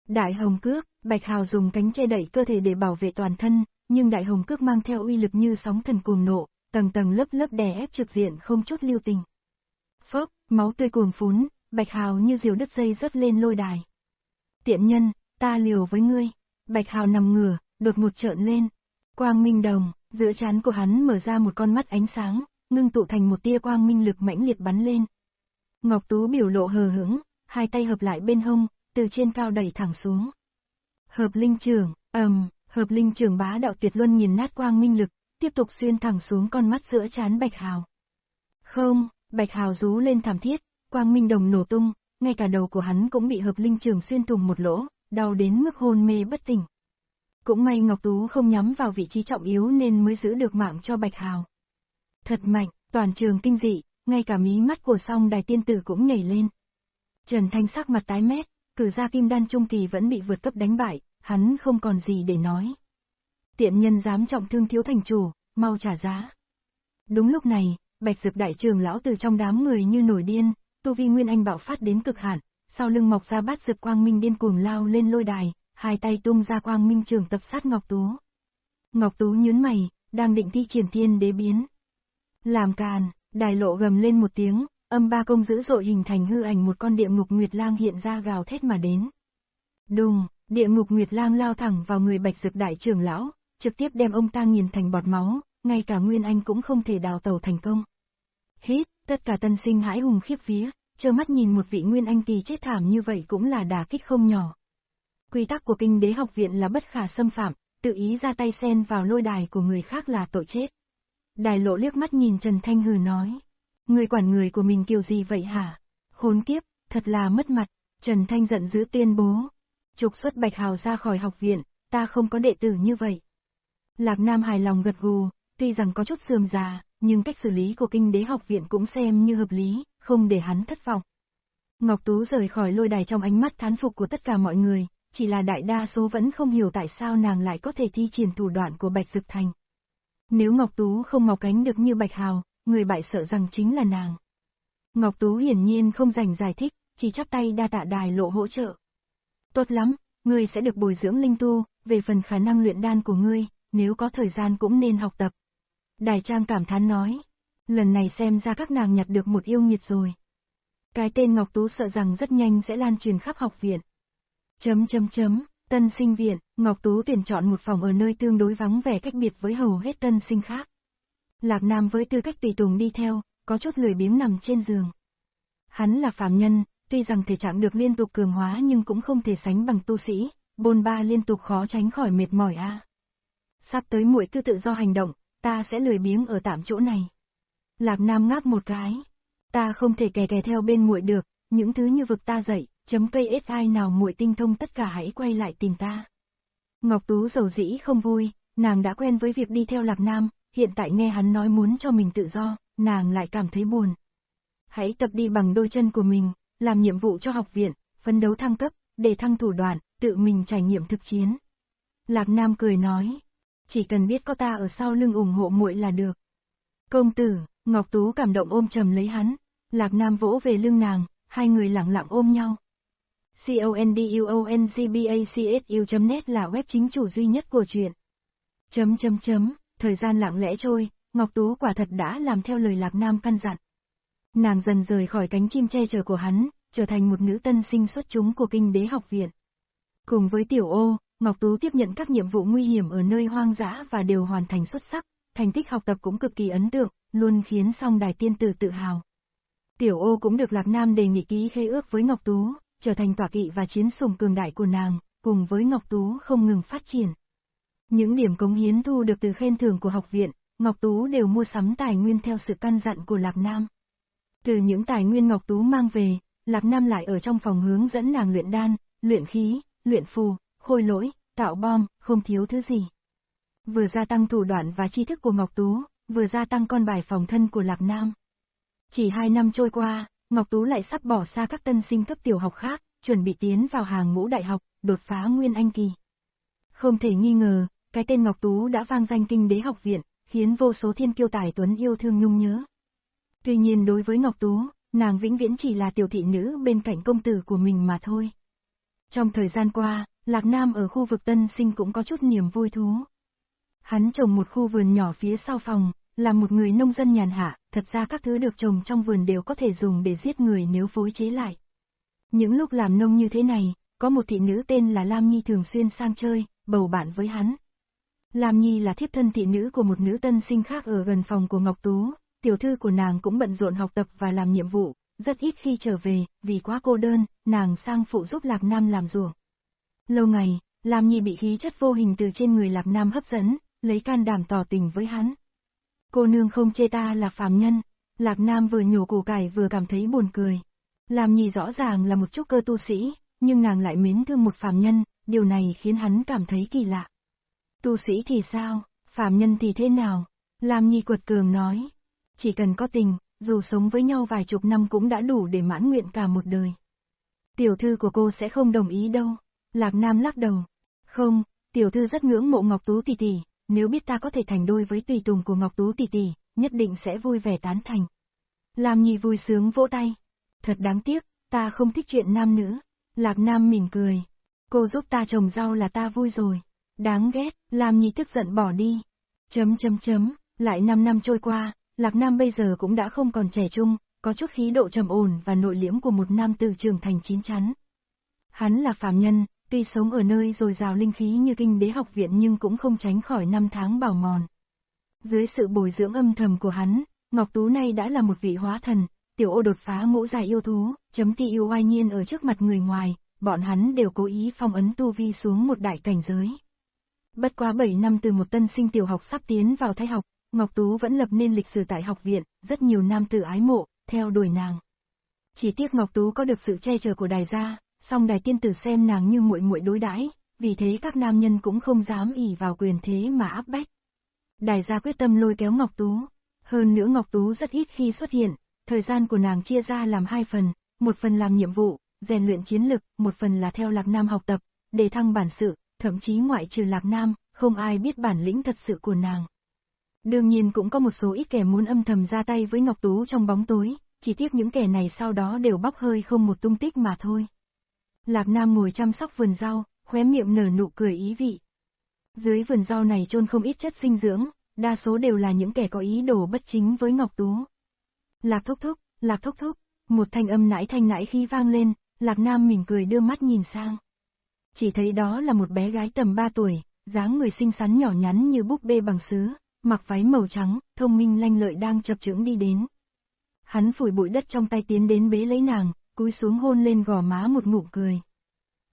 Đại hồng cước, Bạch Hào dùng cánh che đẩy cơ thể để bảo vệ toàn thân, nhưng đại hồng cước mang theo uy lực như sóng thần cuồng nộ, tầng tầng lớp lớp đè ép trực diện không chút lưu tình. Phốc, máu tươi cuồng phún, Bạch Hào như diều đứt dây rớt lên lôi đài. Tiện nhân, ta liều với ngươi. Bạch Hào nằm ngửa, đột ngột trợn lên. Quang minh đồng, giữa chán của hắn mở ra một con mắt ánh sáng, ngưng tụ thành một tia quang minh lực mãnh liệt bắn lên. Ngọc Tú biểu lộ hờ hững, hai tay hợp lại bên hông, từ trên cao đẩy thẳng xuống. Hợp linh trường, ầm, hợp linh trường bá đạo tuyệt luân nhìn nát quang minh lực, tiếp tục xuyên thẳng xuống con mắt giữa chán Bạch Hào. Không, Bạch Hào rú lên thảm thiết, quang minh đồng nổ tung, ngay cả đầu của hắn cũng bị hợp linh trường xuyên thủng một lỗ, đau đến mức hôn mê bất tỉnh. Cũng may Ngọc Tú không nhắm vào vị trí trọng yếu nên mới giữ được mạng cho Bạch Hào. Thật mạnh, toàn trường kinh dị, ngay cả mí mắt của song đài tiên tử cũng nhảy lên. Trần Thanh sắc mặt tái mét, cử ra kim đan trung kỳ vẫn bị vượt cấp đánh bại, hắn không còn gì để nói. Tiện nhân dám trọng thương thiếu thành chủ, mau trả giá. Đúng lúc này, bạch dực đại trường lão từ trong đám người như nổi điên, tu vi nguyên anh bạo phát đến cực hạn, sau lưng mọc ra bát dược quang minh điên cuồng lao lên lôi đài, hai tay tung ra quang minh trường tập sát Ngọc Tú. Ngọc Tú nhướng mày, đang định thi triển thiên đế biến. Làm càn, đài lộ gầm lên một tiếng, Âm ba công dữ dội hình thành hư ảnh một con địa ngục nguyệt lang hiện ra gào thét mà đến. Đùng, địa ngục nguyệt lang lao thẳng vào người bạch dược đại trưởng lão, trực tiếp đem ông ta nghiền thành bọt máu, ngay cả Nguyên Anh cũng không thể đào tàu thành công. Hít, tất cả tân sinh hãi hùng khiếp vía, trơ mắt nhìn một vị Nguyên Anh kỳ chết thảm như vậy cũng là đả kích không nhỏ. Quy tắc của kinh đế học viện là bất khả xâm phạm, tự ý ra tay xen vào lôi đài của người khác là tội chết. Đài lộ liếc mắt nhìn Trần Thanh Hừ nói. Người quản người của mình kiểu gì vậy hả? Khốn kiếp, thật là mất mặt. Trần Thanh giận dữ tuyên bố. Trục xuất Bạch Hào ra khỏi học viện, ta không có đệ tử như vậy. Lạc Nam hài lòng gật gù, tuy rằng có chút sườm già, nhưng cách xử lý của kinh đế học viện cũng xem như hợp lý, không để hắn thất vọng. Ngọc Tú rời khỏi lôi đài trong ánh mắt thán phục của tất cả mọi người, chỉ là đại đa số vẫn không hiểu tại sao nàng lại có thể thi triển thủ đoạn của Bạch Dực Thành. Nếu Ngọc Tú không mọc cánh được như Bạch Hào, người bại sợ rằng chính là nàng. Ngọc Tú hiển nhiên không dành giải thích, chỉ chắp tay đa tạ đài lộ hỗ trợ. Tốt lắm, ngươi sẽ được bồi dưỡng linh tu, về phần khả năng luyện đan của ngươi, nếu có thời gian cũng nên học tập. Đài Trang cảm thán nói, lần này xem ra các nàng nhặt được một yêu nghiệt rồi. Cái tên Ngọc Tú sợ rằng rất nhanh sẽ lan truyền khắp học viện. Chấm chấm chấm, tân sinh viện, Ngọc Tú tuyển chọn một phòng ở nơi tương đối vắng vẻ cách biệt với hầu hết tân sinh khác. Lạc Nam với tư cách tùy tùng đi theo, có chút lười biếng nằm trên giường. Hắn là phàm nhân, tuy rằng thể trạng được liên tục cường hóa nhưng cũng không thể sánh bằng tu sĩ, bôn ba liên tục khó tránh khỏi mệt mỏi a. Sắp tới muội tư tự do hành động, ta sẽ lười biếng ở tạm chỗ này. Lạc Nam ngáp một cái. Ta không thể kè kè theo bên muội được, những thứ như vực ta dậy, chấm cây ai nào muội tinh thông tất cả hãy quay lại tìm ta. Ngọc Tú dầu dĩ không vui, nàng đã quen với việc đi theo Lạc Nam, hiện tại nghe hắn nói muốn cho mình tự do, nàng lại cảm thấy buồn. Hãy tập đi bằng đôi chân của mình, làm nhiệm vụ cho học viện, phấn đấu thăng cấp, để thăng thủ đoạn, tự mình trải nghiệm thực chiến. Lạc Nam cười nói, chỉ cần biết có ta ở sau lưng ủng hộ muội là được. Công tử, Ngọc Tú cảm động ôm trầm lấy hắn, Lạc Nam vỗ về lưng nàng, hai người lặng lặng ôm nhau. CONDUONGBACSU.net là web chính chủ duy nhất của truyện. Chấm chấm chấm, thời gian lặng lẽ trôi, Ngọc Tú quả thật đã làm theo lời Lạc Nam căn dặn. Nàng dần rời khỏi cánh chim che chở của hắn, trở thành một nữ tân sinh xuất chúng của kinh đế học viện. Cùng với tiểu ô, Ngọc Tú tiếp nhận các nhiệm vụ nguy hiểm ở nơi hoang dã và đều hoàn thành xuất sắc, thành tích học tập cũng cực kỳ ấn tượng, luôn khiến song đài tiên tử tự hào. Tiểu ô cũng được Lạc Nam đề nghị ký khế ước với Ngọc Tú, trở thành tỏa kỵ và chiến sùng cường đại của nàng, cùng với Ngọc Tú không ngừng phát triển. Những điểm cống hiến thu được từ khen thưởng của học viện, Ngọc Tú đều mua sắm tài nguyên theo sự căn dặn của Lạc Nam. Từ những tài nguyên Ngọc Tú mang về, Lạc Nam lại ở trong phòng hướng dẫn nàng luyện đan, luyện khí, luyện phù, khôi lỗi, tạo bom, không thiếu thứ gì. Vừa gia tăng thủ đoạn và tri thức của Ngọc Tú, vừa gia tăng con bài phòng thân của Lạc Nam. Chỉ hai năm trôi qua, Ngọc Tú lại sắp bỏ xa các tân sinh cấp tiểu học khác, chuẩn bị tiến vào hàng ngũ đại học, đột phá Nguyên Anh Kỳ. Không thể nghi ngờ, cái tên Ngọc Tú đã vang danh kinh đế học viện, khiến vô số thiên kiêu tài tuấn yêu thương nhung nhớ. Tuy nhiên đối với Ngọc Tú, nàng vĩnh viễn chỉ là tiểu thị nữ bên cạnh công tử của mình mà thôi. Trong thời gian qua, Lạc Nam ở khu vực tân sinh cũng có chút niềm vui thú. Hắn trồng một khu vườn nhỏ phía sau phòng, là một người nông dân nhàn hạ, thật ra các thứ được trồng trong vườn đều có thể dùng để giết người nếu phối chế lại. Những lúc làm nông như thế này, có một thị nữ tên là Lam Nhi thường xuyên sang chơi, bầu bạn với hắn. Lam Nhi là thiếp thân thị nữ của một nữ tân sinh khác ở gần phòng của Ngọc Tú, tiểu thư của nàng cũng bận rộn học tập và làm nhiệm vụ, rất ít khi trở về, vì quá cô đơn, nàng sang phụ giúp Lạc Nam làm ruộng. Lâu ngày, Lam Nhi bị khí chất vô hình từ trên người Lạc Nam hấp dẫn, lấy can đảm tỏ tình với hắn. Cô nương không chê ta là phàm nhân, Lạc Nam vừa nhổ củ cải vừa cảm thấy buồn cười. Làm Nhi rõ ràng là một chút cơ tu sĩ, nhưng nàng lại mến thương một phàm nhân, điều này khiến hắn cảm thấy kỳ lạ. Tu sĩ thì sao, phàm nhân thì thế nào? Làm Nhi quật cường nói. Chỉ cần có tình, dù sống với nhau vài chục năm cũng đã đủ để mãn nguyện cả một đời. Tiểu thư của cô sẽ không đồng ý đâu. Lạc Nam lắc đầu. Không, tiểu thư rất ngưỡng mộ Ngọc Tú tỷ tỷ, nếu biết ta có thể thành đôi với tùy tùng của Ngọc Tú tỷ tỷ, nhất định sẽ vui vẻ tán thành. Lam Nhi vui sướng vỗ tay. Thật đáng tiếc, ta không thích chuyện nam nữ. Lạc Nam mỉm cười. Cô giúp ta trồng rau là ta vui rồi. Đáng ghét, Lam Nhi tức giận bỏ đi. Chấm chấm chấm, lại 5 năm trôi qua, Lạc Nam bây giờ cũng đã không còn trẻ trung, có chút khí độ trầm ổn và nội liễm của một nam tử trưởng thành chín chắn. Hắn là phàm nhân, tuy sống ở nơi dồi dào linh khí như kinh đế học viện nhưng cũng không tránh khỏi năm tháng bảo mòn. Dưới sự bồi dưỡng âm thầm của hắn, Ngọc Tú nay đã là một vị hóa thần, tiểu ô đột phá ngũ dài yêu thú, chấm ti yêu oai nhiên ở trước mặt người ngoài, bọn hắn đều cố ý phong ấn tu vi xuống một đại cảnh giới. Bất quá 7 năm từ một tân sinh tiểu học sắp tiến vào thái học, Ngọc Tú vẫn lập nên lịch sử tại học viện, rất nhiều nam tử ái mộ, theo đuổi nàng. Chỉ tiếc Ngọc Tú có được sự che chở của đài gia, song đài tiên tử xem nàng như muội muội đối đãi, vì thế các nam nhân cũng không dám ỉ vào quyền thế mà áp bách. Đài gia quyết tâm lôi kéo Ngọc Tú. Hơn nữa Ngọc Tú rất ít khi xuất hiện, thời gian của nàng chia ra làm hai phần, một phần làm nhiệm vụ, rèn luyện chiến lực, một phần là theo Lạc Nam học tập, để thăng bản sự, thậm chí ngoại trừ Lạc Nam, không ai biết bản lĩnh thật sự của nàng. Đương nhiên cũng có một số ít kẻ muốn âm thầm ra tay với Ngọc Tú trong bóng tối, chỉ tiếc những kẻ này sau đó đều bóc hơi không một tung tích mà thôi. Lạc Nam ngồi chăm sóc vườn rau, khóe miệng nở nụ cười ý vị. Dưới vườn rau này trôn không ít chất sinh dưỡng, đa số đều là những kẻ có ý đồ bất chính với Ngọc Tú. Lạc thúc thúc, lạc thúc thúc, một thanh âm nãi thanh nãi khi vang lên, Lạc Nam mỉm cười đưa mắt nhìn sang. Chỉ thấy đó là một bé gái tầm 3 tuổi, dáng người xinh xắn nhỏ nhắn như búp bê bằng sứ, mặc váy màu trắng, thông minh lanh lợi đang chập chững đi đến. Hắn phủi bụi đất trong tay tiến đến bế lấy nàng, cúi xuống hôn lên gò má một nụ cười.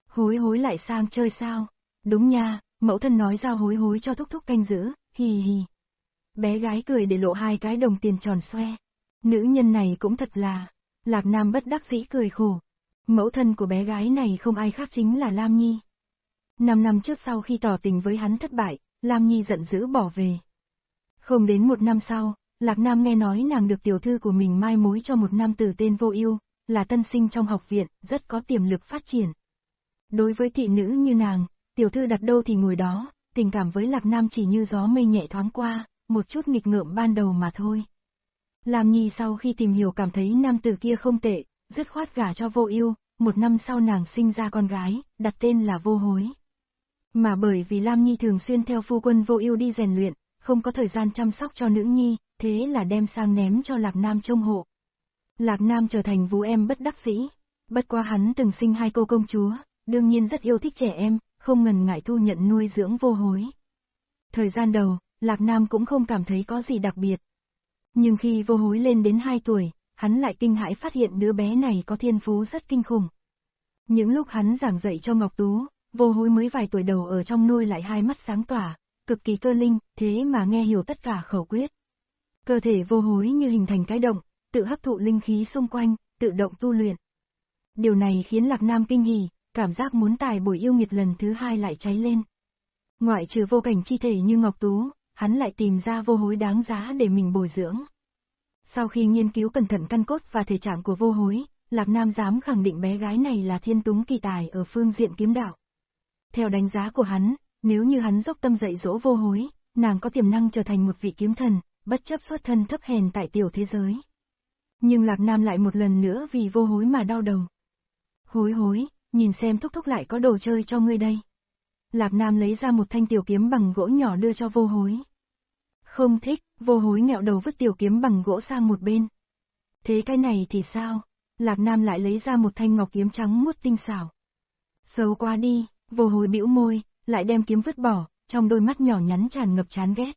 Hối hối lại sang chơi sao? Đúng nha, mẫu thân nói giao hối hối cho thúc thúc canh giữ, hì hì. Bé gái cười để lộ hai cái đồng tiền tròn xoe. Nữ nhân này cũng thật là, Lạc Nam bất đắc dĩ cười khổ. Mẫu thân của bé gái này không ai khác chính là Lam Nhi. Năm năm trước sau khi tỏ tình với hắn thất bại, Lam Nhi giận dữ bỏ về. Không đến một năm sau, Lạc Nam nghe nói nàng được tiểu thư của mình mai mối cho một nam tử tên vô ưu, là tân sinh trong học viện, rất có tiềm lực phát triển. Đối với thị nữ như nàng, tiểu thư đặt đâu thì ngồi đó, tình cảm với Lạc Nam chỉ như gió mây nhẹ thoáng qua, một chút nghịch ngợm ban đầu mà thôi. Lam Nhi sau khi tìm hiểu cảm thấy nam tử kia không tệ, dứt khoát gả cho vô ưu, một năm sau nàng sinh ra con gái, đặt tên là vô hối. Mà bởi vì Lam Nhi thường xuyên theo phu quân vô ưu đi rèn luyện, không có thời gian chăm sóc cho nữ nhi, thế là đem sang ném cho Lạc Nam trông hộ. Lạc Nam trở thành vũ em bất đắc dĩ, bất quá hắn từng sinh hai cô công chúa, đương nhiên rất yêu thích trẻ em, không ngần ngại thu nhận nuôi dưỡng vô hối. Thời gian đầu, Lạc Nam cũng không cảm thấy có gì đặc biệt. Nhưng khi vô hối lên đến 2 tuổi, hắn lại kinh hãi phát hiện đứa bé này có thiên phú rất kinh khủng. Những lúc hắn giảng dạy cho Ngọc Tú, vô hối mới vài tuổi đầu ở trong nuôi lại hai mắt sáng tỏa, cực kỳ cơ linh, thế mà nghe hiểu tất cả khẩu quyết. Cơ thể vô hối như hình thành cái động, tự hấp thụ linh khí xung quanh, tự động tu luyện. Điều này khiến Lạc Nam kinh hỉ, cảm giác muốn tài bồi yêu nghiệt lần thứ hai lại cháy lên. Ngoại trừ vô cảnh chi thể như Ngọc Tú, hắn lại tìm ra vô hối đáng giá để mình bồi dưỡng. Sau khi nghiên cứu cẩn thận căn cốt và thể trạng của vô hối, Lạc Nam dám khẳng định bé gái này là thiên túng kỳ tài ở phương diện kiếm đạo. Theo đánh giá của hắn, nếu như hắn dốc tâm dạy dỗ vô hối, nàng có tiềm năng trở thành một vị kiếm thần, bất chấp xuất thân thấp hèn tại tiểu thế giới. Nhưng Lạc Nam lại một lần nữa vì vô hối mà đau đầu. Hối hối, nhìn xem thúc thúc lại có đồ chơi cho ngươi đây. Lạc Nam lấy ra một thanh tiểu kiếm bằng gỗ nhỏ đưa cho vô hối. Không thích, vô hối nghẹo đầu vứt tiểu kiếm bằng gỗ sang một bên. Thế cái này thì sao? Lạc Nam lại lấy ra một thanh ngọc kiếm trắng muốt tinh xảo. Xấu quá đi, vô hối bĩu môi, lại đem kiếm vứt bỏ, trong đôi mắt nhỏ nhắn tràn ngập chán ghét.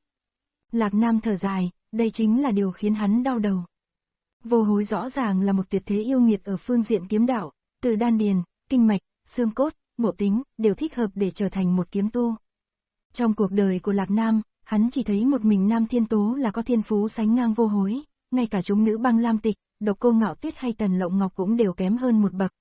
Lạc Nam thở dài, đây chính là điều khiến hắn đau đầu. Vô hối rõ ràng là một tuyệt thế yêu nghiệt ở phương diện kiếm đạo, từ đan điền, kinh mạch, xương cốt, ngộ tính, đều thích hợp để trở thành một kiếm tu. Trong cuộc đời của Lạc Nam, hắn chỉ thấy một mình Nam Thiên Tố là có thiên phú sánh ngang vô hối, ngay cả chúng nữ băng lam tịch, độc cô ngạo tuyết hay tần lộng ngọc cũng đều kém hơn một bậc.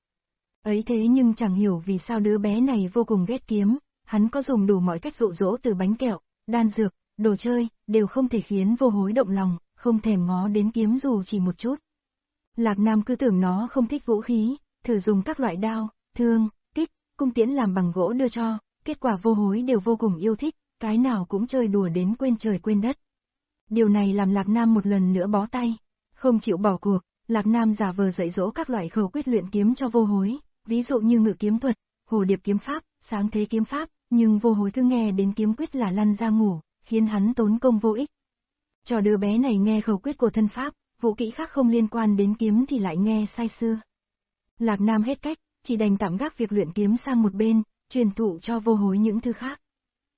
Ấy thế nhưng chẳng hiểu vì sao đứa bé này vô cùng ghét kiếm, hắn có dùng đủ mọi cách dụ dỗ từ bánh kẹo, đan dược, đồ chơi, đều không thể khiến vô hối động lòng, không thèm ngó đến kiếm dù chỉ một chút. Lạc Nam cứ tưởng nó không thích vũ khí, thử dùng các loại đao, thương, kích, cung tiễn làm bằng gỗ đưa cho, kết quả vô hối đều vô cùng yêu thích, cái nào cũng chơi đùa đến quên trời quên đất. Điều này làm Lạc Nam một lần nữa bó tay, không chịu bỏ cuộc, Lạc Nam giả vờ dạy dỗ các loại khẩu quyết luyện kiếm cho vô hối, ví dụ như ngự kiếm thuật, hồ điệp kiếm pháp, sáng thế kiếm pháp, nhưng vô hối cứ nghe đến kiếm quyết là lăn ra ngủ, khiến hắn tốn công vô ích. Cho đứa bé này nghe khẩu quyết của thân pháp, vũ kỹ khác không liên quan đến kiếm thì lại nghe sai xưa. Lạc Nam hết cách, chỉ đành tạm gác việc luyện kiếm sang một bên, truyền thụ cho vô hối những thứ khác.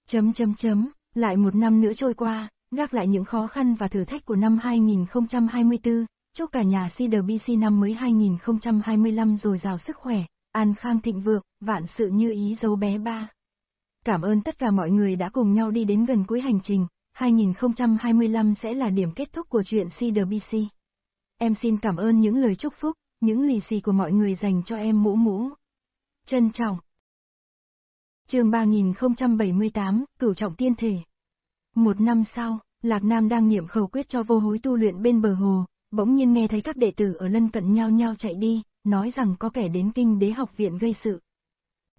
Chấm chấm chấm, lại một năm nữa trôi qua, gác lại những khó khăn và thử thách của năm 2024, chúc cả nhà CDBC năm mới 2025 rồi giàu sức khỏe, an khang thịnh vượng, vạn sự như ý dấu bé ba. Cảm ơn tất cả mọi người đã cùng nhau đi đến gần cuối hành trình, 2025 sẽ là điểm kết thúc của chuyện CWBC. Em xin cảm ơn những lời chúc phúc, những lì xì của mọi người dành cho em mũ mũ. Trân trọng. chương 3078, Cửu Trọng Tiên Thể. Một năm sau, Lạc Nam đang niệm khẩu quyết cho vô hối tu luyện bên bờ hồ, bỗng nhiên nghe thấy các đệ tử ở lân cận nhau nhau chạy đi, nói rằng có kẻ đến kinh đế học viện gây sự.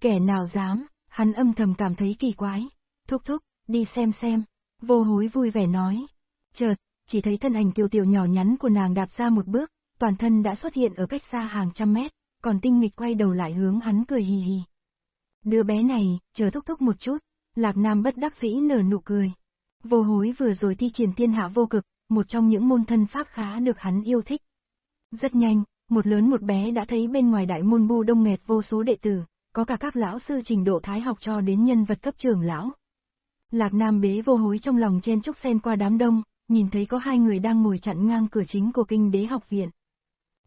Kẻ nào dám, hắn âm thầm cảm thấy kỳ quái. Thúc thúc, đi xem xem. Vô hối vui vẻ nói. Chợt, chỉ thấy thân ảnh tiểu tiểu nhỏ nhắn của nàng đạp ra một bước, toàn thân đã xuất hiện ở cách xa hàng trăm mét, còn tinh nghịch quay đầu lại hướng hắn cười hì hì. Đứa bé này, chờ thúc thúc một chút, Lạc Nam bất đắc dĩ nở nụ cười. Vô hối vừa rồi thi triển thiên hạ vô cực, một trong những môn thân pháp khá được hắn yêu thích. Rất nhanh, một lớn một bé đã thấy bên ngoài đại môn bu đông nghẹt vô số đệ tử, có cả các lão sư trình độ thái học cho đến nhân vật cấp trưởng lão. Lạc Nam bế vô hối trong lòng trên trúc sen qua đám đông, nhìn thấy có hai người đang ngồi chặn ngang cửa chính của kinh đế học viện.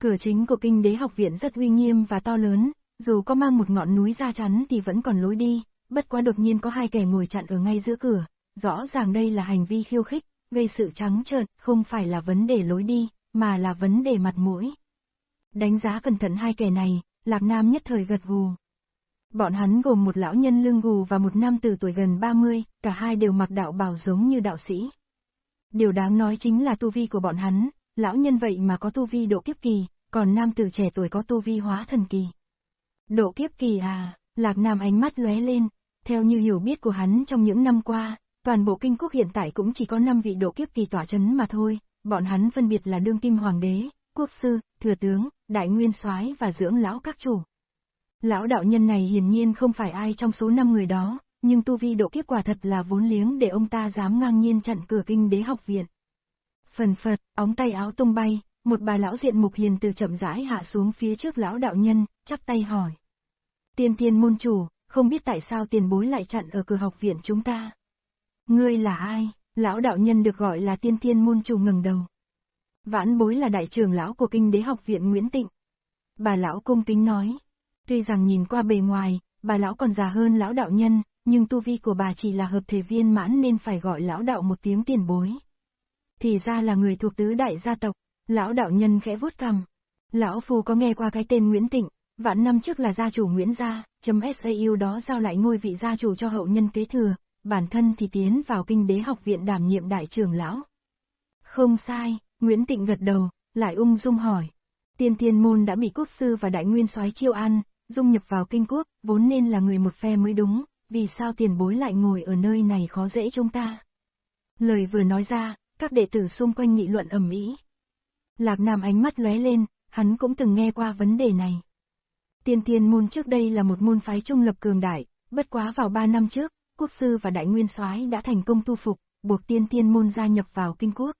Cửa chính của kinh đế học viện rất uy nghiêm và to lớn, dù có mang một ngọn núi ra chắn thì vẫn còn lối đi, bất quá đột nhiên có hai kẻ ngồi chặn ở ngay giữa cửa, rõ ràng đây là hành vi khiêu khích, gây sự trắng trợn, không phải là vấn đề lối đi, mà là vấn đề mặt mũi. Đánh giá cẩn thận hai kẻ này, Lạc Nam nhất thời gật gù. Bọn hắn gồm một lão nhân lưng gù và một nam tử tuổi gần 30, cả hai đều mặc đạo bào giống như đạo sĩ. Điều đáng nói chính là tu vi của bọn hắn, lão nhân vậy mà có tu vi độ kiếp kỳ, còn nam tử trẻ tuổi có tu vi hóa thần kỳ. Độ kiếp kỳ à, Lạc Nam ánh mắt lóe lên, theo như hiểu biết của hắn trong những năm qua, toàn bộ kinh quốc hiện tại cũng chỉ có 5 vị độ kiếp kỳ tỏa chấn mà thôi, bọn hắn phân biệt là đương kim hoàng đế, quốc sư, thừa tướng, đại nguyên soái và dưỡng lão các chủ. Lão đạo nhân này hiển nhiên không phải ai trong số 5 người đó, nhưng tu vi độ kiếp quả thật là vốn liếng để ông ta dám ngang nhiên chặn cửa kinh đế học viện. Phần phật, óng tay áo tung bay, một bà lão diện mục hiền từ chậm rãi hạ xuống phía trước lão đạo nhân, chắp tay hỏi. Tiên tiên môn chủ, không biết tại sao tiền bối lại chặn ở cửa học viện chúng ta. Ngươi là ai? Lão đạo nhân được gọi là tiên tiên môn chủ ngừng đầu. Vãn bối là đại trưởng lão của kinh đế học viện Nguyễn Tịnh. Bà lão cung kính nói. Tuy rằng nhìn qua bề ngoài, bà lão còn già hơn lão đạo nhân, nhưng tu vi của bà chỉ là hợp thể viên mãn nên phải gọi lão đạo một tiếng tiền bối. Thì ra là người thuộc tứ đại gia tộc, lão đạo nhân khẽ vuốt cằm. Lão Phu có nghe qua cái tên Nguyễn Tịnh, vạn năm trước là gia chủ Nguyễn Gia, chấm SAU đó giao lại ngôi vị gia chủ cho hậu nhân kế thừa, bản thân thì tiến vào kinh đế học viện đảm nhiệm đại trưởng lão. Không sai, Nguyễn Tịnh gật đầu, lại ung dung hỏi. Tiên tiên môn đã bị quốc sư và đại nguyên soái chiêu an, dung nhập vào kinh quốc, vốn nên là người một phe mới đúng, vì sao tiền bối lại ngồi ở nơi này khó dễ chúng ta. Lời vừa nói ra, các đệ tử xung quanh nghị luận ầm ĩ. Lạc Nam ánh mắt lóe lên, hắn cũng từng nghe qua vấn đề này. Tiên tiên môn trước đây là một môn phái trung lập cường đại, bất quá vào ba năm trước, quốc sư và đại nguyên soái đã thành công tu phục, buộc tiên tiên môn gia nhập vào kinh quốc.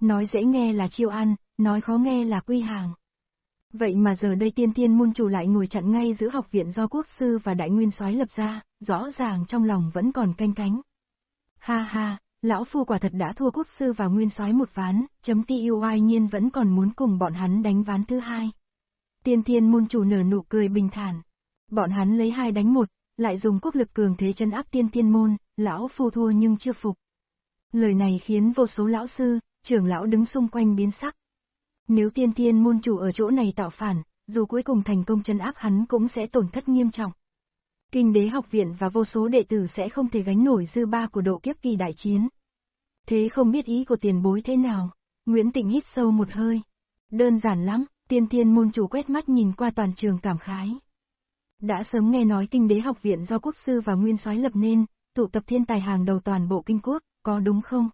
Nói dễ nghe là chiêu ăn nói khó nghe là quy hàng. Vậy mà giờ đây tiên tiên môn chủ lại ngồi chặn ngay giữa học viện do quốc sư và đại nguyên soái lập ra, rõ ràng trong lòng vẫn còn canh cánh. Ha ha, lão phu quả thật đã thua quốc sư và nguyên soái một ván, chấm TUI nhiên vẫn còn muốn cùng bọn hắn đánh ván thứ hai. Tiên tiên môn chủ nở nụ cười bình thản. Bọn hắn lấy hai đánh một, lại dùng quốc lực cường thế chân áp tiên tiên môn, lão phu thua nhưng chưa phục. Lời này khiến vô số lão sư, trưởng lão đứng xung quanh biến sắc. Nếu tiên tiên môn chủ ở chỗ này tạo phản, dù cuối cùng thành công chân áp hắn cũng sẽ tổn thất nghiêm trọng. Kinh đế học viện và vô số đệ tử sẽ không thể gánh nổi dư ba của độ kiếp kỳ đại chiến. Thế không biết ý của tiền bối thế nào, Nguyễn Tịnh hít sâu một hơi. Đơn giản lắm, tiên tiên môn chủ quét mắt nhìn qua toàn trường cảm khái. Đã sớm nghe nói kinh đế học viện do quốc sư và nguyên soái lập nên, tụ tập thiên tài hàng đầu toàn bộ kinh quốc, có đúng không?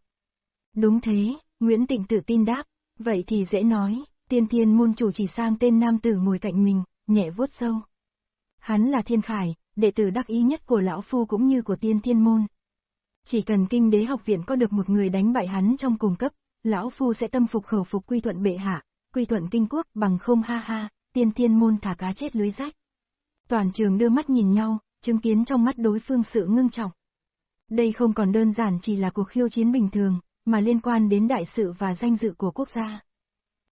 Đúng thế, Nguyễn Tịnh tự tin đáp, vậy thì dễ nói, tiên thiên môn chủ chỉ sang tên nam tử ngồi cạnh mình, nhẹ vuốt sâu. Hắn là thiên khải, đệ tử đắc ý nhất của lão phu cũng như của tiên thiên môn. Chỉ cần kinh đế học viện có được một người đánh bại hắn trong cùng cấp, lão phu sẽ tâm phục khẩu phục quy thuận bệ hạ, quy thuận kinh quốc bằng không ha ha, tiên thiên môn thả cá chết lưới rách. Toàn trường đưa mắt nhìn nhau, chứng kiến trong mắt đối phương sự ngưng trọng. Đây không còn đơn giản chỉ là cuộc khiêu chiến bình thường, mà liên quan đến đại sự và danh dự của quốc gia.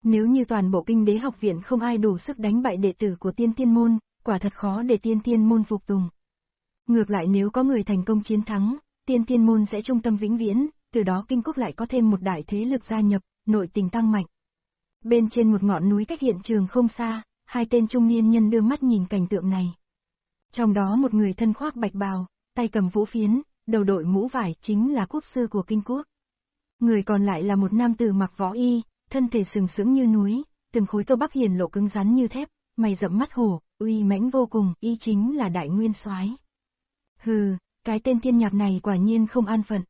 Nếu như toàn bộ kinh đế học viện không ai đủ sức đánh bại đệ tử của tiên tiên môn, quả thật khó để tiên tiên môn phục tùng. Ngược lại nếu có người thành công chiến thắng, tiên tiên môn sẽ trung tâm vĩnh viễn, từ đó kinh quốc lại có thêm một đại thế lực gia nhập, nội tình tăng mạnh. Bên trên một ngọn núi cách hiện trường không xa, hai tên trung niên nhân đưa mắt nhìn cảnh tượng này. Trong đó một người thân khoác bạch bào, tay cầm vũ phiến, đầu đội mũ vải chính là quốc sư của kinh quốc. Người còn lại là một nam tử mặc võ y, thân thể sừng sững như núi, từng khối cơ bắp hiền lộ cứng rắn như thép, mày rậm mắt hổ, uy mãnh vô cùng, y chính là đại nguyên soái. Hừ, cái tên thiên nhạc này quả nhiên không an phận.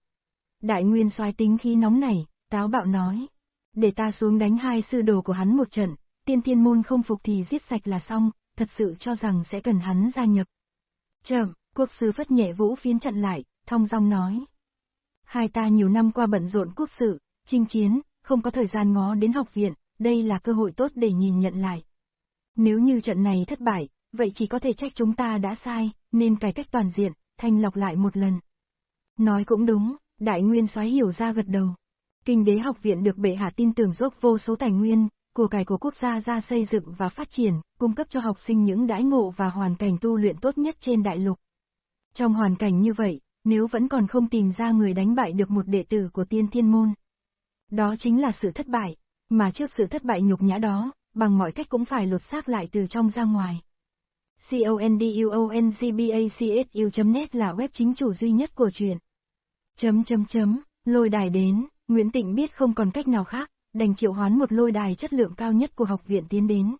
Đại nguyên soái tính khí nóng nảy, táo bạo nói. Để ta xuống đánh hai sư đồ của hắn một trận, tiên thiên môn không phục thì giết sạch là xong, thật sự cho rằng sẽ cần hắn gia nhập. Chậm, quốc sư phất nhẹ vũ phiến chặn lại, thong dong nói. Hai ta nhiều năm qua bận rộn quốc sự, chinh chiến, không có thời gian ngó đến học viện, đây là cơ hội tốt để nhìn nhận lại. Nếu như trận này thất bại, vậy chỉ có thể trách chúng ta đã sai, nên cải cách toàn diện, thanh lọc lại một lần. Nói cũng đúng, đại nguyên soái hiểu ra gật đầu. Kinh đế học viện được bệ hạ tin tưởng dốc vô số tài nguyên, của cải của quốc gia ra xây dựng và phát triển, cung cấp cho học sinh những đãi ngộ và hoàn cảnh tu luyện tốt nhất trên đại lục. Trong hoàn cảnh như vậy, nếu vẫn còn không tìm ra người đánh bại được một đệ tử của tiên thiên môn. Đó chính là sự thất bại, mà trước sự thất bại nhục nhã đó, bằng mọi cách cũng phải lột xác lại từ trong ra ngoài. CONDUONGBACSU.net là web chính chủ duy nhất của truyện. Chấm chấm chấm, lôi đài đến, Nguyễn Tịnh biết không còn cách nào khác, đành triệu hoán một lôi đài chất lượng cao nhất của học viện tiến đến.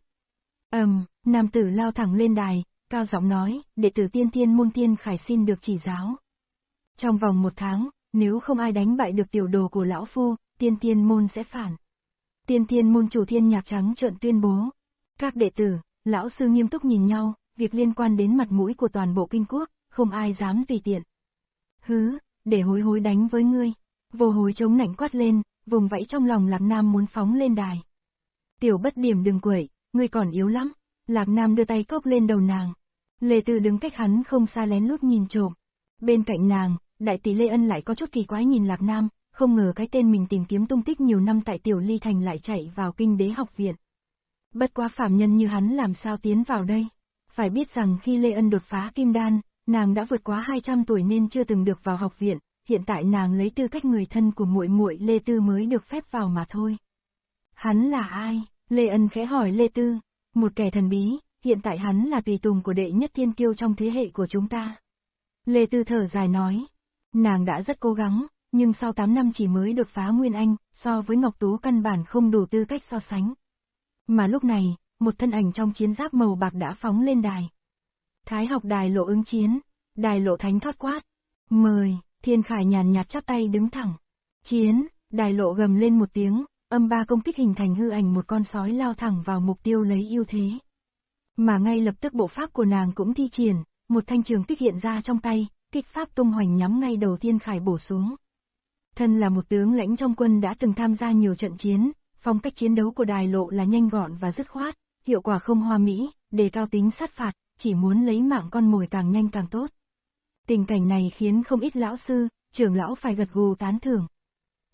Ầm, um, nam tử lao thẳng lên đài, cao giọng nói, đệ tử tiên tiên môn tiên khải xin được chỉ giáo. Trong vòng một tháng, nếu không ai đánh bại được tiểu đồ của lão phu, tiên tiên môn sẽ phản. Tiên tiên môn chủ thiên nhạc trắng trợn tuyên bố. Các đệ tử, lão sư nghiêm túc nhìn nhau, việc liên quan đến mặt mũi của toàn bộ kinh quốc, không ai dám tùy tiện. Hứ, để hối hối đánh với ngươi. Vô hối chống nảnh quát lên, vùng vẫy trong lòng Lạc Nam muốn phóng lên đài. Tiểu bất điểm đừng quẩy, ngươi còn yếu lắm. Lạc Nam đưa tay cốc lên đầu nàng. Lê Tư đứng cách hắn không xa lén lút nhìn trộm. Bên cạnh nàng, đại tỷ Lê Ân lại có chút kỳ quái nhìn Lạc Nam, không ngờ cái tên mình tìm kiếm tung tích nhiều năm tại Tiểu Ly Thành lại chạy vào kinh đế học viện. Bất quá phạm nhân như hắn làm sao tiến vào đây. Phải biết rằng khi Lê Ân đột phá kim đan, nàng đã vượt quá 200 tuổi nên chưa từng được vào học viện, hiện tại nàng lấy tư cách người thân của muội muội Lê Tư mới được phép vào mà thôi. Hắn là ai? Lê Ân khẽ hỏi Lê Tư, một kẻ thần bí, hiện tại hắn là tùy tùng của đệ nhất thiên kiêu trong thế hệ của chúng ta. Lê Tư thở dài nói, nàng đã rất cố gắng, nhưng sau 8 năm chỉ mới đột phá Nguyên Anh, so với Ngọc Tú căn bản không đủ tư cách so sánh. Mà lúc này, một thân ảnh trong chiến giáp màu bạc đã phóng lên đài. Thái học đài lộ ứng chiến, đài lộ thánh thoát quát. Mời, thiên khải nhàn nhạt chắp tay đứng thẳng. Chiến, đài lộ gầm lên một tiếng, âm ba công kích hình thành hư ảnh một con sói lao thẳng vào mục tiêu lấy ưu thế. Mà ngay lập tức bộ pháp của nàng cũng thi triển, một thanh trường kích hiện ra trong tay, kích pháp tung hoành nhắm ngay đầu tiên khải bổ xuống. Thân là một tướng lãnh trong quân đã từng tham gia nhiều trận chiến, phong cách chiến đấu của đài lộ là nhanh gọn và dứt khoát, hiệu quả không hoa mỹ, đề cao tính sát phạt, chỉ muốn lấy mạng con mồi càng nhanh càng tốt. Tình cảnh này khiến không ít lão sư, trưởng lão phải gật gù tán thưởng.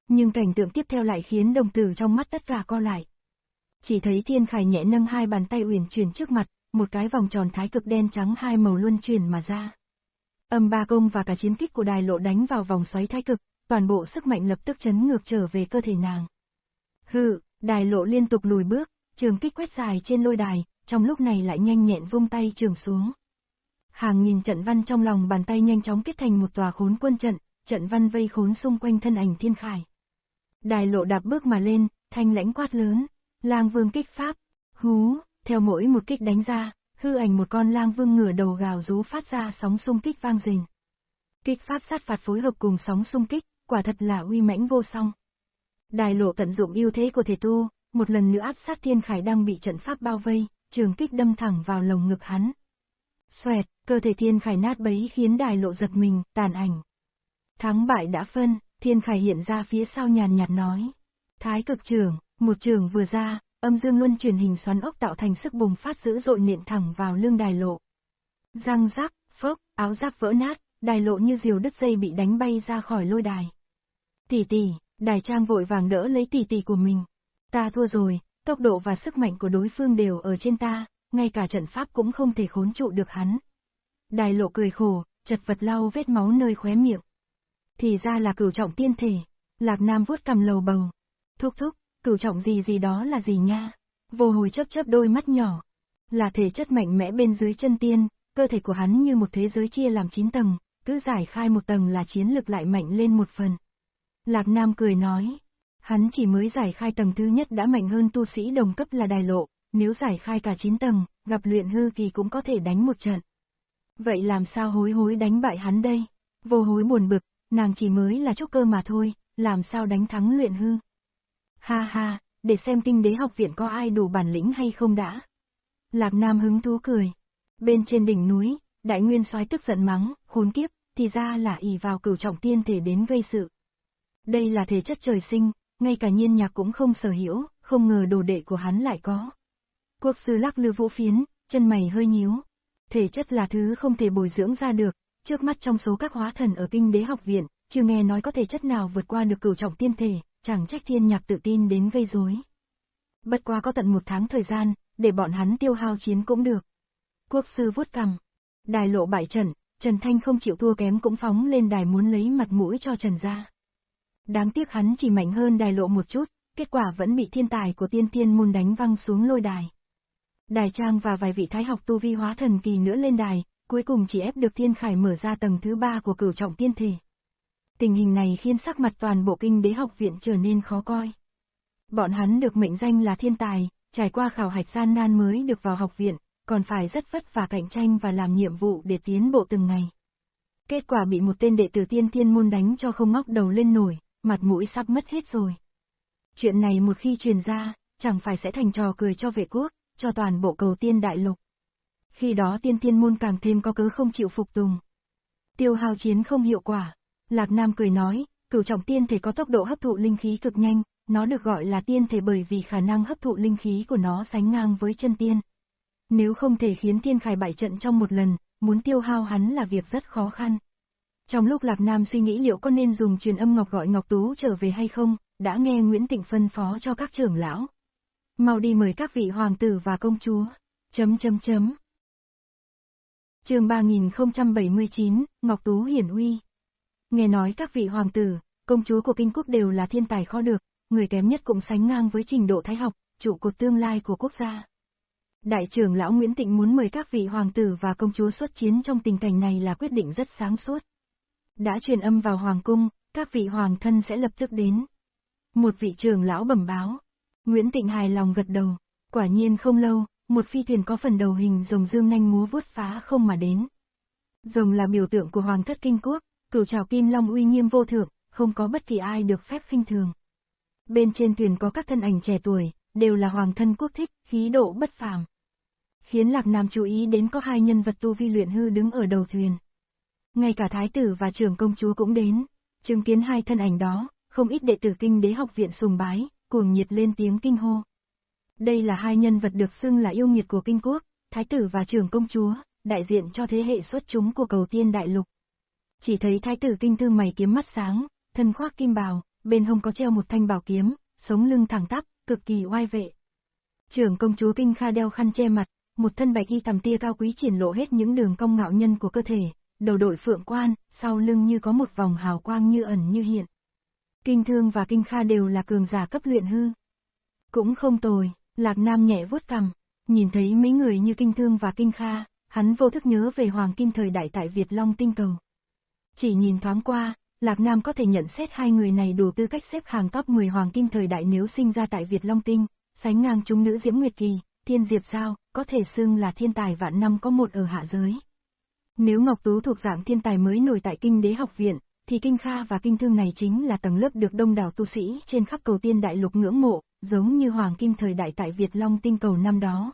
Nhưng cảnh tượng tiếp theo lại khiến đồng tử trong mắt tất cả co lại. Chỉ thấy thiên khải nhẹ nâng hai bàn tay uyển chuyển trước mặt, một cái vòng tròn thái cực đen trắng hai màu luân chuyển mà ra. Âm ba công và cả chiến kích của đài lộ đánh vào vòng xoáy thái cực, toàn bộ sức mạnh lập tức chấn ngược trở về cơ thể nàng. Hừ, đài lộ liên tục lùi bước, trường kích quét dài trên lôi đài, trong lúc này lại nhanh nhẹn vung tay trường xuống. Hàng nghìn trận văn trong lòng bàn tay nhanh chóng kết thành một tòa khốn quân trận, trận văn vây khốn xung quanh thân ảnh thiên khải. Đài lộ đạp bước mà lên, thanh lãnh quát lớn, lang vương kích pháp, hú, theo mỗi một kích đánh ra, hư ảnh một con lang vương ngửa đầu gào rú phát ra sóng xung kích vang rền. Kích pháp sát phạt phối hợp cùng sóng xung kích, quả thật là uy mãnh vô song. Đài lộ tận dụng ưu thế của thể tu, một lần nữa áp sát thiên khải đang bị trận pháp bao vây, trường kích đâm thẳng vào lồng ngực hắn. Xoẹt, cơ thể thiên khải nát bấy khiến đài lộ giật mình, tàn ảnh. Thắng bại đã phân, thiên khải hiện ra phía sau nhàn nhạt nói. Thái cực trường, một trường vừa ra, âm dương luân chuyển hình xoắn ốc tạo thành sức bùng phát dữ dội nện thẳng vào lưng đài lộ. Răng rác, phốc, áo giáp vỡ nát, đài lộ như diều đứt dây bị đánh bay ra khỏi lôi đài. Tỷ tỷ, đài trang vội vàng đỡ lấy tỷ tỷ của mình. Ta thua rồi, tốc độ và sức mạnh của đối phương đều ở trên ta, ngay cả trận pháp cũng không thể khốn trụ được hắn. Đài lộ cười khổ, chật vật lau vết máu nơi khóe miệng. Thì ra là cửu trọng tiên thể, Lạc Nam vuốt cầm lầu bầu. Thúc thúc, cửu trọng gì gì đó là gì nha? Vô hồi chớp chớp đôi mắt nhỏ. Là thể chất mạnh mẽ bên dưới chân tiên, cơ thể của hắn như một thế giới chia làm 9 tầng, cứ giải khai một tầng là chiến lực lại mạnh lên một phần. Lạc Nam cười nói, hắn chỉ mới giải khai tầng thứ nhất đã mạnh hơn tu sĩ đồng cấp là đài lộ, nếu giải khai cả 9 tầng, gặp luyện hư kỳ cũng có thể đánh một trận. Vậy làm sao hối hối đánh bại hắn đây? Vô hối buồn bực, nàng chỉ mới là trúc cơ mà thôi, làm sao đánh thắng luyện hư? Ha ha, để xem tinh đế học viện có ai đủ bản lĩnh hay không đã. Lạc Nam hứng thú cười. Bên trên đỉnh núi, đại nguyên soái tức giận mắng, khốn kiếp, thì ra là ỷ vào cửu trọng tiên thể đến gây sự. Đây là thể chất trời sinh, ngay cả nhiên nhạc cũng không sở hữu, không ngờ đồ đệ của hắn lại có. Quốc sư lắc lư vũ phiến, chân mày hơi nhíu. Thể chất là thứ không thể bồi dưỡng ra được, trước mắt trong số các hóa thần ở kinh đế học viện, chưa nghe nói có thể chất nào vượt qua được cửu trọng tiên thể, chẳng trách thiên nhạc tự tin đến gây rối. Bất qua có tận một tháng thời gian, để bọn hắn tiêu hao chiến cũng được. Quốc sư vuốt cằm. Đài lộ bại trận, Trần Thanh không chịu thua kém cũng phóng lên đài muốn lấy mặt mũi cho Trần gia. Đáng tiếc hắn chỉ mạnh hơn đài lộ một chút, kết quả vẫn bị thiên tài của tiên thiên môn đánh văng xuống lôi đài. Đài trang và vài vị thái học tu vi hóa thần kỳ nữa lên đài, cuối cùng chỉ ép được thiên khải mở ra tầng thứ ba của cửu trọng tiên thể. Tình hình này khiến sắc mặt toàn bộ kinh đế học viện trở nên khó coi. Bọn hắn được mệnh danh là thiên tài, trải qua khảo hạch gian nan mới được vào học viện, còn phải rất vất vả cạnh tranh và làm nhiệm vụ để tiến bộ từng ngày. Kết quả bị một tên đệ tử tiên tiên môn đánh cho không ngóc đầu lên nổi, mặt mũi sắp mất hết rồi. Chuyện này một khi truyền ra, chẳng phải sẽ thành trò cười cho vệ quốc, cho toàn bộ cầu tiên đại lục. Khi đó tiên tiên môn càng thêm có cớ không chịu phục tùng. Tiêu hao chiến không hiệu quả. Lạc Nam cười nói, cửu trọng tiên thể có tốc độ hấp thụ linh khí cực nhanh, nó được gọi là tiên thể bởi vì khả năng hấp thụ linh khí của nó sánh ngang với chân tiên. Nếu không thể khiến tiên khải bại trận trong một lần, muốn tiêu hao hắn là việc rất khó khăn. Trong lúc Lạc Nam suy nghĩ liệu có nên dùng truyền âm Ngọc gọi Ngọc Tú trở về hay không, đã nghe Nguyễn Tịnh phân phó cho các trưởng lão. Mau đi mời các vị hoàng tử và công chúa. Chấm chấm chấm. Trường 3079, Ngọc Tú hiển uy. Nghe nói các vị hoàng tử, công chúa của kinh quốc đều là thiên tài khó được, người kém nhất cũng sánh ngang với trình độ thái học, trụ cột tương lai của quốc gia. Đại trưởng lão Nguyễn Tịnh muốn mời các vị hoàng tử và công chúa xuất chiến trong tình cảnh này là quyết định rất sáng suốt. Đã truyền âm vào hoàng cung, các vị hoàng thân sẽ lập tức đến. Một vị trưởng lão bẩm báo. Nguyễn Tịnh hài lòng gật đầu. Quả nhiên không lâu, một phi thuyền có phần đầu hình rồng dương nanh múa vuốt phá không mà đến. Rồng là biểu tượng của hoàng thất kinh quốc, cửu trào kim long uy nghiêm vô thượng, không có bất kỳ ai được phép khinh thường. Bên trên thuyền có các thân ảnh trẻ tuổi, đều là hoàng thân quốc thích, khí độ bất phàm. Khiến Lạc Nam chú ý đến có hai nhân vật tu vi luyện hư đứng ở đầu thuyền. Ngay cả thái tử và trưởng công chúa cũng đến, chứng kiến hai thân ảnh đó, không ít đệ tử kinh đế học viện sùng bái, cuồng nhiệt lên tiếng kinh hô. Đây là hai nhân vật được xưng là yêu nghiệt của kinh quốc, thái tử và trưởng công chúa, đại diện cho thế hệ xuất chúng của cầu tiên đại lục. Chỉ thấy thái tử kinh thư mày kiếm mắt sáng, thân khoác kim bào, bên hông có treo một thanh bảo kiếm, sống lưng thẳng tắp, cực kỳ oai vệ. Trưởng công chúa kinh kha đeo khăn che mặt, một thân bạch y tầm tia cao quý triển lộ hết những đường cong ngạo nhân của cơ thể, đầu đội phượng quan, sau lưng như có một vòng hào quang như ẩn như hiện. Kinh thương và kinh kha đều là cường giả cấp luyện hư. Cũng không tồi, Lạc Nam nhẹ vuốt cằm, nhìn thấy mấy người như kinh thương và kinh kha, hắn vô thức nhớ về hoàng kim thời đại tại Việt Long tinh cầu. Chỉ nhìn thoáng qua, Lạc Nam có thể nhận xét hai người này đủ tư cách xếp hàng top 10 hoàng kim thời đại nếu sinh ra tại Việt Long Tinh, sánh ngang chúng nữ Diễm Nguyệt Kỳ, Thiên Diệp Giao, có thể xưng là thiên tài vạn năm có một ở hạ giới. Nếu Ngọc Tú thuộc dạng thiên tài mới nổi tại Kinh Đế học viện, thì Kinh Kha và Kinh Thương này chính là tầng lớp được đông đảo tu sĩ trên khắp cầu tiên đại lục ngưỡng mộ, giống như Hoàng Kim thời đại tại Việt Long tinh cầu năm đó.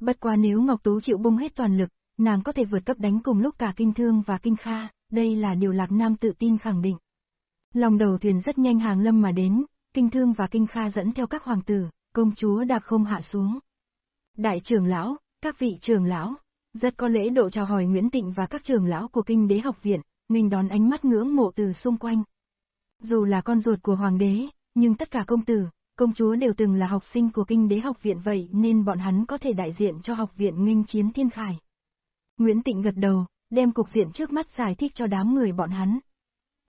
Bất quá nếu Ngọc Tú chịu bung hết toàn lực, nàng có thể vượt cấp đánh cùng lúc cả Kinh Thương và Kinh Kha, đây là điều Lạc Nam tự tin khẳng định. Lòng đầu thuyền rất nhanh hàng lâm mà đến, Kinh Thương và Kinh Kha dẫn theo các hoàng tử, công chúa đạp không hạ xuống. Đại trưởng lão, các vị trưởng lão, rất có lễ độ chào hỏi Nguyễn Tịnh và các trưởng lão của kinh đế học viện, nghênh đón ánh mắt ngưỡng mộ từ xung quanh. Dù là con ruột của hoàng đế, nhưng tất cả công tử, công chúa đều từng là học sinh của kinh đế học viện vậy nên bọn hắn có thể đại diện cho học viện nghênh chiến thiên khải. Nguyễn Tịnh gật đầu, đem cục diện trước mắt giải thích cho đám người bọn hắn.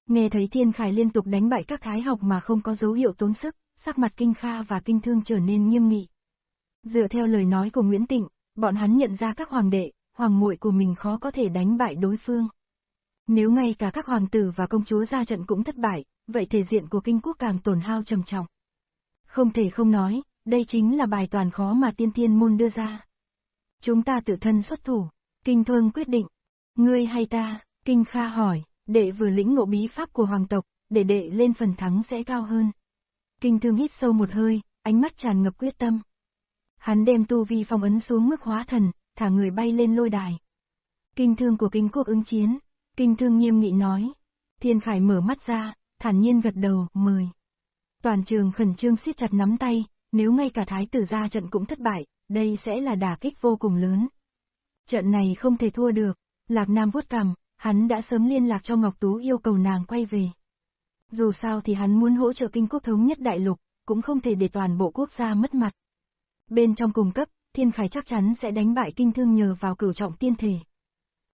Nghe thấy thiên khải liên tục đánh bại các thái học mà không có dấu hiệu tốn sức, sắc mặt kinh kha và kinh thương trở nên nghiêm nghị. Dựa theo lời nói của Nguyễn Tịnh, bọn hắn nhận ra các hoàng đệ, hoàng muội của mình khó có thể đánh bại đối phương. Nếu ngay cả các hoàng tử và công chúa ra trận cũng thất bại, vậy thể diện của kinh quốc càng tổn hao trầm trọng. Không thể không nói, đây chính là bài toàn khó mà tiên thiên môn đưa ra. Chúng ta tự thân xuất thủ, kinh thương quyết định. Ngươi hay ta, kinh kha hỏi, đệ vừa lĩnh ngộ bí pháp của hoàng tộc, để đệ lên phần thắng sẽ cao hơn. Kinh thương hít sâu một hơi, ánh mắt tràn ngập quyết tâm. Hắn đem tu vi phong ấn xuống mức hóa thần, thả người bay lên lôi đài. Kinh thương của kinh quốc ứng chiến, kinh thương nghiêm nghị nói. Thiên Khải mở mắt ra, thản nhiên gật đầu, mời. Toàn trường khẩn trương siết chặt nắm tay, nếu ngay cả thái tử ra trận cũng thất bại, đây sẽ là đả kích vô cùng lớn. Trận này không thể thua được, Lạc Nam vuốt cằm, hắn đã sớm liên lạc cho Ngọc Tú yêu cầu nàng quay về. Dù sao thì hắn muốn hỗ trợ kinh quốc thống nhất đại lục, cũng không thể để toàn bộ quốc gia mất mặt. Bên trong cùng cấp, Thiên Khải chắc chắn sẽ đánh bại kinh thương nhờ vào cửu trọng tiên thể.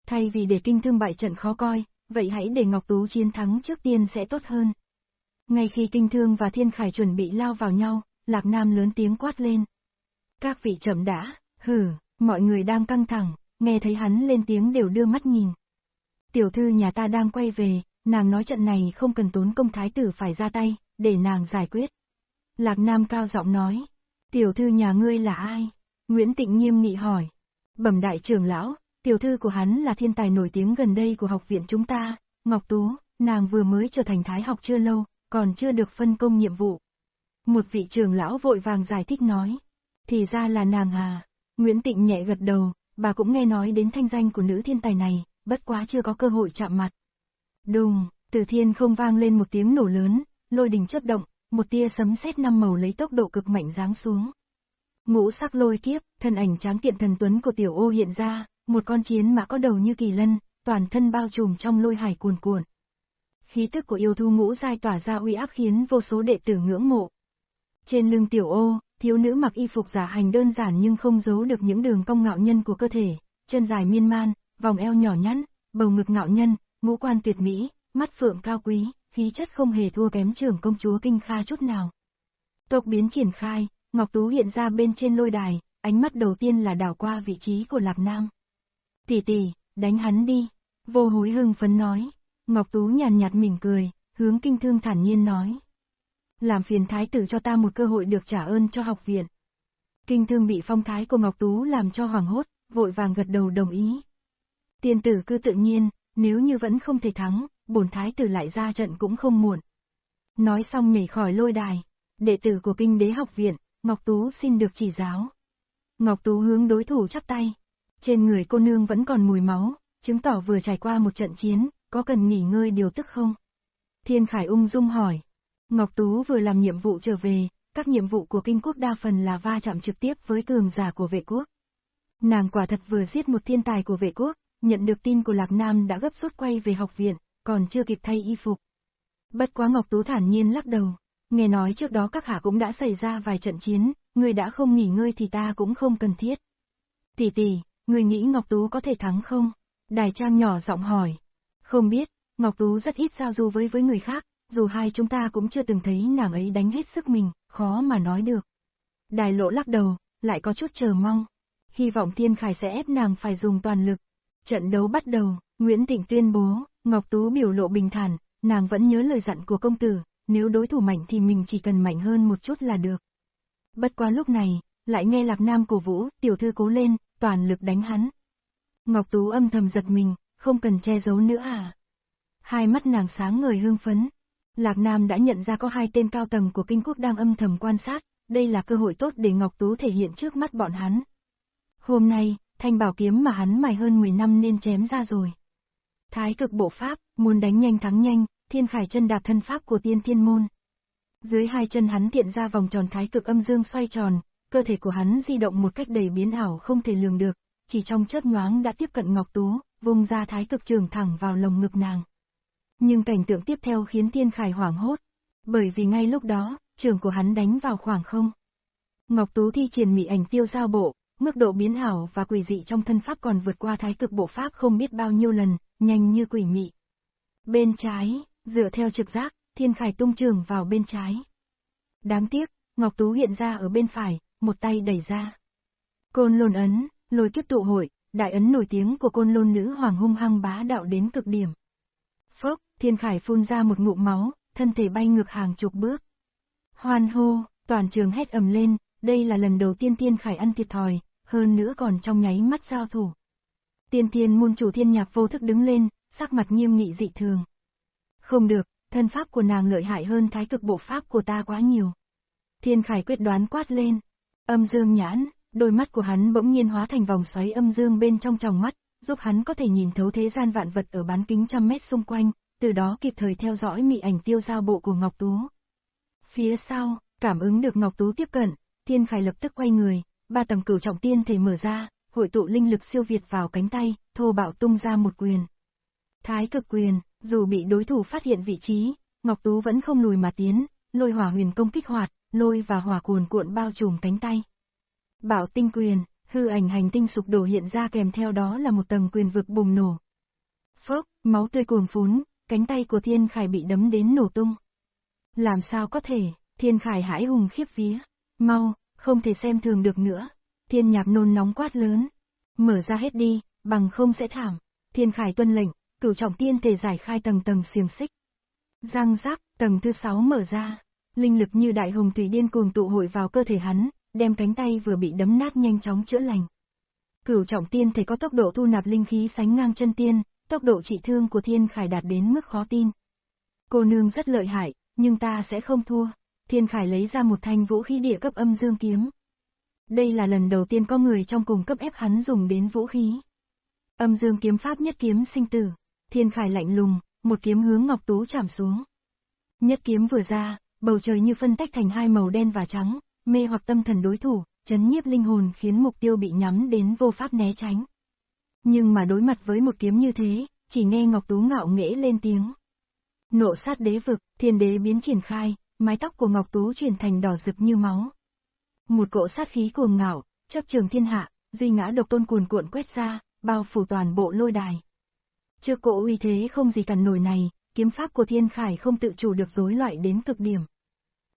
Thay vì để kinh thương bại trận khó coi, vậy hãy để Ngọc Tú chiến thắng trước tiên sẽ tốt hơn. Ngay khi kinh thương và Thiên Khải chuẩn bị lao vào nhau, Lạc Nam lớn tiếng quát lên. Các vị chậm đã, hử, mọi người đang căng thẳng, nghe thấy hắn lên tiếng đều đưa mắt nhìn. Tiểu thư nhà ta đang quay về, nàng nói trận này không cần tốn công thái tử phải ra tay, để nàng giải quyết. Lạc Nam cao giọng nói, tiểu thư nhà ngươi là ai? Nguyễn Tịnh nghiêm nghị hỏi. Bẩm đại trưởng lão, tiểu thư của hắn là thiên tài nổi tiếng gần đây của học viện chúng ta, Ngọc Tú, nàng vừa mới trở thành thái học chưa lâu, còn chưa được phân công nhiệm vụ. Một vị trưởng lão vội vàng giải thích nói. Thì ra là nàng à. Nguyễn Tịnh nhẹ gật đầu, bà cũng nghe nói đến thanh danh của nữ thiên tài này, bất quá chưa có cơ hội chạm mặt. Đùng, từ thiên không vang lên một tiếng nổ lớn, lôi đình chớp động, một tia sấm sét năm màu lấy tốc độ cực mạnh giáng xuống. Ngũ sắc lôi kiếp, thân ảnh tráng kiện thần tuấn của tiểu ô hiện ra, một con chiến mã có đầu như kỳ lân, toàn thân bao trùm trong lôi hải cuồn cuộn. Khí tức của yêu thu ngũ dai tỏa ra uy áp khiến vô số đệ tử ngưỡng mộ. Trên lưng tiểu ô, thiếu nữ mặc y phục giả hành đơn giản nhưng không giấu được những đường cong ngạo nhân của cơ thể, chân dài miên man, vòng eo nhỏ nhắn, bầu ngực ngạo nhân, ngũ quan tuyệt mỹ, mắt phượng cao quý, khí chất không hề thua kém trưởng công chúa kinh kha chút nào. Tộc biến triển khai, Ngọc Tú hiện ra bên trên lôi đài, ánh mắt đầu tiên là đảo qua vị trí của Lạc Nam. Tỷ tỷ, đánh hắn đi. Vô hối hưng phấn nói. Ngọc Tú nhàn nhạt mỉm cười, hướng kinh thương thản nhiên nói. Làm phiền thái tử cho ta một cơ hội được trả ơn cho học viện. Kinh thương bị phong thái của Ngọc Tú làm cho hoàng hốt, vội vàng gật đầu đồng ý. Tiên tử cứ tự nhiên, nếu như vẫn không thể thắng, bổn thái tử lại ra trận cũng không muộn. Nói xong nhảy khỏi lôi đài, đệ tử của kinh đế học viện, Ngọc Tú xin được chỉ giáo. Ngọc Tú hướng đối thủ chắp tay. Trên người cô nương vẫn còn mùi máu, chứng tỏ vừa trải qua một trận chiến, có cần nghỉ ngơi điều tức không? Thiên Khải ung dung hỏi. Ngọc Tú vừa làm nhiệm vụ trở về, các nhiệm vụ của kinh quốc đa phần là va chạm trực tiếp với cường giả của vệ quốc. Nàng quả thật vừa giết một thiên tài của vệ quốc, nhận được tin của Lạc Nam đã gấp rút quay về học viện, còn chưa kịp thay y phục. Bất quá Ngọc Tú thản nhiên lắc đầu, nghe nói trước đó các hạ cũng đã xảy ra vài trận chiến, người đã không nghỉ ngơi thì ta cũng không cần thiết. Tỷ tỷ, người nghĩ Ngọc Tú có thể thắng không? Đài Trang nhỏ giọng hỏi. Không biết, Ngọc Tú rất ít giao du với với người khác, dù hai chúng ta cũng chưa từng thấy nàng ấy đánh hết sức mình, khó mà nói được. Đài lộ lắc đầu, lại có chút chờ mong. Hy vọng Thiên Khải sẽ ép nàng phải dùng toàn lực. Trận đấu bắt đầu, Nguyễn Tịnh tuyên bố, Ngọc Tú biểu lộ bình thản, nàng vẫn nhớ lời dặn của công tử, nếu đối thủ mạnh thì mình chỉ cần mạnh hơn một chút là được. Bất quá lúc này, lại nghe Lạc Nam cổ vũ, tiểu thư cố lên, toàn lực đánh hắn. Ngọc Tú âm thầm giật mình, không cần che giấu nữa à. Hai mắt nàng sáng ngời hương phấn. Lạc Nam đã nhận ra có hai tên cao tầng của kinh quốc đang âm thầm quan sát, đây là cơ hội tốt để Ngọc Tú thể hiện trước mắt bọn hắn. Hôm nay, thanh bảo kiếm mà hắn mài hơn 10 năm nên chém ra rồi. Thái cực bộ pháp, muốn đánh nhanh thắng nhanh, thiên khải chân đạp thân pháp của tiên thiên môn. Dưới hai chân hắn tiện ra vòng tròn thái cực âm dương xoay tròn, cơ thể của hắn di động một cách đầy biến ảo không thể lường được, chỉ trong chớp nhoáng đã tiếp cận Ngọc Tú, vùng ra thái cực trường thẳng vào lồng ngực nàng. Nhưng cảnh tượng tiếp theo khiến Thiên Khải hoảng hốt, bởi vì ngay lúc đó, trường của hắn đánh vào khoảng không. Ngọc Tú thi triển mị ảnh tiêu giao bộ, mức độ biến ảo và quỷ dị trong thân pháp còn vượt qua thái cực bộ pháp không biết bao nhiêu lần, nhanh như quỷ mị. Bên trái, dựa theo trực giác, Thiên Khải tung trường vào bên trái. Đáng tiếc, Ngọc Tú hiện ra ở bên phải, một tay đẩy ra. Côn lôn ấn, lôi kiếp tụ hội, đại ấn nổi tiếng của côn lôn nữ hoàng hung hăng bá đạo đến cực điểm. Phốc, Thiên Khải phun ra một ngụm máu, thân thể bay ngược hàng chục bước. Hoan hô, toàn trường hét ầm lên, đây là lần đầu tiên Thiên Khải ăn thiệt thòi, hơn nữa còn trong nháy mắt giao thủ. Tiên thiên môn chủ thiên nhạc vô thức đứng lên, sắc mặt nghiêm nghị dị thường. Không được, thân pháp của nàng lợi hại hơn thái cực bộ pháp của ta quá nhiều. Thiên Khải quyết đoán quát lên. Âm dương nhãn, đôi mắt của hắn bỗng nhiên hóa thành vòng xoáy âm dương bên trong tròng mắt, giúp hắn có thể nhìn thấu thế gian vạn vật ở bán kính trăm mét xung quanh, từ đó kịp thời theo dõi mị ảnh tiêu giao bộ của Ngọc Tú. Phía sau, cảm ứng được Ngọc Tú tiếp cận, Thiên Khải lập tức quay người, ba tầng cửu trọng tiên thể mở ra, hội tụ linh lực siêu việt vào cánh tay, thô bạo tung ra một quyền. Thái cực quyền, dù bị đối thủ phát hiện vị trí, Ngọc Tú vẫn không lùi mà tiến, lôi hỏa huyền công kích hoạt, lôi và hỏa cuồn cuộn bao trùm cánh tay. Bảo tinh quyền, hư ảnh hành tinh sụp đổ hiện ra kèm theo đó là một tầng quyền vực bùng nổ. Phốc, máu tươi cuồng phún, cánh tay của Thiên Khải bị đấm đến nổ tung. Làm sao có thể, Thiên Khải hãi hùng khiếp vía. Mau, không thể xem thường được nữa. Thiên nhạc nôn nóng quát lớn. Mở ra hết đi, bằng không sẽ thảm. Thiên Khải tuân lệnh, cửu trọng tiên thể giải khai tầng tầng xiềng xích. Giang giác, tầng thứ sáu mở ra. Linh lực như đại hùng thủy điên cuồng tụ hội vào cơ thể hắn, đem cánh tay vừa bị đấm nát nhanh chóng chữa lành. Cửu trọng tiên thể có tốc độ thu nạp linh khí sánh ngang chân tiên, tốc độ trị thương của thiên khải đạt đến mức khó tin. Cô nương rất lợi hại, nhưng ta sẽ không thua. Thiên khải lấy ra một thanh vũ khí địa cấp âm dương kiếm. Đây là lần đầu tiên có người trong cùng cấp ép hắn dùng đến vũ khí. Âm dương kiếm pháp nhất kiếm sinh tử. Thiên khải lạnh lùng, một kiếm hướng Ngọc Tú chạm xuống. Nhất kiếm vừa ra, bầu trời như phân tách thành hai màu đen và trắng, mê hoặc tâm thần đối thủ, chấn nhiếp linh hồn khiến mục tiêu bị nhắm đến vô pháp né tránh. Nhưng mà đối mặt với một kiếm như thế, chỉ nghe Ngọc Tú ngạo nghễ lên tiếng. Nộ sát đế vực, thiên đế biến triển khai, mái tóc của Ngọc Tú chuyển thành đỏ rực như máu. Một cỗ sát khí cuồng ngạo, chấp trường thiên hạ, duy ngã độc tôn cuồn cuộn quét ra, bao phủ toàn bộ lôi đài. Trước cỗ uy thế không gì cản nổi này, kiếm pháp của Thiên Khải không tự chủ được rối loại đến cực điểm.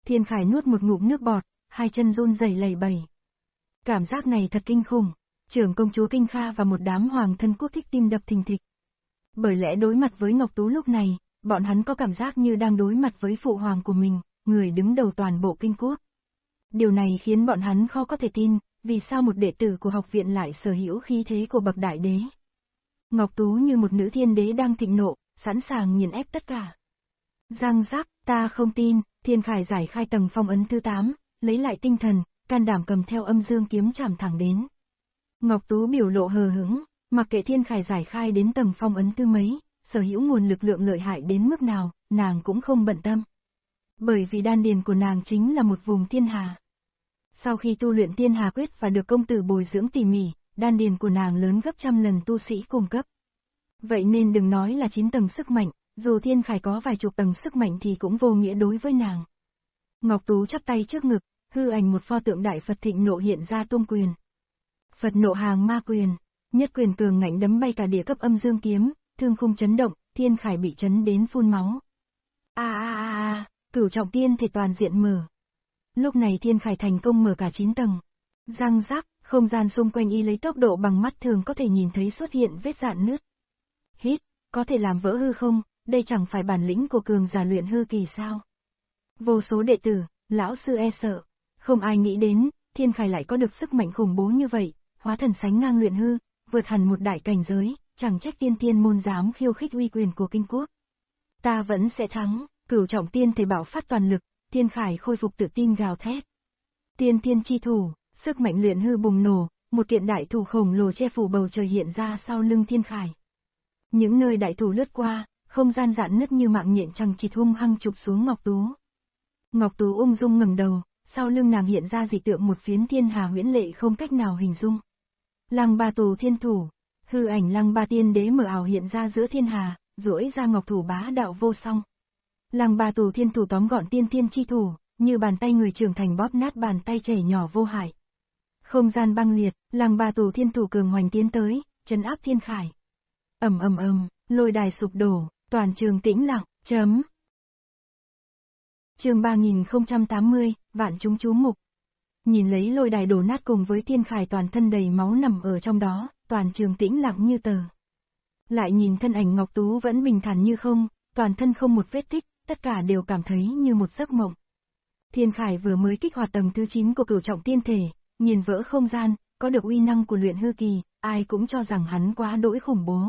Thiên Khải nuốt một ngụm nước bọt, hai chân run rẩy lẩy bẩy, Cảm giác này thật kinh khủng, trưởng công chúa Kinh Kha và một đám hoàng thân quốc thích tim đập thình thịch. Bởi lẽ đối mặt với Ngọc Tú lúc này, bọn hắn có cảm giác như đang đối mặt với phụ hoàng của mình, người đứng đầu toàn bộ kinh quốc. Điều này khiến bọn hắn khó có thể tin, vì sao một đệ tử của học viện lại sở hữu khí thế của bậc đại đế. Ngọc Tú như một nữ thiên đế đang thịnh nộ, sẵn sàng nghiền ép tất cả. Giang giác, ta không tin, thiên khải giải khai tầng phong ấn thứ 8, lấy lại tinh thần, can đảm cầm theo âm dương kiếm chạm thẳng đến. Ngọc Tú biểu lộ hờ hững, mặc kệ thiên khải giải khai đến tầng phong ấn tư mấy, sở hữu nguồn lực lượng lợi hại đến mức nào, nàng cũng không bận tâm. Bởi vì đan điền của nàng chính là một vùng thiên hà. Sau khi tu luyện thiên hà quyết và được công tử bồi dưỡng tỉ mỉ, đan điền của nàng lớn gấp trăm lần tu sĩ cung cấp. Vậy nên đừng nói là chín tầng sức mạnh, dù thiên khải có vài chục tầng sức mạnh thì cũng vô nghĩa đối với nàng. Ngọc Tú chắp tay trước ngực, hư ảnh một pho tượng đại Phật thịnh nộ hiện ra tung quyền. Phật nộ hàng ma quyền, nhất quyền cường ngạnh đấm bay cả địa cấp âm dương kiếm, thương khung chấn động, thiên khải bị chấn đến phun máu. A a a a, cửu trọng tiên thể toàn diện mở. Lúc này thiên khải thành công mở cả chín tầng. Răng rắc, không gian xung quanh y lấy tốc độ bằng mắt thường có thể nhìn thấy xuất hiện vết dạn nứt. Hít, có thể làm vỡ hư không, đây chẳng phải bản lĩnh của cường giả luyện hư kỳ sao. Vô số đệ tử, lão sư e sợ, không ai nghĩ đến, thiên khải lại có được sức mạnh khủng bố như vậy, hóa thần sánh ngang luyện hư, vượt hẳn một đại cảnh giới, chẳng trách tiên tiên môn dám khiêu khích uy quyền của kinh quốc. Ta vẫn sẽ thắng, cửu trọng tiên thể bảo phát toàn lực, thiên khải khôi phục tự tin gào thét. Tiên tiên chi thủ, sức mạnh luyện hư bùng nổ, một kiện đại thủ khổng lồ che phủ bầu trời hiện ra sau lưng thiên khải. Những nơi đại thủ lướt qua, không gian dạn nứt như mạng nhện chẳng chịt hung hăng chụp xuống Ngọc Tú. Ngọc Tú ung dung ngẩng đầu, sau lưng nàng hiện ra dị tượng một phiến thiên hà huyễn lệ không cách nào hình dung. Lăng ba tù thiên thủ, hư ảnh lăng ba tiên đế mở ảo hiện ra giữa thiên hà, duỗi ra ngọc thủ bá đạo vô song. Lăng ba tù thiên thủ tóm gọn tiên thiên chi thủ, như bàn tay người trưởng thành bóp nát bàn tay trẻ nhỏ vô hại. Không gian băng liệt, lăng ba tù thiên thủ cường hoành tiến tới, chân áp thiên khải. ầm ầm ầm, lôi đài sụp đổ, toàn trường tĩnh lặng, chấm chương 3080, vạn chúng chú mục. Nhìn lấy lôi đài đổ nát cùng với thiên khải toàn thân đầy máu nằm ở trong đó, toàn trường tĩnh lặng như tờ. Lại nhìn thân ảnh Ngọc Tú vẫn bình thản như không, toàn thân không một vết tích, tất cả đều cảm thấy như một giấc mộng. Thiên Khải vừa mới kích hoạt tầng thứ 9 của cửu trọng tiên thể, nhìn vỡ không gian, có được uy năng của luyện hư kỳ, ai cũng cho rằng hắn quá đỗi khủng bố.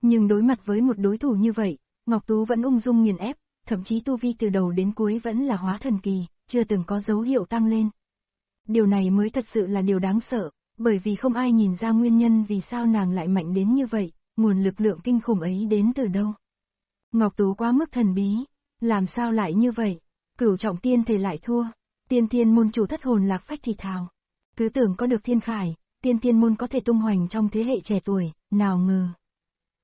Nhưng đối mặt với một đối thủ như vậy, Ngọc Tú vẫn ung dung nghiền ép, thậm chí tu vi từ đầu đến cuối vẫn là hóa thần kỳ, chưa từng có dấu hiệu tăng lên. Điều này mới thật sự là điều đáng sợ, bởi vì không ai nhìn ra nguyên nhân vì sao nàng lại mạnh đến như vậy, nguồn lực lượng kinh khủng ấy đến từ đâu. Ngọc Tú quá mức thần bí, làm sao lại như vậy, cửu trọng tiên thể lại thua, tiên tiên môn chủ thất hồn lạc phách thì thào. Cứ tưởng có được thiên khải, tiên tiên môn có thể tung hoành trong thế hệ trẻ tuổi, nào ngờ.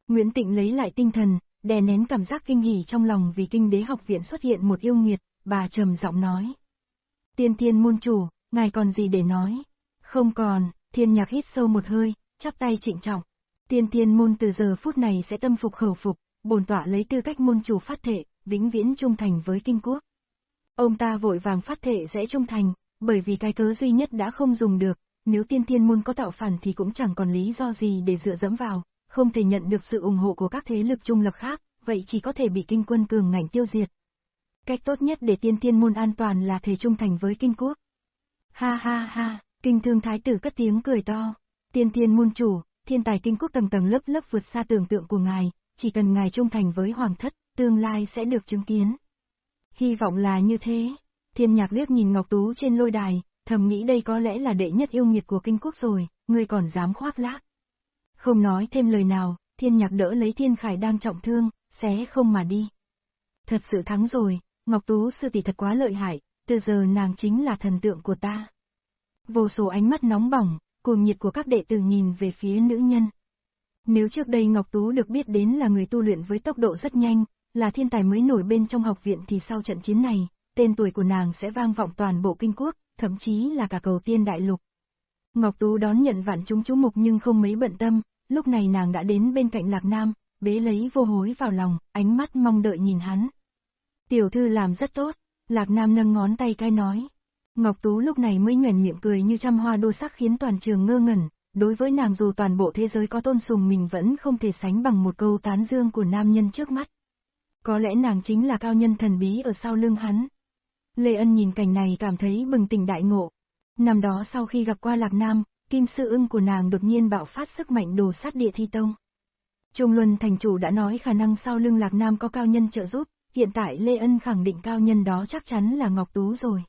Nguyễn Tịnh lấy lại tinh thần, đè nén cảm giác kinh hỉ trong lòng vì kinh đế học viện xuất hiện một yêu nghiệt, bà trầm giọng nói. Tiên thiên môn chủ, ngài còn gì để nói? Không còn, thiên nhạc hít sâu một hơi, chắp tay trịnh trọng. Tiên thiên môn từ giờ phút này sẽ tâm phục khẩu phục, bổn tọa lấy tư cách môn chủ phát thệ, vĩnh viễn trung thành với kinh quốc. Ông ta vội vàng phát thệ sẽ trung thành, bởi vì cái cớ duy nhất đã không dùng được, nếu tiên thiên môn có tạo phản thì cũng chẳng còn lý do gì để dựa dẫm vào, không thể nhận được sự ủng hộ của các thế lực trung lập khác, vậy chỉ có thể bị kinh quân cường ngạnh tiêu diệt. Cách tốt nhất để tiên tiên môn an toàn là thể trung thành với kinh quốc. Ha ha ha, kinh thương thái tử cất tiếng cười to. Tiên tiên môn chủ, thiên tài kinh quốc tầng tầng lớp lớp vượt xa tưởng tượng của ngài, chỉ cần ngài trung thành với hoàng thất, tương lai sẽ được chứng kiến. Hy vọng là như thế. Thiên nhạc liếc nhìn Ngọc Tú trên lôi đài, thầm nghĩ đây có lẽ là đệ nhất yêu nghiệt của kinh quốc rồi, ngươi còn dám khoác lác. Không nói thêm lời nào, thiên nhạc đỡ lấy thiên khải đang trọng thương, xé không mà đi. Thật sự thắng rồi, Ngọc Tú sư tỷ thật quá lợi hại, từ giờ nàng chính là thần tượng của ta. Vô số ánh mắt nóng bỏng, cuồng nhiệt của các đệ tử nhìn về phía nữ nhân. Nếu trước đây Ngọc Tú được biết đến là người tu luyện với tốc độ rất nhanh, là thiên tài mới nổi bên trong học viện thì sau trận chiến này, tên tuổi của nàng sẽ vang vọng toàn bộ kinh quốc, thậm chí là cả cầu tiên đại lục. Ngọc Tú đón nhận vạn chúng chú mục nhưng không mấy bận tâm, lúc này nàng đã đến bên cạnh Lạc Nam, bế lấy vô hối vào lòng, ánh mắt mong đợi nhìn hắn. Tiểu thư làm rất tốt, Lạc Nam nâng ngón tay cai nói. Ngọc Tú lúc này mới nhuền miệng cười như trăm hoa đô sắc khiến toàn trường ngơ ngẩn, đối với nàng dù toàn bộ thế giới có tôn sùng mình vẫn không thể sánh bằng một câu tán dương của nam nhân trước mắt. Có lẽ nàng chính là cao nhân thần bí ở sau lưng hắn. Lê Ân nhìn cảnh này cảm thấy bừng tỉnh đại ngộ. Năm đó sau khi gặp qua Lạc Nam, kim sư ưng của nàng đột nhiên bạo phát sức mạnh đồ sát địa thi tông. Trung Luân thành chủ đã nói khả năng sau lưng Lạc Nam có cao nhân trợ giúp, hiện tại Lê Ân khẳng định cao nhân đó chắc chắn là Ngọc Tú rồi.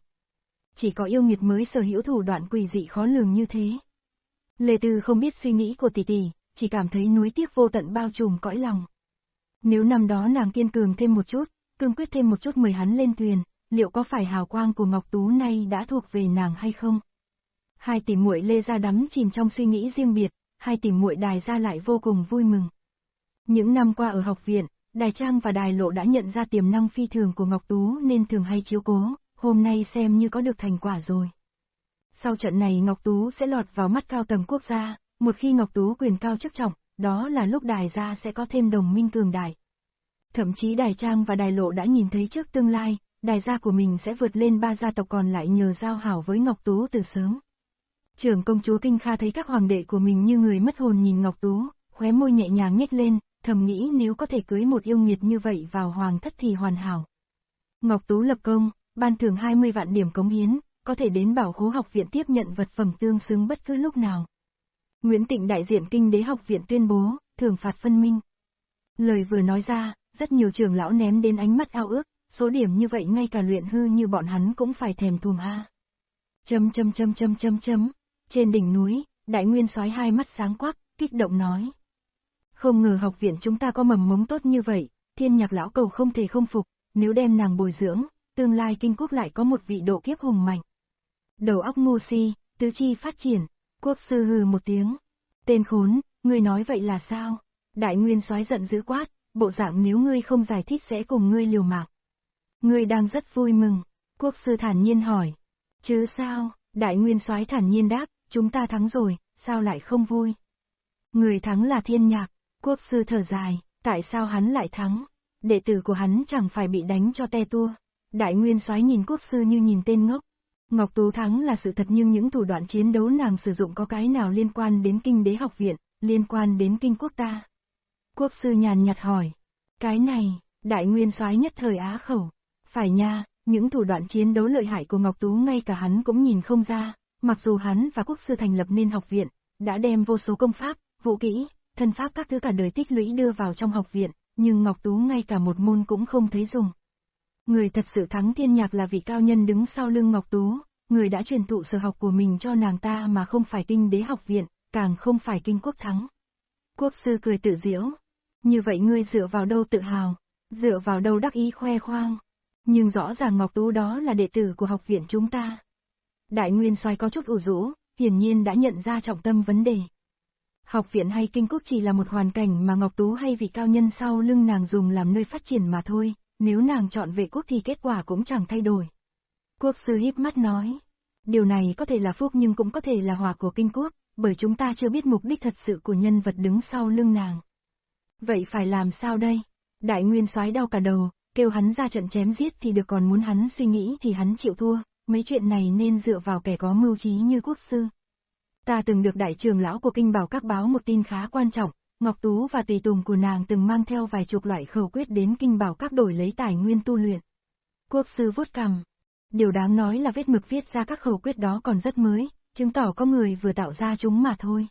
Chỉ có yêu nghiệt mới sở hữu thủ đoạn quỷ dị khó lường như thế. Lê Tư không biết suy nghĩ của tỷ tỷ, chỉ cảm thấy núi tiếc vô tận bao trùm cõi lòng. Nếu năm đó nàng kiên cường thêm một chút, cương quyết thêm một chút mời hắn lên thuyền, liệu có phải hào quang của Ngọc Tú nay đã thuộc về nàng hay không? Hai tỷ muội Lê ra đắm chìm trong suy nghĩ riêng biệt, hai tỷ muội Đài ra lại vô cùng vui mừng. Những năm qua ở học viện, Đài Trang và Đài Lộ đã nhận ra tiềm năng phi thường của Ngọc Tú nên thường hay chiếu cố, hôm nay xem như có được thành quả rồi. Sau trận này Ngọc Tú sẽ lọt vào mắt cao tầng quốc gia, một khi Ngọc Tú quyền cao chức trọng, đó là lúc đài gia sẽ có thêm đồng minh cường đại. Thậm chí đài trang và đài lộ đã nhìn thấy trước tương lai, đài gia của mình sẽ vượt lên ba gia tộc còn lại nhờ giao hảo với Ngọc Tú từ sớm. Trưởng công chúa Kinh Kha thấy các hoàng đệ của mình như người mất hồn nhìn Ngọc Tú, khóe môi nhẹ nhàng nhếch lên, thầm nghĩ nếu có thể cưới một yêu nghiệt như vậy vào hoàng thất thì hoàn hảo. Ngọc Tú lập công, ban thưởng 20 vạn điểm cống hiến, có thể đến bảo khố học viện tiếp nhận vật phẩm tương xứng bất cứ lúc nào. Nguyễn Tịnh đại diện kinh đế học viện tuyên bố, thưởng phạt phân minh. Lời vừa nói ra, rất nhiều trưởng lão ném đến ánh mắt ao ước, số điểm như vậy ngay cả luyện hư như bọn hắn cũng phải thèm thuồng a. Chấm chấm chấm chấm chấm chấm, trên đỉnh núi, đại nguyên soái hai mắt sáng quắc, kích động nói. Không ngờ học viện chúng ta có mầm mống tốt như vậy, thiên nhạc lão cầu không thể không phục, nếu đem nàng bồi dưỡng, tương lai kinh quốc lại có một vị độ kiếp hùng mạnh. Đầu óc ngu si, tứ chi phát triển, Quốc sư hừ một tiếng. Tên khốn, ngươi nói vậy là sao? Đại nguyên soái giận dữ quát, bộ dạng nếu ngươi không giải thích sẽ cùng ngươi liều mạng. Ngươi đang rất vui mừng. Quốc sư thản nhiên hỏi. Chứ sao, đại nguyên soái thản nhiên đáp, chúng ta thắng rồi, sao lại không vui? Người thắng là thiên nhạc, quốc sư thở dài, tại sao hắn lại thắng? Đệ tử của hắn chẳng phải bị đánh cho te tua. Đại nguyên soái nhìn quốc sư như nhìn tên ngốc. Ngọc Tú thắng là sự thật nhưng những thủ đoạn chiến đấu nàng sử dụng có cái nào liên quan đến kinh đế học viện, liên quan đến kinh quốc ta. Quốc sư nhàn nhạt hỏi. Cái này, đại nguyên soái nhất thời á khẩu. Phải nha, những thủ đoạn chiến đấu lợi hại của Ngọc Tú ngay cả hắn cũng nhìn không ra, mặc dù hắn và quốc sư thành lập nên học viện, đã đem vô số công pháp, vũ kỹ, thân pháp các thứ cả đời tích lũy đưa vào trong học viện, nhưng Ngọc Tú ngay cả một môn cũng không thấy dùng. Người thật sự thắng thiên nhạc là vị cao nhân đứng sau lưng Ngọc Tú, người đã truyền thụ sở học của mình cho nàng ta mà không phải kinh đế học viện, càng không phải kinh quốc thắng. Quốc sư cười tự diễu. Như vậy ngươi dựa vào đâu tự hào, dựa vào đâu đắc ý khoe khoang. Nhưng rõ ràng Ngọc Tú đó là đệ tử của học viện chúng ta. Đại Nguyên Soái có chút ủ rũ, hiển nhiên đã nhận ra trọng tâm vấn đề. Học viện hay kinh quốc chỉ là một hoàn cảnh mà Ngọc Tú hay vị cao nhân sau lưng nàng dùng làm nơi phát triển mà thôi, nếu nàng chọn vệ quốc thì kết quả cũng chẳng thay đổi. Quốc sư híp mắt nói, điều này có thể là phúc nhưng cũng có thể là hòa của kinh quốc, bởi chúng ta chưa biết mục đích thật sự của nhân vật đứng sau lưng nàng. Vậy phải làm sao đây? Đại nguyên soái đau cả đầu, kêu hắn ra trận chém giết thì được còn muốn hắn suy nghĩ thì hắn chịu thua, mấy chuyện này nên dựa vào kẻ có mưu trí như quốc sư. Ta từng được đại trưởng lão của kinh bảo các báo một tin khá quan trọng, Ngọc Tú và tùy tùng của nàng từng mang theo vài chục loại khẩu quyết đến kinh bảo các đổi lấy tài nguyên tu luyện. Quốc sư vuốt cằm. Điều đáng nói là vết mực viết ra các khẩu quyết đó còn rất mới, chứng tỏ có người vừa tạo ra chúng mà thôi.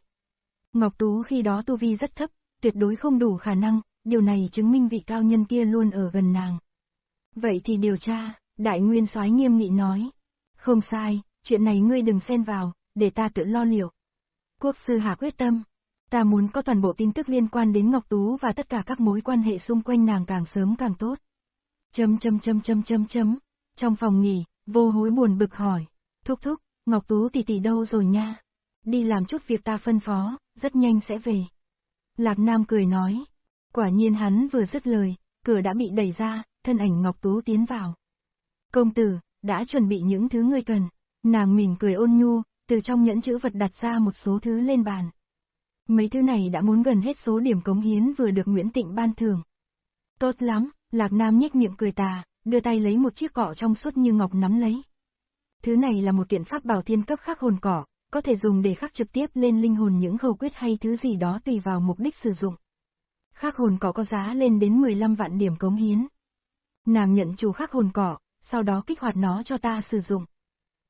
Ngọc Tú khi đó tu vi rất thấp, tuyệt đối không đủ khả năng, điều này chứng minh vị cao nhân kia luôn ở gần nàng. Vậy thì điều tra, đại nguyên soái nghiêm nghị nói. Không sai, chuyện này ngươi đừng xen vào, để ta tự lo liệu. Quốc sư Hà quyết tâm. Ta muốn có toàn bộ tin tức liên quan đến Ngọc Tú và tất cả các mối quan hệ xung quanh nàng càng sớm càng tốt. Chấm chấm chấm chấm chấm chấm. Trong phòng nghỉ, vô hối buồn bực hỏi. Thúc thúc, Ngọc Tú tỷ tỷ đâu rồi nha? Đi làm chút việc ta phân phó, rất nhanh sẽ về. Lạc Nam cười nói. Quả nhiên hắn vừa dứt lời, cửa đã bị đẩy ra, thân ảnh Ngọc Tú tiến vào. Công tử, đã chuẩn bị những thứ ngươi cần. Nàng mỉm cười ôn nhu, từ trong nhẫn chữ vật đặt ra một số thứ lên bàn. Mấy thứ này đã muốn gần hết số điểm cống hiến vừa được Nguyễn Tịnh ban thưởng. Tốt lắm, Lạc Nam nhếch miệng cười tà, đưa tay lấy một chiếc cỏ trong suốt như ngọc nắm lấy. Thứ này là một kiện pháp bảo thiên cấp khắc hồn cỏ, có thể dùng để khắc trực tiếp lên linh hồn những khẩu quyết hay thứ gì đó tùy vào mục đích sử dụng. Khắc hồn cỏ có giá lên đến 15 vạn điểm cống hiến. Nàng nhận chủ khắc hồn cỏ, sau đó kích hoạt nó cho ta sử dụng.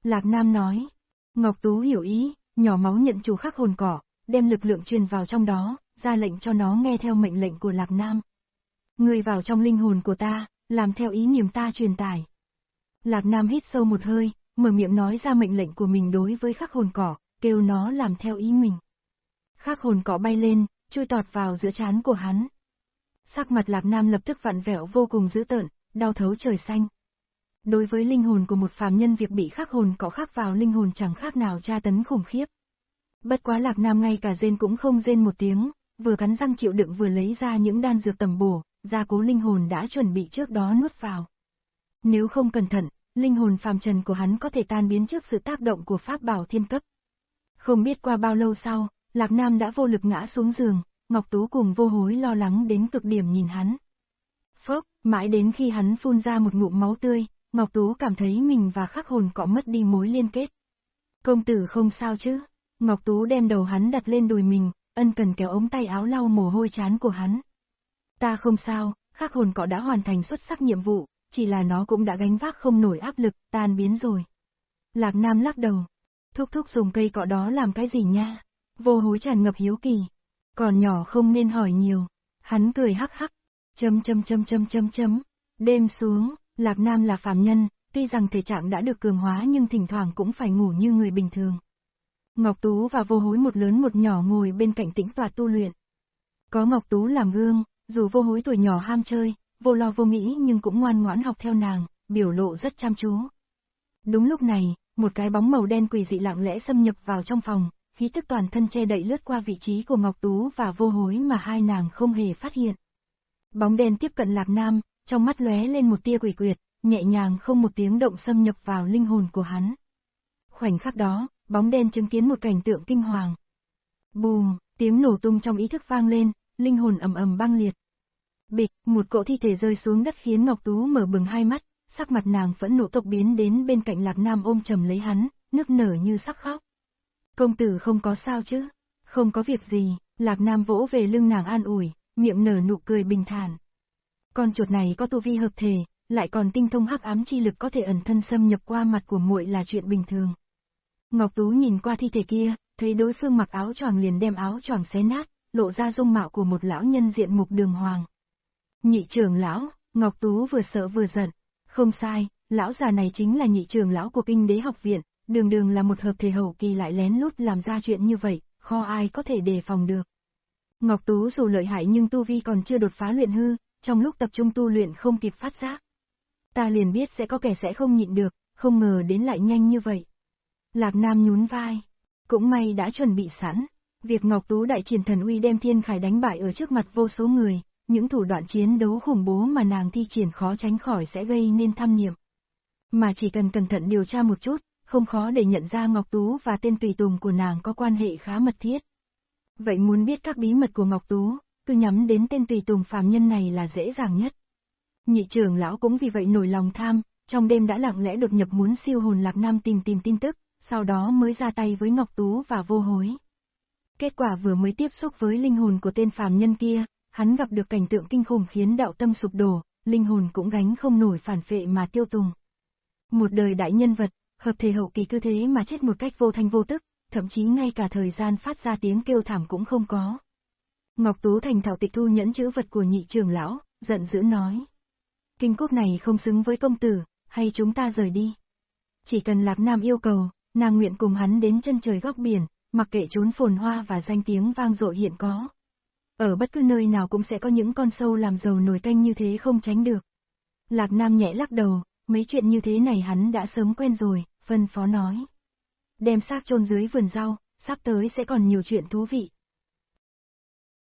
Lạc Nam nói. Ngọc Tú hiểu ý, nhỏ máu nhận chủ khắc hồn cỏ, đem lực lượng truyền vào trong đó, ra lệnh cho nó nghe theo mệnh lệnh của Lạc Nam. Người vào trong linh hồn của ta, làm theo ý niềm ta truyền tải. Lạc Nam hít sâu một hơi, mở miệng nói ra mệnh lệnh của mình đối với khắc hồn cỏ, kêu nó làm theo ý mình. Khắc hồn cỏ bay lên, chui tọt vào giữa chán của hắn. Sắc mặt Lạc Nam lập tức vặn vẹo vô cùng dữ tợn, đau thấu trời xanh. Đối với linh hồn của một phàm nhân việc bị khắc hồn có khắc vào linh hồn chẳng khác nào tra tấn khủng khiếp. Bất quá Lạc Nam ngay cả rên cũng không rên một tiếng, vừa cắn răng chịu đựng vừa lấy ra những đan dược tầm bổ, gia cố linh hồn đã chuẩn bị trước đó nuốt vào. Nếu không cẩn thận, linh hồn phàm trần của hắn có thể tan biến trước sự tác động của pháp bảo thiên cấp. Không biết qua bao lâu sau, Lạc Nam đã vô lực ngã xuống giường, Ngọc Tú cùng vô hối lo lắng đến cực điểm nhìn hắn. Phốc, mãi đến khi hắn phun ra một ngụm máu tươi, Ngọc Tú cảm thấy mình và khắc hồn cọ mất đi mối liên kết. Công tử không sao chứ? Ngọc Tú đem đầu hắn đặt lên đùi mình, ân cần kéo ống tay áo lau mồ hôi chán của hắn. Ta không sao, khắc hồn cọ đã hoàn thành xuất sắc nhiệm vụ, chỉ là nó cũng đã gánh vác không nổi áp lực, tan biến rồi. Lạc Nam lắc đầu. Thúc thúc dùng cây cọ đó làm cái gì nha? Vô hối tràn ngập hiếu kỳ. Còn nhỏ không nên hỏi nhiều. Hắn cười hắc hắc. Chấm chấm chấm chấm chấm chấm. Đêm xuống, Lạc Nam là phàm nhân, tuy rằng thể trạng đã được cường hóa nhưng thỉnh thoảng cũng phải ngủ như người bình thường. Ngọc Tú và vô hối một lớn một nhỏ ngồi bên cạnh tĩnh tọa tu luyện. Có Ngọc Tú làm gương, dù vô hối tuổi nhỏ ham chơi, vô lo vô nghĩ nhưng cũng ngoan ngoãn học theo nàng, biểu lộ rất chăm chú. Đúng lúc này, một cái bóng màu đen quỷ dị lặng lẽ xâm nhập vào trong phòng, khí tức toàn thân che đậy lướt qua vị trí của Ngọc Tú và vô hối mà hai nàng không hề phát hiện. Bóng đen tiếp cận Lạc Nam, trong mắt lóe lên một tia quỷ quyệt, nhẹ nhàng không một tiếng động xâm nhập vào linh hồn của hắn. Khoảnh khắc đó, bóng đen chứng kiến một cảnh tượng kinh hoàng. Bùm, tiếng nổ tung trong ý thức vang lên, linh hồn ầm ầm băng liệt. Bịch, một cỗ thi thể rơi xuống đất khiến Ngọc Tú mở bừng hai mắt, sắc mặt nàng vẫn nộ tộc biến đến bên cạnh Lạc Nam ôm trầm lấy hắn, nước nở như sắp khóc. Công tử không có sao chứ? Không có việc gì, Lạc Nam vỗ về lưng nàng an ủi, miệng nở nụ cười bình thản. Con chuột này có tu vi hợp thể, lại còn tinh thông hắc ám chi lực có thể ẩn thân xâm nhập qua mặt của muội là chuyện bình thường. Ngọc Tú nhìn qua thi thể kia, thấy đối phương mặc áo choàng liền đem áo choàng xé nát, lộ ra dung mạo của một lão nhân diện mục đường hoàng. Nhị trưởng lão, Ngọc Tú vừa sợ vừa giận. Không sai, lão già này chính là nhị trưởng lão của kinh đế học viện, đường đường là một hợp thể hậu kỳ lại lén lút làm ra chuyện như vậy, kho ai có thể đề phòng được. Ngọc Tú dù lợi hại nhưng tu vi còn chưa đột phá luyện hư, trong lúc tập trung tu luyện không kịp phát giác. Ta liền biết sẽ có kẻ sẽ không nhịn được, không ngờ đến lại nhanh như vậy. Lạc Nam nhún vai. Cũng may đã chuẩn bị sẵn. Việc Ngọc Tú đại triển thần uy đem thiên khải đánh bại ở trước mặt vô số người, những thủ đoạn chiến đấu khủng bố mà nàng thi triển khó tránh khỏi sẽ gây nên tham niệm. Mà chỉ cần cẩn thận điều tra một chút, không khó để nhận ra Ngọc Tú và tên tùy tùng của nàng có quan hệ khá mật thiết. Vậy muốn biết các bí mật của Ngọc Tú, cứ nhắm đến tên tùy tùng phàm nhân này là dễ dàng nhất. Nhị trưởng lão cũng vì vậy nổi lòng tham, trong đêm đã lặng lẽ đột nhập muốn siêu hồn Lạc Nam tìm tìm tin tức, sau đó mới ra tay với Ngọc Tú và vô hối. Kết quả vừa mới tiếp xúc với linh hồn của tên phàm nhân kia, hắn gặp được cảnh tượng kinh khủng khiến đạo tâm sụp đổ, linh hồn cũng gánh không nổi phản phệ mà tiêu tùng. Một đời đại nhân vật, hợp thể hậu kỳ cứ thế mà chết một cách vô thanh vô tức, thậm chí ngay cả thời gian phát ra tiếng kêu thảm cũng không có. Ngọc Tú thành thảo tịch thu nhẫn chữ vật của nhị trưởng lão, giận dữ nói. Kinh quốc này không xứng với công tử, hay chúng ta rời đi. Chỉ cần Lạc Nam yêu cầu, nàng nguyện cùng hắn đến chân trời góc biển, mặc kệ trốn phồn hoa và danh tiếng vang dội hiện có. Ở bất cứ nơi nào cũng sẽ có những con sâu làm giàu nổi canh như thế không tránh được. Lạc Nam nhẹ lắc đầu, mấy chuyện như thế này hắn đã sớm quen rồi, phân phó nói. Đem xác chôn dưới vườn rau, sắp tới sẽ còn nhiều chuyện thú vị,